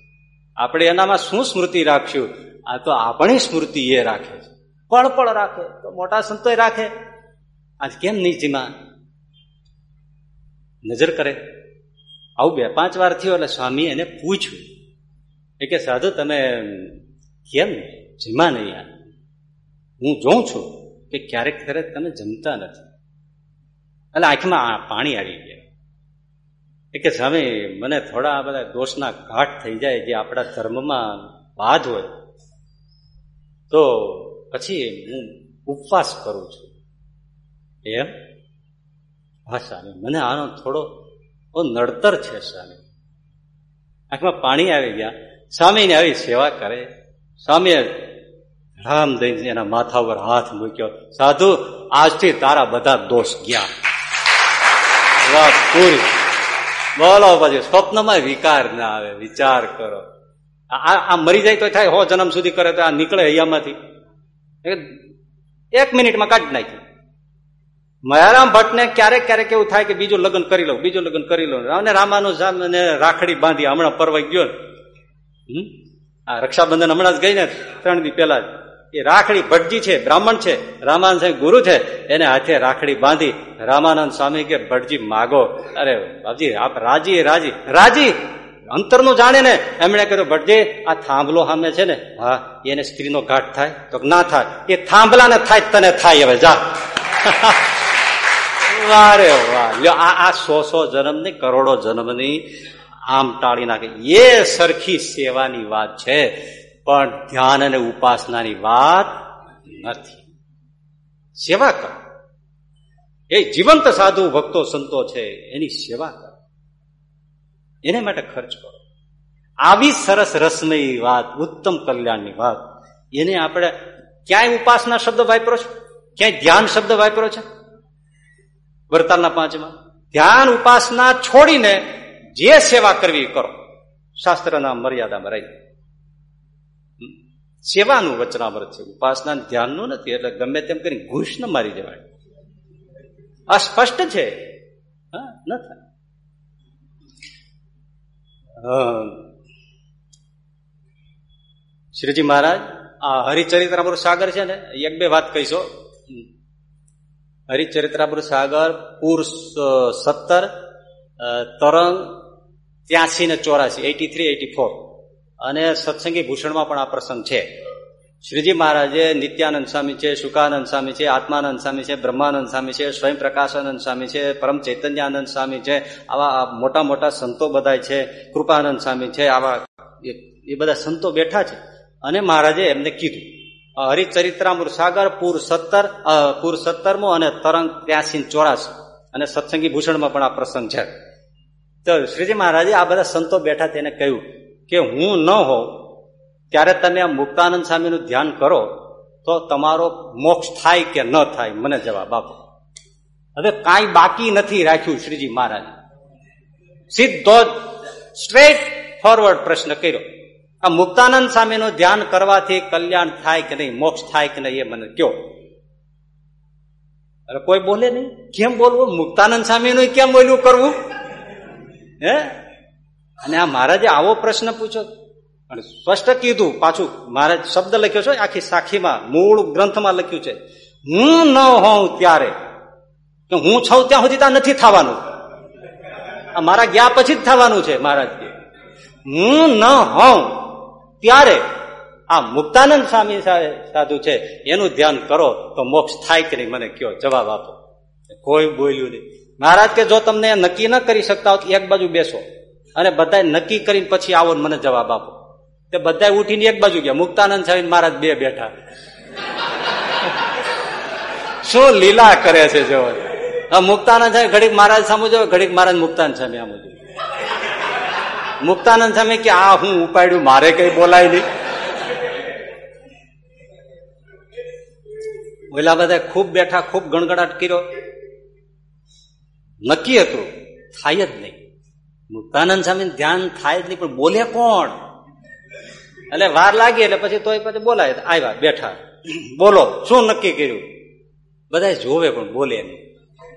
આપણે એનામાં શું સ્મૃતિ રાખશું? આ તો આપણી સ્મૃતિ એ રાખે છે. પળ પળ રાખે, તો મોટા સંતો રાખે. આજ કેમ નહીં જીમાં? નજર કરે. આવું બે પાંચ વાર થયો એટલે સ્વામી એને પૂછ્યું. એ કે, સાધુ, તમે કેમ જીમા નહીં યાર હું જોઉં છું કે ક્યારેક ક્યારેક તમે જમતા નથી. એટલે આંખમાં પાણી આવી ગયા. એ કે સ્વામી મને થોડા આ બધા દોષના ઘાટ થઈ જાય જે આપણા ધર્મમાં બાદ હોય. તો પછી હું ઉપવાસ કરું છું. એમ? હા સ્વામી મને આનો થોડો નડતર છે સ્વામી. આંખમાં પાણી આવી ગયા. સ્વામીને આવી સેવા કરે. સ્વામીએ રામ દઈને એના માથા પર હાથ મૂક્યો. સાધુ, આજથી તારા બધા દોષ ગયા. વાત પૂરી. બોલો પછી, સ્વપ્નમાં વિકાર ના આવે, વિચાર કરો. આ મરી જાય તો થાય, હો જન્મ સુધી કરે તો આ નીકળે અહીંયામાંથી. એક મિનિટમાં કાઢી નાખ્યું. મયારામ ભટ્ટને ક્યારેક ક્યારેક એવું થાય કે બીજું લગ્ન કરી લઉં, બીજું લગ્ન કરી લઉં. અને રામાનુજામ ને રાખડી બાંધી હમણાં પરવાઈ ગયો ને. આ રક્ષાબંધન હમણાં જ ગઈ ને ત્રણ દી પહેલા જ. એ રાખડી ભટજી છે, બ્રાહ્મણ છે રામાનંદ સાહેબ ગુરુ છે, એને હાથે રાખડી બાંધી રામાનંદ સ્વામી કે ભટજી માગો. અરે બાપજી, આપ રાજી રાજી. રાજી! અંતરનું જાણે ને. એમણે કર્યું ભટજી આ થાંભલો સામે છે ને. હા, એને સ્ત્રીનો ઘાટ થાય. તો ના થાય. એ થાંભલાને થાય, તને થાય, હવે જા. વારે વાહ આ સો સો જન્મની, કરોડો જન્મની આમ ટાળી નાખે. એ સરખી સેવાની વાત છે, પણ ધ્યાન અને ઉપાસનાની વાત નથી. સેવા કરો. એ જીવંત સાધુ, ભક્તો, સંતો છે, એની સેવા કરો. એને માટે ખર્ચ કરો. આવી સરસ રસમય વાત, ઉત્તમ કલ્યાણની વાત, એને આપણે ક્યાંય ઉપાસના શબ્દ વાપરો છો? ક્યાંય ધ્યાન શબ્દ વાપરો છે? વરતાલના પાંચમાં, ધ્યાન ઉપાસના છોડીને જે સેવા કરવી કરો. શાસ્ત્રના મર્યાદામાં રહી. સેવાનું વચનામૃત છે. ઉપાસના ધ્યાનનું નથી, એટલે ગમે તેમ કરીને ઘૂસ ન મારી જવાય આ સ્પષ્ટ છે. ન થાય. શ્રીજી મહારાજ, આ હરિચરિત્રામૃત સાગર છે ને, એક બે વાત કહીશો. હરિચરિત્રામૃત સાગર પૂર સત્તર તરંગ ત્યાસી ને ચોરાસી, એટી થ્રી, એટી ફોર. અને સત્સંગી ભૂષણમાં પણ આ પ્રસંગ છે. શ્રીજી મહારાજે નિત્યાનંદ સ્વામી છે, સુકાનંદ સ્વામી છે, આત્માનંદ સ્વામી છે, બ્રહ્માનંદ સ્વામી છે, સ્વયં પ્રકાશાનંદ સ્વામી છે, પરમ ચૈતન્યાનંદ સ્વામી છે, આવા મોટા મોટા સંતો બધા છે, કૃપાનંદ સ્વામી છે, આવા એ બધા સંતો બેઠા છે. અને મહારાજે એમને કીધું હરિચરિત્રામૃત સાગર, પૂર સત્તર પૂર સત્તરમો અને તરંગ ત્યાસી ચોરાસી. અને સત્સંગી ભૂષણમાં પણ આ પ્રસંગ છે. તો શ્રીજી મહારાજે આ બધા સંતો બેઠા તેને કહ્યું કે હું ન હોઉં, ત્યારે તમે આ મુક્તાનંદ સ્વામીનું ધ્યાન કરો, તો તમારો મોક્ષ થાય કે ન થાય? મને જવાબ આપો. હવે કાંઈ બાકી નથી રાખ્યું શ્રીજી મહારાજ. સીધો સ્ટ્રેટ ફોરવર્ડ પ્રશ્ન કર્યો. આ મુક્તાનંદ સ્વામીનું ધ્યાન કરવાથી કલ્યાણ થાય કે નહીં, મોક્ષ થાય કે નહીં એ મને કયો. અરે કોઈ બોલે નહીં. કેમ બોલવું? મુક્તાનંદ સ્વામીનું કેમ બોલવું કરવું? હે? અને આ મહારાજે આવો પ્રશ્ન પૂછ્યો. અને સ્પષ્ટ કીધું પાછું. મહારાજ શબ્દ લખ્યો છે, આખી સાખીમાં, મૂળ ગ્રંથમાં લખ્યું છે. હું ન હોઉં ત્યારે હું છું ત્યાં સુધી ત્યાં નથી થવાનું. આ મારા ગયા પછી જ થવાનું છે મહારાજ. હું ન હોઉં ત્યારે આ મુક્તાનંદ સ્વામી સાધુ છે, એનું ધ્યાન કરો તો મોક્ષ થાય કે નહીં? મને કયો જવાબ આપો. કોઈ બોલ્યું નહીં. મહારાજ કે જો તમને નક્કી ન કરી શકતા હો તો એક બાજુ બેસો અને બધા નક્કી કરીને પછી આવો મને જવાબ આપો. તે બધા ઉઠીને એક બાજુ ગયા. મુક્તાનંદ સ્વામી મહારાજ બે બેઠા. શું લીલા કરે છે જો. મુક્તાનંદ સાહેબ ઘડીક મહારાજ સામુ જો ઘડીક મહારાજ મુક્તાનંદ સ્વામી આમ મુક્તાનંદ સ્વામી કે, આ હું ઉપાડ્યું, મારે કઈ બોલાય નહીં. ઓલા બધા ખૂબ બેઠા, ખૂબ ગણગડાટ કર્યો. નક્કી હતું, થાય જ નહીં. મુક્તાનંદ સ્વામી ધ્યાન થાય જ નહીં, પણ બોલે કોણ? એટલે વાર લાગી, એટલે પછી તોય પછી બોલાય. આવ્યા, બેઠા. બોલો, શું નક્કી કર્યું? બધા જોવે, પણ બોલે નહીં.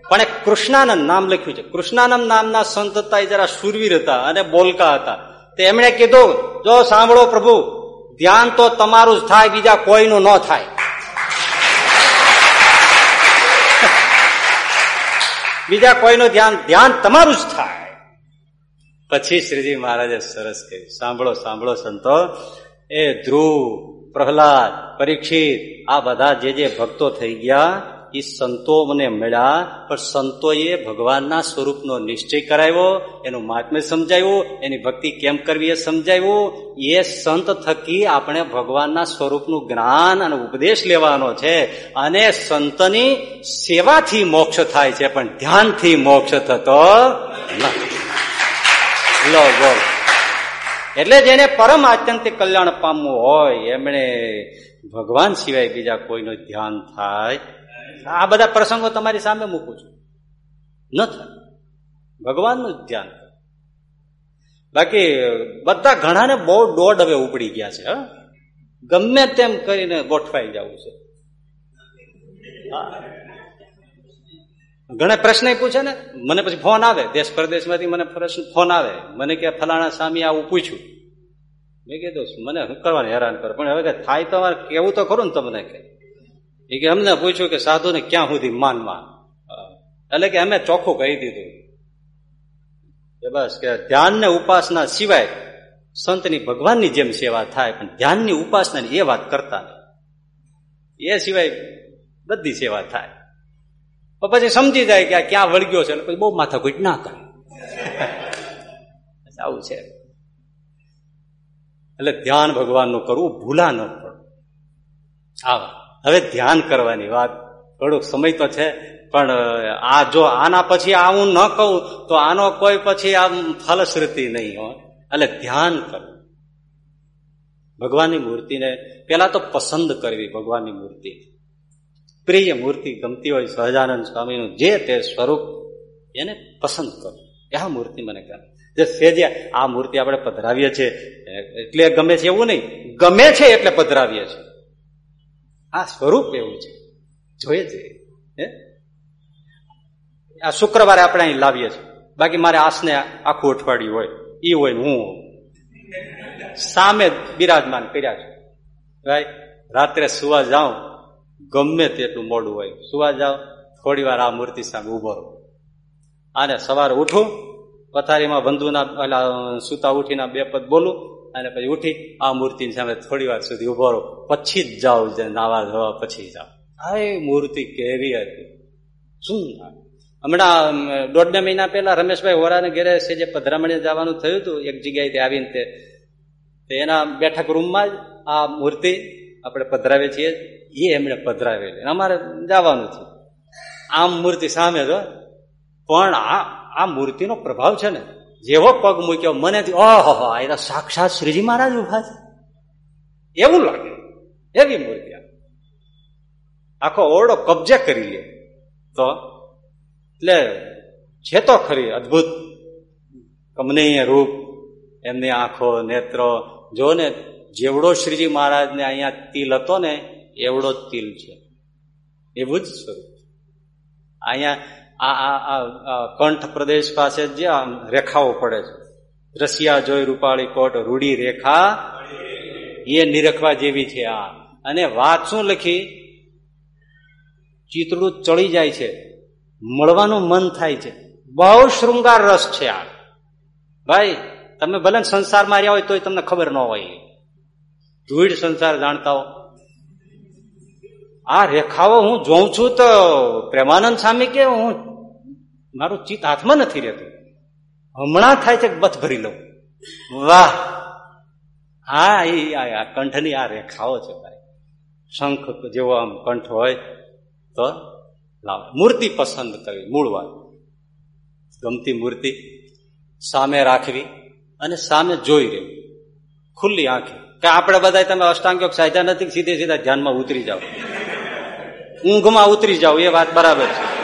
પણ એક કૃષ્ણાનંદ નામ લખ્યું છે. કૃષ્ણાનંદ નામના સંત હતા, એ જરા સુરવીર હતા અને બોલકા હતા. તે એમણે કીધું, જો સાંભળો પ્રભુ, ધ્યાન તો તમારું જ થાય, બીજા કોઈનું ન થાય. બીજા કોઈનું ધ્યાન ધ્યાન તમારું જ થાય. પછી શ્રીજી મહારાજે સરસ કહ્યું, સાંભળો સાંભળો સંતો, એ ધ્રુવ, પ્રહલાદ, પરીક્ષિત, આ બધા જે જે ભક્તો થઈ ગયા એ સંતો મને મળ્યા, પણ સંતોએ ભગવાનના સ્વરૂપનો નિશ્ચય કરાવ્યો, એનું મહાત્મ્ય સમજાવ્યું, એની ભક્તિ કેમ કરવી એ સમજાવ્યું. એ સંત થકી આપણે ભગવાનના સ્વરૂપનું જ્ઞાન અને ઉપદેશ લેવાનો છે અને સંતની સેવાથી મોક્ષ થાય છે, પણ ધ્યાનથી મોક્ષ થતો લો, બોલ. એટલે જેને પરમ આત્યંતિક કલ્યાણ પામવું હોય, એમણે ભગવાન સિવાય બીજા કોઈનું ધ્યાન થાય આ બધા પ્રસંગો તમારી સામે મૂકું છું. ન થાય. ભગવાનનું જ ધ્યાન બાકી, બધા ઘણાને બહુ દોડ હવે ઉપડી ગયા છે ગમે તેમ કરીને ગોઠવાઈ જવું છે. ઘણા પ્રશ્ન પૂછે ને, મને પછી ફોન આવે. દેશ પરદેશમાંથી મને ફોન આવે. મને કે ફલાણા સામે આવું પૂછ્યું. મેં કીધું, મને શું કરવાનું હેરાન કરો? પણ હવે કે થાય તમારે કેવું તો ખરું ને તમને કે. એ કે અમને પૂછ્યું કે સાધુને ક્યાં સુધી માનવા? એટલે કે અમે ચોખ્ખું કહી દીધું. કે બસ કે ધ્યાન ને ઉપાસના સિવાય સંતની ભગવાનની જેમ સેવા થાય, પણ ધ્યાનની ઉપાસનાની એ વાત કરતા એ સિવાય બધી સેવા થાય. પછી સમજી જાય કે આ ક્યાં વળગ્યો છે પછી બહુ માથાકૂટ ના કરે. આવું છે. એટલે ધ્યાન ભગવાનનું કરવું ભૂલા ન પડે. આવા. હવે ધ્યાન કરવાની વાત. થોડોક સમય તો છે, પણ આ જો આના પછી આવું ન કહું, તો આનો કોઈ પછી આમ ફલશ્રુતિ નહીં હોય. એટલે ધ્યાન કરવું. ભગવાનની મૂર્તિને, પેલા તો પસંદ કરવી ભગવાનની મૂર્તિ. પ્રિય મૂર્તિ ગમતી હોય સહજાનંદ સ્વામીનું, જે તે સ્વરૂપ એને પસંદ કરો આ મૂર્તિ મને ગમે. જે સેજે આ મૂર્તિ આપણે પધરાવીએ છીએ, એટલે ગમે છે એવું નહીં. ગમે છે એટલે પધરાવીએ છીએ. આ સ્વરૂપ એવું છે. જોઈએ છે. હે? આ શુક્રવારે આપણે અહીં લાવીએ છીએ. બાકી મારે આસને આખું અઠવાડિયું હોય. એ હોય હું સામે બિરાજમાન કર્યા છે. રાઈટ રાત્રે સુવા જાઉં, ગમે તેટલું મોડું હોય. સુવા જાઉં, થોડી વાર આ મૂર્તિ સામે ઊભો રહો. અને સવારે ઉઠું, પથારીમાં બંધુના સુતા ઉઠીના બે પદ બોલું અને પછી ઉઠી આ મૂર્તિની સામે થોડી વાર સુધી ઊભો રહો. પછી જ જાઓ નાવા ધોવા પછી જાઓ. આ એ મૂર્તિ કેવી હતી? શું હમણાં દોઢ મહિના પહેલા રમેશભાઈ હોરાને ઘેરે છે જે પધરામણી જવાનું થયું હતું, એક જગ્યાએથી આવીને તે એના બેઠક રૂમમાં જ આ મૂર્તિ આપણે પધરાવીએ છીએ. એ એમણે પધરાવેલી. અમારે જવાનું છે આમ મૂર્તિ સામે જો પણ આ આ મૂર્તિનો પ્રભાવ છે ને. જેવો પગ મૂક્યો મને ઓહો એ તો સાક્ષાત શ્રીજી મહારાજ ઊભા છે. એવું લાગે, એવી મૂર્તિ આખો ઓરડો કબજે કરી લે. તો, એટલે છે તો ખરી અદભુત. કમનીય રૂપ, એમની આંખો, નેત્રો, જો ને જેવડો શ્રીજી મહારાજને અહીંયા તિલ હતો ને, એવડો તિલ છે. એવું જ સ્વરૂપ અહીંયા આ કંઠ પ્રદેશ પાસે જે રેખાઓ પડે છે. રશિયા જોઈ, રૂપાળી, કોટ, રૂડી રેખા એ નિરખવા જેવી છે આ. અને વાત શું લખી? ચિતડું ચડી જાય છે. મળવાનું મન થાય છે. બહુ શૃંગાર રસ છે આ. ભાઈ, તમે ભલે સંસાર માર્યા હોય તોય તમને ખબર ન હોય. ધૂળ સંસાર જાણતા હો. આ રેખાઓ હું જોઉં છું તો પ્રેમાનંદ સ્વામી કે હું મારું ચિત્ત હાથમાં નથી રહેતું. હમણાં થાય છે બથ ભરી લઉં. વાહ! હા, એ, આ કંઠની આ રેખાઓ છે ભાઈ. શંખ જેવો આમ કંઠ હોય તો લાવ. મૂર્તિ પસંદ કરવી, મૂળ વાત. ગમતી મૂર્તિ સામે રાખવી અને સામે જોઈ રહેવું. ખુલ્લી આંખે. કે આપણે બધા તમે અષ્ટાંગયોગ સાધ્યા નથી સીધે સીધા ધ્યાનમાં ઉતરી જાઓ. ઊંઘમાં ઉતરી જાવ એ વાત બરાબર છે.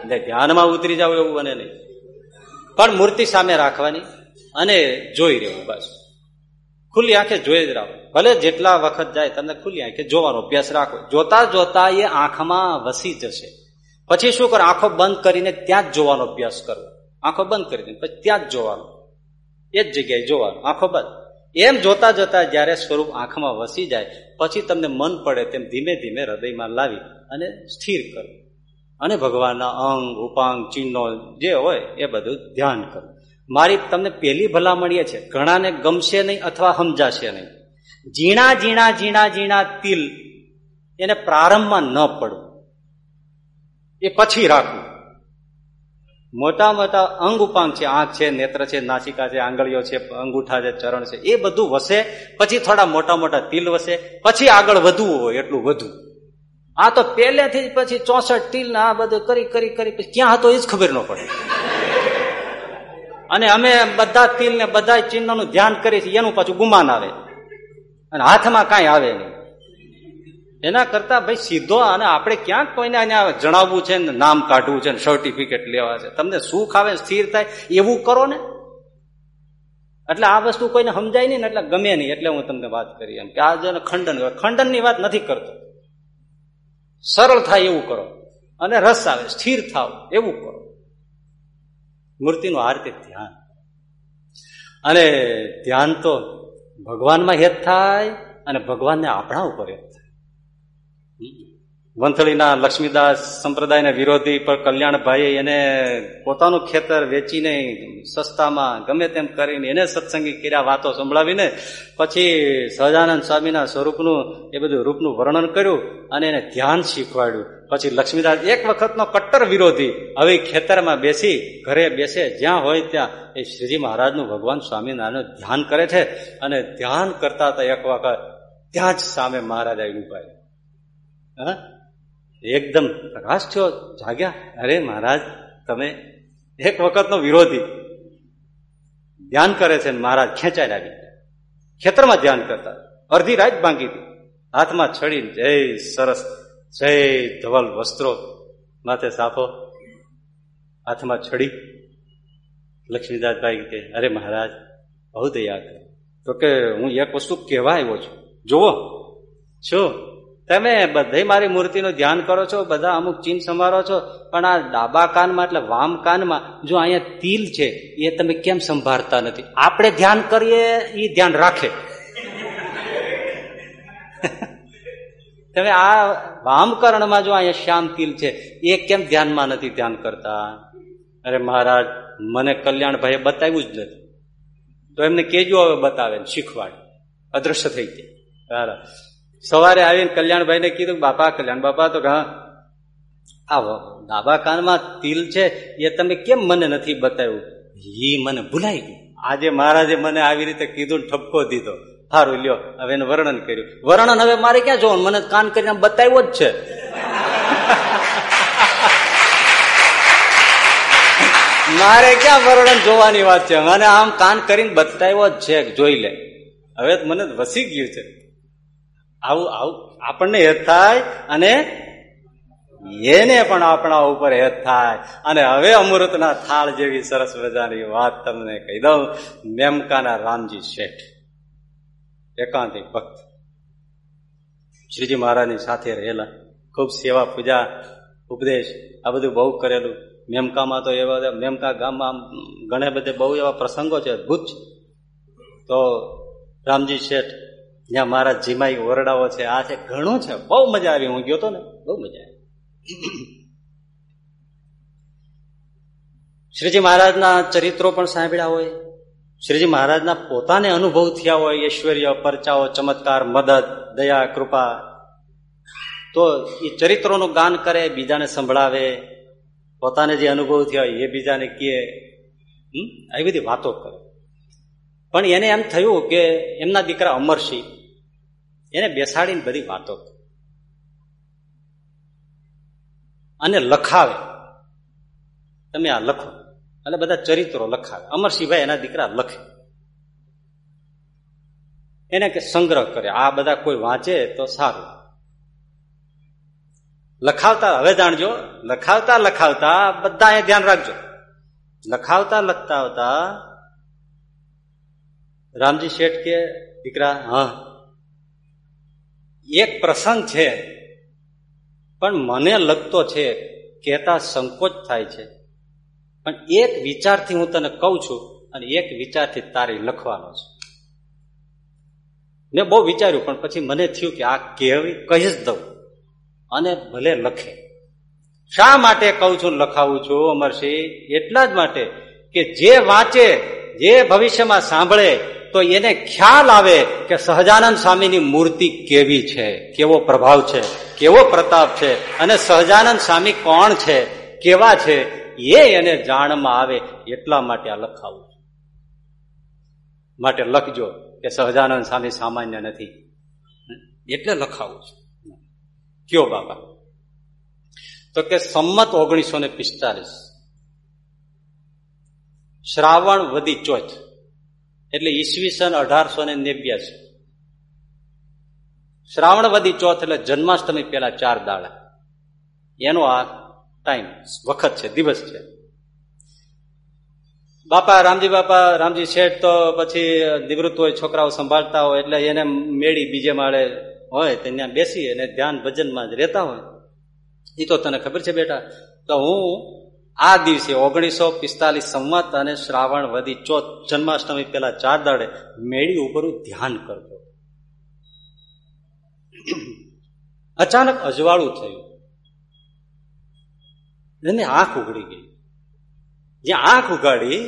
એટલે ધ્યાનમાં ઉતરી જાવ એવું બને નહીં. પણ મૂર્તિ સામે રાખવાની અને જોઈ રહેવું બસ. ખુલ્લી આંખે જોઈ જ રાખો. ભલે જેટલા વખત જાય તમને ખુલ્લી આંખે જોવાનો અભ્યાસ રાખો. જોતા જોતા એ આંખમાં વસી જશે. પછી શું કરો? આંખો બંધ કરીને ત્યાં જ જોવાનો અભ્યાસ કરવો આંખો બંધ કરી દે, પછી ત્યાં જ જોવાનું. એ જ જગ્યાએ જોવાનું. આંખો બંધ. એમ જોતા જોતા જયારે સ્વરૂપ આંખમાં વસી જાય, પછી તમને મન પડે તેમ ધીમે ધીમે હૃદયમાં લાવી અને સ્થિર કરો. અને ભગવાનના અંગ, ઉપાંગ, ચિહ્નો જે હોય એ બધું ધ્યાન કરો. મારી તમને પહેલી ભલામણીએ છે, ઘણાને ગમશે નહીં અથવા સમજાશે નહીં. ઝીણા ઝીણા ઝીણા ઝીણા તિલ એને પ્રારંભમાં ન પડવું. એ પછી રાખવું. મોટા મોટા અંગ ઉપાંગ છે, આંખ છે, નેત્ર છે, નાસિકા છે, આંગળીઓ છે, અંગૂઠા છે, ચરણ છે, એ બધું વસે, પછી થોડા મોટા મોટા તિલ વસે, પછી આગળ વધવું હોય એટલું વધુ. આ તો પહેલેથી જ પછી ચોસઠ ટીલ ને આ બધું કરી કરી કરી ક્યાં હતો એ જ ખબર ન પડે. અને અમે બધા તિલ ને બધા ચિહ્નોનું ધ્યાન કરીએ છીએ, એનું પાછું ગુમાન આવે. અને હાથમાં કાંઈ આવે નહીં. એના કરતા ભાઈ સીધો અને આપણે ક્યાંક કોઈને જણાવવું છે ને નામ કાઢવું છે ને સર્ટિફિકેટ લેવા છે, તમને સુખ આવે સ્થિર થાય, એવું કરો ને. એટલે આ વસ્તુ કોઈને સમજાય નહીં ને એટલે ગમે નહીં, એટલે હું તમને વાત કરી એમ કે આ જો ખંડન, ખંડનની વાત નથી કરતો. સરળ થાય એવું કરો. અને રસ આવે, સ્થિર થાવ એવું કરો. મૂર્તિનું આ ધ્યાન. અને ધ્યાન તો ભગવાનમાં હેત થાય અને ભગવાનને આપણા ઉપર હેત થાય. વંથળીના લક્ષ્મીદાસ સંપ્રદાયના વિરોધી પર કલ્યાણભાઈ એને પોતાનું ખેતર વેચીને સસ્તામાં ગમે તેમ કરીને એને સત્સંગી કર્યા વાતો સંભળાવીને પછી સહજાનંદ સ્વામીના સ્વરૂપનું એ બધું રૂપનું વર્ણન કર્યું અને એને ધ્યાન શીખવાડ્યું. પછી લક્ષ્મીદાસ એક વખતનો કટ્ટર વિરોધી હવે ખેતરમાં બેસી, ઘરે બેસે, જ્યાં હોય ત્યાં એ શ્રીજી મહારાજનું ભગવાન સ્વામિનારાયણ ધ્યાન કરે છે અને ધ્યાન કરતા હતા એક વખત, ત્યાં જ સામે મહારાજ આવી ઊભા હા? એકદમ પ્રકાશ થયો, જાગ્યા. અરે મહારાજ, તમે એક વખતનો વિરોધી. ધ્યાન કરે છે મહારાજ ખેંચાઈ લાગી. ખેતરમાં ધ્યાન કરતા. અડધી રાત ભાંગી હતી. હાથમાં છડી જય સરસ, જય ધવલ વસ્ત્રો માથે સાફો, હાથમાં છડી. લક્ષ્મીદાસભાઈ કે, અરે મહારાજ, બહુ દયા તો કે, હું એક વસ્તુ કહેવા આવ્યો છું. જુઓ. શું? તમે બધે મારી મૂર્તિનું ધ્યાન કરો છો, બધા અમુક ચીન સંભાળો છો, પણ આ ડાબા કાનમાં એટલે વામ કાનમાં જો અહીંયા તિલ છે, એ તમે કેમ સંભાળતા નથી? આપણે ધ્યાન કરીએ એ ધ્યાન રાખે. તમે આ વામકરણમાં જો અહીંયા શ્યામ તિલ છે, એ કેમ ધ્યાનમાં નથી ધ્યાન કરતા? અરે મહારાજ, મને કલ્યાણભાઈએ બતાવ્યું જ નથી. તો એમને કેજો હવે બતાવે શીખવાડ. અદ્રશ્ય થઈ ગયા સવારે આવીને કલ્યાણભાઈને કીધું બાપા, કલ્યાણ બાપા, તો હા આવો ડાબા કાનમાં તિલ છે, એ તમે કેમ મને નથી બતાવ્યું? એ મને ભૂલાઈ ગયું. આજે મહારાજે મને આવી રીતે કીધું ઠપકો દીધો. સારું લ્યો, હવે એનું વર્ણન કર્યું. વર્ણન હવે મારે ક્યાં જોવાનું? મને કાન કરીને બતાવ્યો જ છે. મારે ક્યાં વર્ણન જોવાની વાત છે? મને આમ કાન કરીને બતાવ્યો જ છે, જોઈ લે. હવે મને વસી ગયું છે. આવું આવું આપણને હેત થાય અને એને પણ આપણા ઉપર હેત થાય. અને હવે અમૃતના થાળ જેવી સરસ મજાની વાત તમને કહી દઉં. મેમકાના રામજી શેઠ એકાંતિક ભક્ત. શ્રીજી મહારાજની સાથે રહેલા, ખૂબ સેવા પૂજા, ઉપદેશ, આ બધું બહુ કરેલું. મેમકામાં તો એવા મેમકા ગામમાં ઘણા બધે બહુ એવા પ્રસંગો છે, અદભુત છે. તો રામજી શેઠ જ્યાં મારા જીમાઈ ઓરડાઓ છે, આ છે, ઘણું છે. બહુ મજા આવી. હું ગયો તો ને, બહુ મજા આવી. શ્રીજી મહારાજના ચરિત્રો પણ સાંભળ્યા હોય. શ્રીજી મહારાજના પોતાને અનુભવ થયા હોય, ઐશ્વર્ય, પરચાઓ, ચમત્કાર, મદદ, દયા, કૃપા. તો એ ચરિત્રોનું ગાન કરે, બીજાને સંભળાવે. પોતાને જે અનુભવ થયા એ બીજાને કહે. આવી બધી વાતો કરે. પણ એને એમ થયું કે એમના દીકરા અમરસિંહ એને બેસાડીને બધી વાતો અને લખાવે. તમે આ લખો. એટલે બધા ચરિત્રો લખાવે. અમરસિંહભાઈ એના દીકરા લખે. એને કે સંગ્રહ કરે. આ બધા કોઈ વાંચે તો સારું. લખાવતા હવે જાણજો. લખાવતા લખાવતા બધા એ ધ્યાન રાખજો. લખાવતા લખતા આવતા રામજી શેઠ કે દીકરા, હા એક પ્રસંગ છે. પણ મને લગતો છે, કહેતા સંકોચ થાય છે. પણ એક વિચારથી હું તને કહું છું અને એક વિચારથી તારે લખવાનો છે. મેં બહુ વિચાર્યું, પણ પછી મને થયું કે આ કહેવી કહી જ દઉં. અને ભલે લખે. શા માટે કહું છું, લખાવું છું અમરસિંહ એટલા જ માટે કે જે વાંચે, જે ભવિષ્યમાં સાંભળે તો એને ખ્યાલ આવે કે સહજાનંદ સ્વામીની મૂર્તિ કેવી છે, કેવો પ્રભાવ છે, કેવો પ્રતાપ છે અને સહજાનંદ સ્વામી કોણ છે, કેવા છે, એ એને જાણમાં આવે એટલા માટે આ લખાવું માટે લખજો કે સહજાનંદ સ્વામી સામાન્ય નથી. એટલે લખાવું છું. કયો બાબા? તો કે સંમત ઓગણીસો ને પિસ્તાલીસ. શ્રાવણ વધી ચોથ. એટલે ઈસવીસન અઢારસો ને નેવ્યાસી. શ્રાવણવદી ચોથ એટલે જન્માષ્ટમી પેલા ચાર દાડા. એનો આ ટાઈમ વખત છે, દિવસ છે. બાપા, રામજી બાપા, રામજી શેઠ તો પછી નિવૃત્ત હોય, છોકરાઓ સંભાળતા હોય, એટલે એને મેળી બીજે માળે હોય, તો ત્યાં બેસી અને ધ્યાન ભજનમાં જ રહેતા હોય. એ તો તને ખબર છે બેટા? તો હું આ દિવસે ઓગણીસો પિસ્તાલીસ સંમત અને શ્રાવણ વધી ચોથ જન્માષ્ટમી પેલા ચાર દાડે મેળી ઉપર ધ્યાન કરતો અચાનક અજવાળું થયું. એને આંખ ઉઘડી ગઈ. જ્યાં આંખ ઉગાડી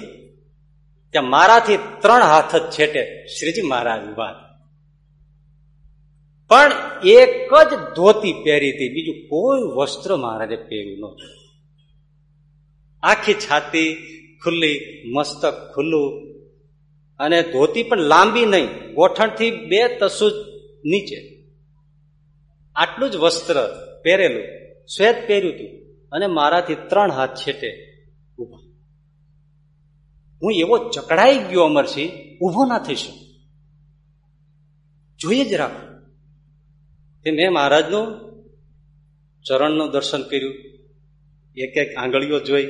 ત્યાં મારાથી ત્રણ હાથ જ છેટે શ્રીજી મહારાજ ઊભા પણ એક જ ધોતી પહેરી હતી. બીજું કોઈ વસ્ત્ર મહારાજે પહેર્યું નહોતું આખી છાતી ખુલ્લી, મસ્તક ખુલ્લું અને ધોતી પણ લાંબી નહીં, ગોઠણથી બે તસુ નીચે. આટલું જ વસ્ત્ર પહેરેલું, શ્વેત પહેર્યું હતું અને મારાથી ત્રણ હાથ છેટે ઊભા હું એવો ચકડાઈ ગયો અમરસિંહ ઊભો ના થઈ શકું. જોઈએ જ રાખો. તે મેં મહારાજનું ચરણનું દર્શન કર્યું, એક એક આંગળીઓ જોઈ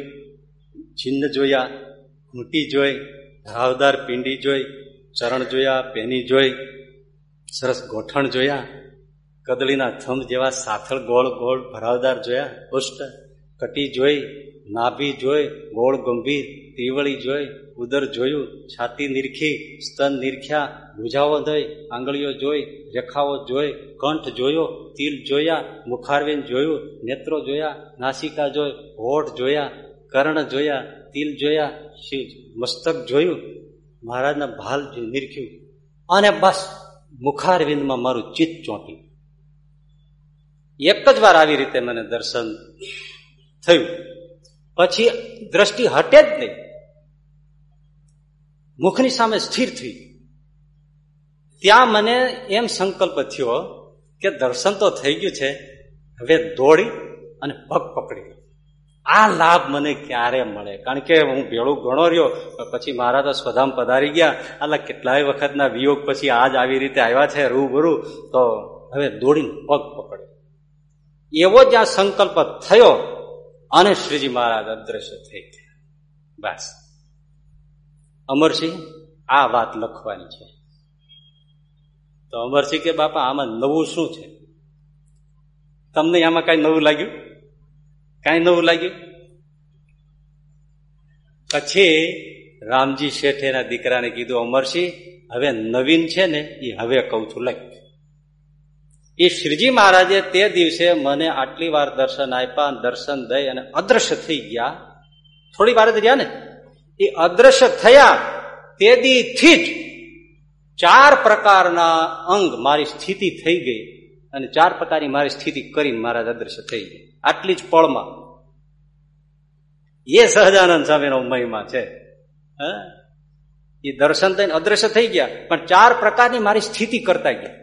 ચિહ્ન જોયા, ઘૂંટી જોઈ ધરાવદાર પિંડી જોઈ, ચરણ જોયા, પેની જોઈ, સરસ ગોઠણ જોયા, કદળીના થંભ જેવા સાથળ ગોળ ગોળ ભરાવદાર જોયા, પુષ્ટ, કટી જોઈ, નાભી જોઈ, ગોળ ગંભીર ત્રિવળી જોઈ, ઉદર જોયું, છાતી નિરખી, સ્તન નિરખ્યા, ભૂજાઓ ધોઈ, આંગળીઓ જોઈ, રેખાઓ જોઈ, કંઠ જોયો, તિલ જોયા મુખારવેન જોયું, નેત્રો જોયા, નાસિકા જોઈ, હોઠ જોયા કર્ણ જોયા, તિલ જોયા શિવ મસ્તક જોયું, મહારાજના ભાલ નિરખ્યું અને બસ મુખારવિંદમાં મારું ચિત્ત ચોંટ્યું એક જ વાર આવી રીતે મને દર્શન થયું. પછી દ્રષ્ટિ હટે જ નહીં. મુખની સામે સ્થિર થઈ. ત્યાં મને એમ સંકલ્પ થયો કે દર્શન તો થઈ ગયું છે, હવે દોડી અને પગ પકડી આ લાભ મને ક્યારે મળે? કારણ કે હું ભેળું ઘણો રહ્યો પછી મારા તો સ્વધામ પધારી ગયા. આલા કેટલાય વખતના વિયોગ પછી આજ આવી રીતે આવ્યા છે રૂબરૂ. તો હવે દોડીને પગ પકડે એવો જ આ સંકલ્પ થયો અને શ્રીજી મહારાજ અદ્રશ્ય થઈ ગયા. બસ. અમરસિંહ, આ વાત લખવાની છે. તો અમરસિંહ કે, બાપા, આમાં નવું શું છે? તમને આમાં કઈ નવું લાગ્યું? કઈ નવું લાગ્યું? પછી રામજી શેઠ એના દીકરાને કીધું, અમરસિંહ, હવે નવીન છે ને એ હવે કઉ છું લખ એ શ્રીજી મહારાજે તે દિવસે મને આટલી વાર દર્શન આપ્યા, દર્શન દઈ અને અદ્રશ્ય થઈ ગયા. થોડી વાર જ રહ્યા ને? એ અદ્રશ્ય થયા તે દીથી જ ચાર પ્રકારના અંગ મારી સ્થિતિ થઈ ગઈ. અને ચાર પ્રકારની મારી સ્થિતિ કરીને મહારાજ અદ્રશ્ય થઈ ગઈ. આટલી જ પળમાં. એ સહજાનંદ સ્વામીનો મહિમા છે. એ દર્શન થઈને અદ્રશ્ય થઈ ગયા, પણ ચાર પ્રકારની મારી સ્થિતિ કરતા ગયા.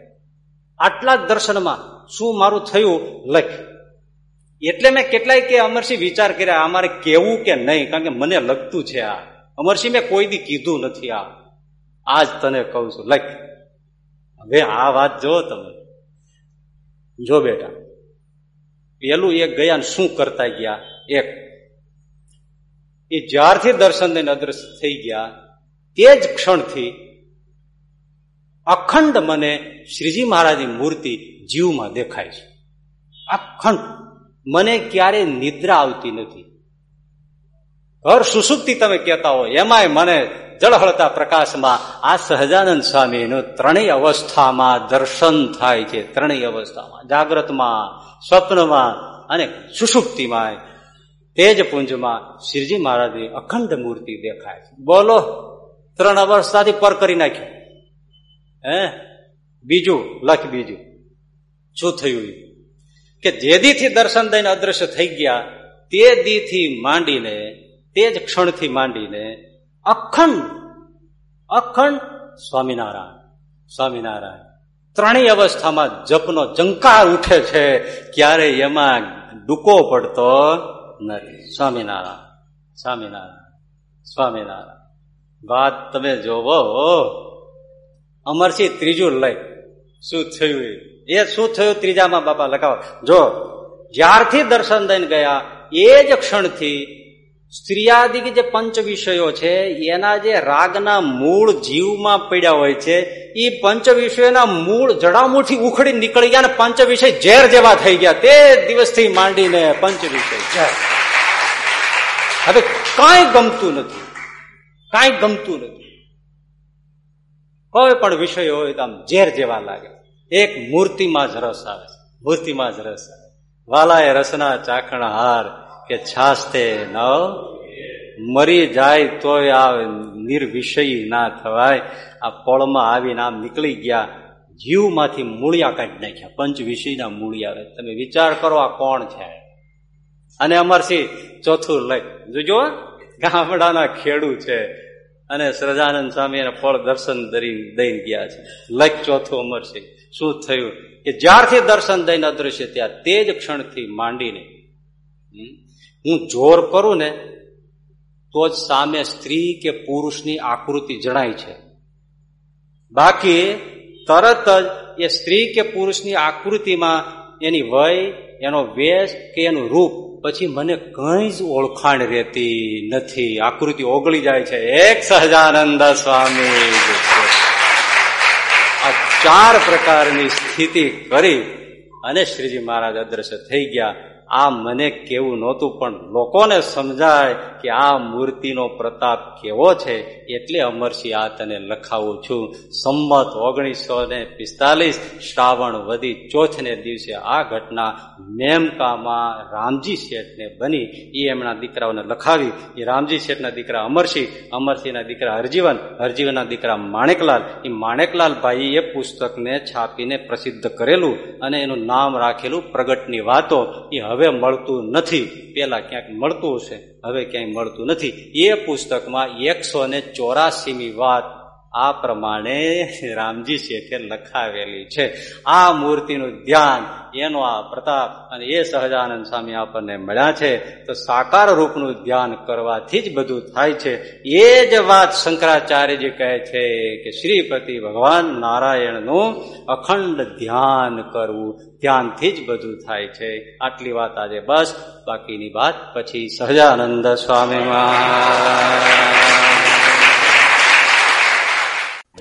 આટલા જ દર્શનમાં શું મારું થયું લખ. એટલે મેં કેટલાય કે અમરસિંહ વિચાર કર્યા અમારે કેવું કે નહીં, કારણ કે મને લગતું છે આ. અમરસિંહ મેં કોઈ દી કીધું નથી આ. આજ તને કહું છું, લખ. હવે આ વાત જો તમે જો બેટા, પેલું એક ગયા શું કરતા ગયા? એક. એ જ્યારથી દર્શન દઈને અદ્રશ્ય થઈ ગયા, તે જ ક્ષણથી અખંડ મને શ્રીજી મહારાજની મૂર્તિ જીવમાં દેખાય છે. અખંડ. મને ક્યારે નિદ્રા આવતી નથી. ઘર સુસુપ્તિ તમે કહેતા હો એમાંય મને જળહળતા પ્રકાશમાં આ સહજાનંદ સ્વામીનું ત્રણેય અવસ્થામાં દર્શન થાય છે. ત્રણેય અવસ્થામાં. જાગ્રતમાં, સ્વપ્નમાં અને સુષુપ્તિમાં. તેજ પુંજમાં શ્રીજી મહારાજની અખંડ મૂર્તિ દેખાય છે. બોલો, ત્રણ અવસ્થાથી પર કરી નાખ્યું. હે? બીજું, લખ બીજું. શું થયું કે જે દીથી દર્શન દઈને અદ્રશ્ય થઈ ગયા, તે દીથી માંડીને, તે જ ક્ષણથી માંડીને અખંડ અખંડ સ્વામિનારાયણ. સ્વામિનારાયણ. ત્રણેય અવસ્થામાં જપનો જંકાર ઉઠે છે, ક્યારે એમાં ડૂકો પડતો નથી. સ્વામિનારાયણ સ્વામિનારાયણ સ્વામિનારાયણ. વાત તમે જોવો, અમરસિંહ ત્રીજું લઈ. શું થયું એ? શું થયું ત્રીજામાં બાપા લખાવો? જો જ્યારથી દર્શન દઈને ગયા, એ જ ક્ષણથી સ્ત્રીયાદિક જે પંચ વિષયો છે એના જે રાગના મૂળ જીવમાં પડ્યા હોય છે એ પંચ વિષયોના મૂળ જડામુઠી ઉખડી નીકળી ગયા અને પંચ વિષય ઝેર જેવા થઈ ગયા. તે દિવસથી માંડીને પંચ વિષય ઝેર. હવે કાંઈ ગમતું નથી. કાંઈ ગમતું નથી. કોઈ પણ વિષય હોય તો આમ ઝેર જેવા લાગે. એક મૂર્તિમાં જ રસ આવે મૂર્તિમાં જ રસ આવે. વાલાએ રસના ચાખણ હાર કે છાસ્તે નવ મરી જાય તોય આ નિર્વિષયી ના થવાય. આ પળમાં આવીને આમ નીકળી ગયા. જીવમાંથી મૂળિયા કાઢી નાખ્યા. પંચ વિષયના મૂળિયા તમે વિચાર કરો આ કોણ છે? અને અમરસિંહ ચોથું લઈ. જોજો ગામડાના ખેડૂ છે. અને સહજાનંદ સ્વામી એને ફળ દર્શન દઈને ગયા છે. લખ ચોથું અમરસિંહ શું થયું? કે જ્યારથી દર્શન દઈને અદૃશ્ય ત્યાં તે જ ક્ષણથી માંડીને હું જોર કરું ને, તો જ સામે સ્ત્રી કે પુરુષની આકૃતિ જણાય છે. બાકી તરત જ એ સ્ત્રી કે પુરુષની આકૃતિમાં એની વય, એનો વેશ કે એનું રૂપ પછી મને કઈ જ ઓળખાણ રહેતી નથી. આકૃતિ ઓગળી જાય છે. એક સહજાનંદ સ્વામી આ ચાર પ્રકારની સ્થિતિ કરી અને શ્રીજી મહારાજ અદ્રશ્ય થઈ ગયા. આ મને કેવું નહોતું, પણ લોકોને સમજાય કે આ મૂર્તિનો પ્રતાપ કેવો છે, એટલે અમરસિંહ આ તને લખાવું છું. સંમત ઓગણીસો ને પિસ્તાલીસ, શ્રાવણ વધી ચોથને દિવસે આ ઘટના મેમકામાં રામજી શેઠને બની. એ એમના દીકરાઓને લખાવી. એ રામજી શેઠના દીકરા અમરસિંહ અમરસિંહના દીકરા હરજીવન, હરજીવનના દીકરા માણેકલાલ. એ માણેકલાલ ભાઈ એ પુસ્તકને છાપીને પ્રસિદ્ધ કરેલું અને એનું નામ રાખેલું પ્રગટની વાતો. એ મળતું નથી. પેલા ક્યાંક મળતું હશે, હવે ક્યાંય મળતું નથી. એ પુસ્તકમાં એકસો ને ચોરાસીમી વાત આ પ્રમાણે રામજી શેઠે લખાવેલી છે. આ મૂર્તિનું ધ્યાન એનો આ પ્રતાપ અને એ સહજાનંદ સ્વામી આપણને મળ્યા છે. તો સાકાર રૂપનું ધ્યાન કરવાથી જ બધું થાય છે. એ જ વાત શંકરાચાર્યજી કહે છે કે શ્રીપતિ ભગવાન નારાયણનું અખંડ ધ્યાન કરવું, ધ્યાનથી જ બધું થાય છે. આટલી વાત આજે બસ. બાકીની વાત પછી સહજાનંદ સ્વામીમાં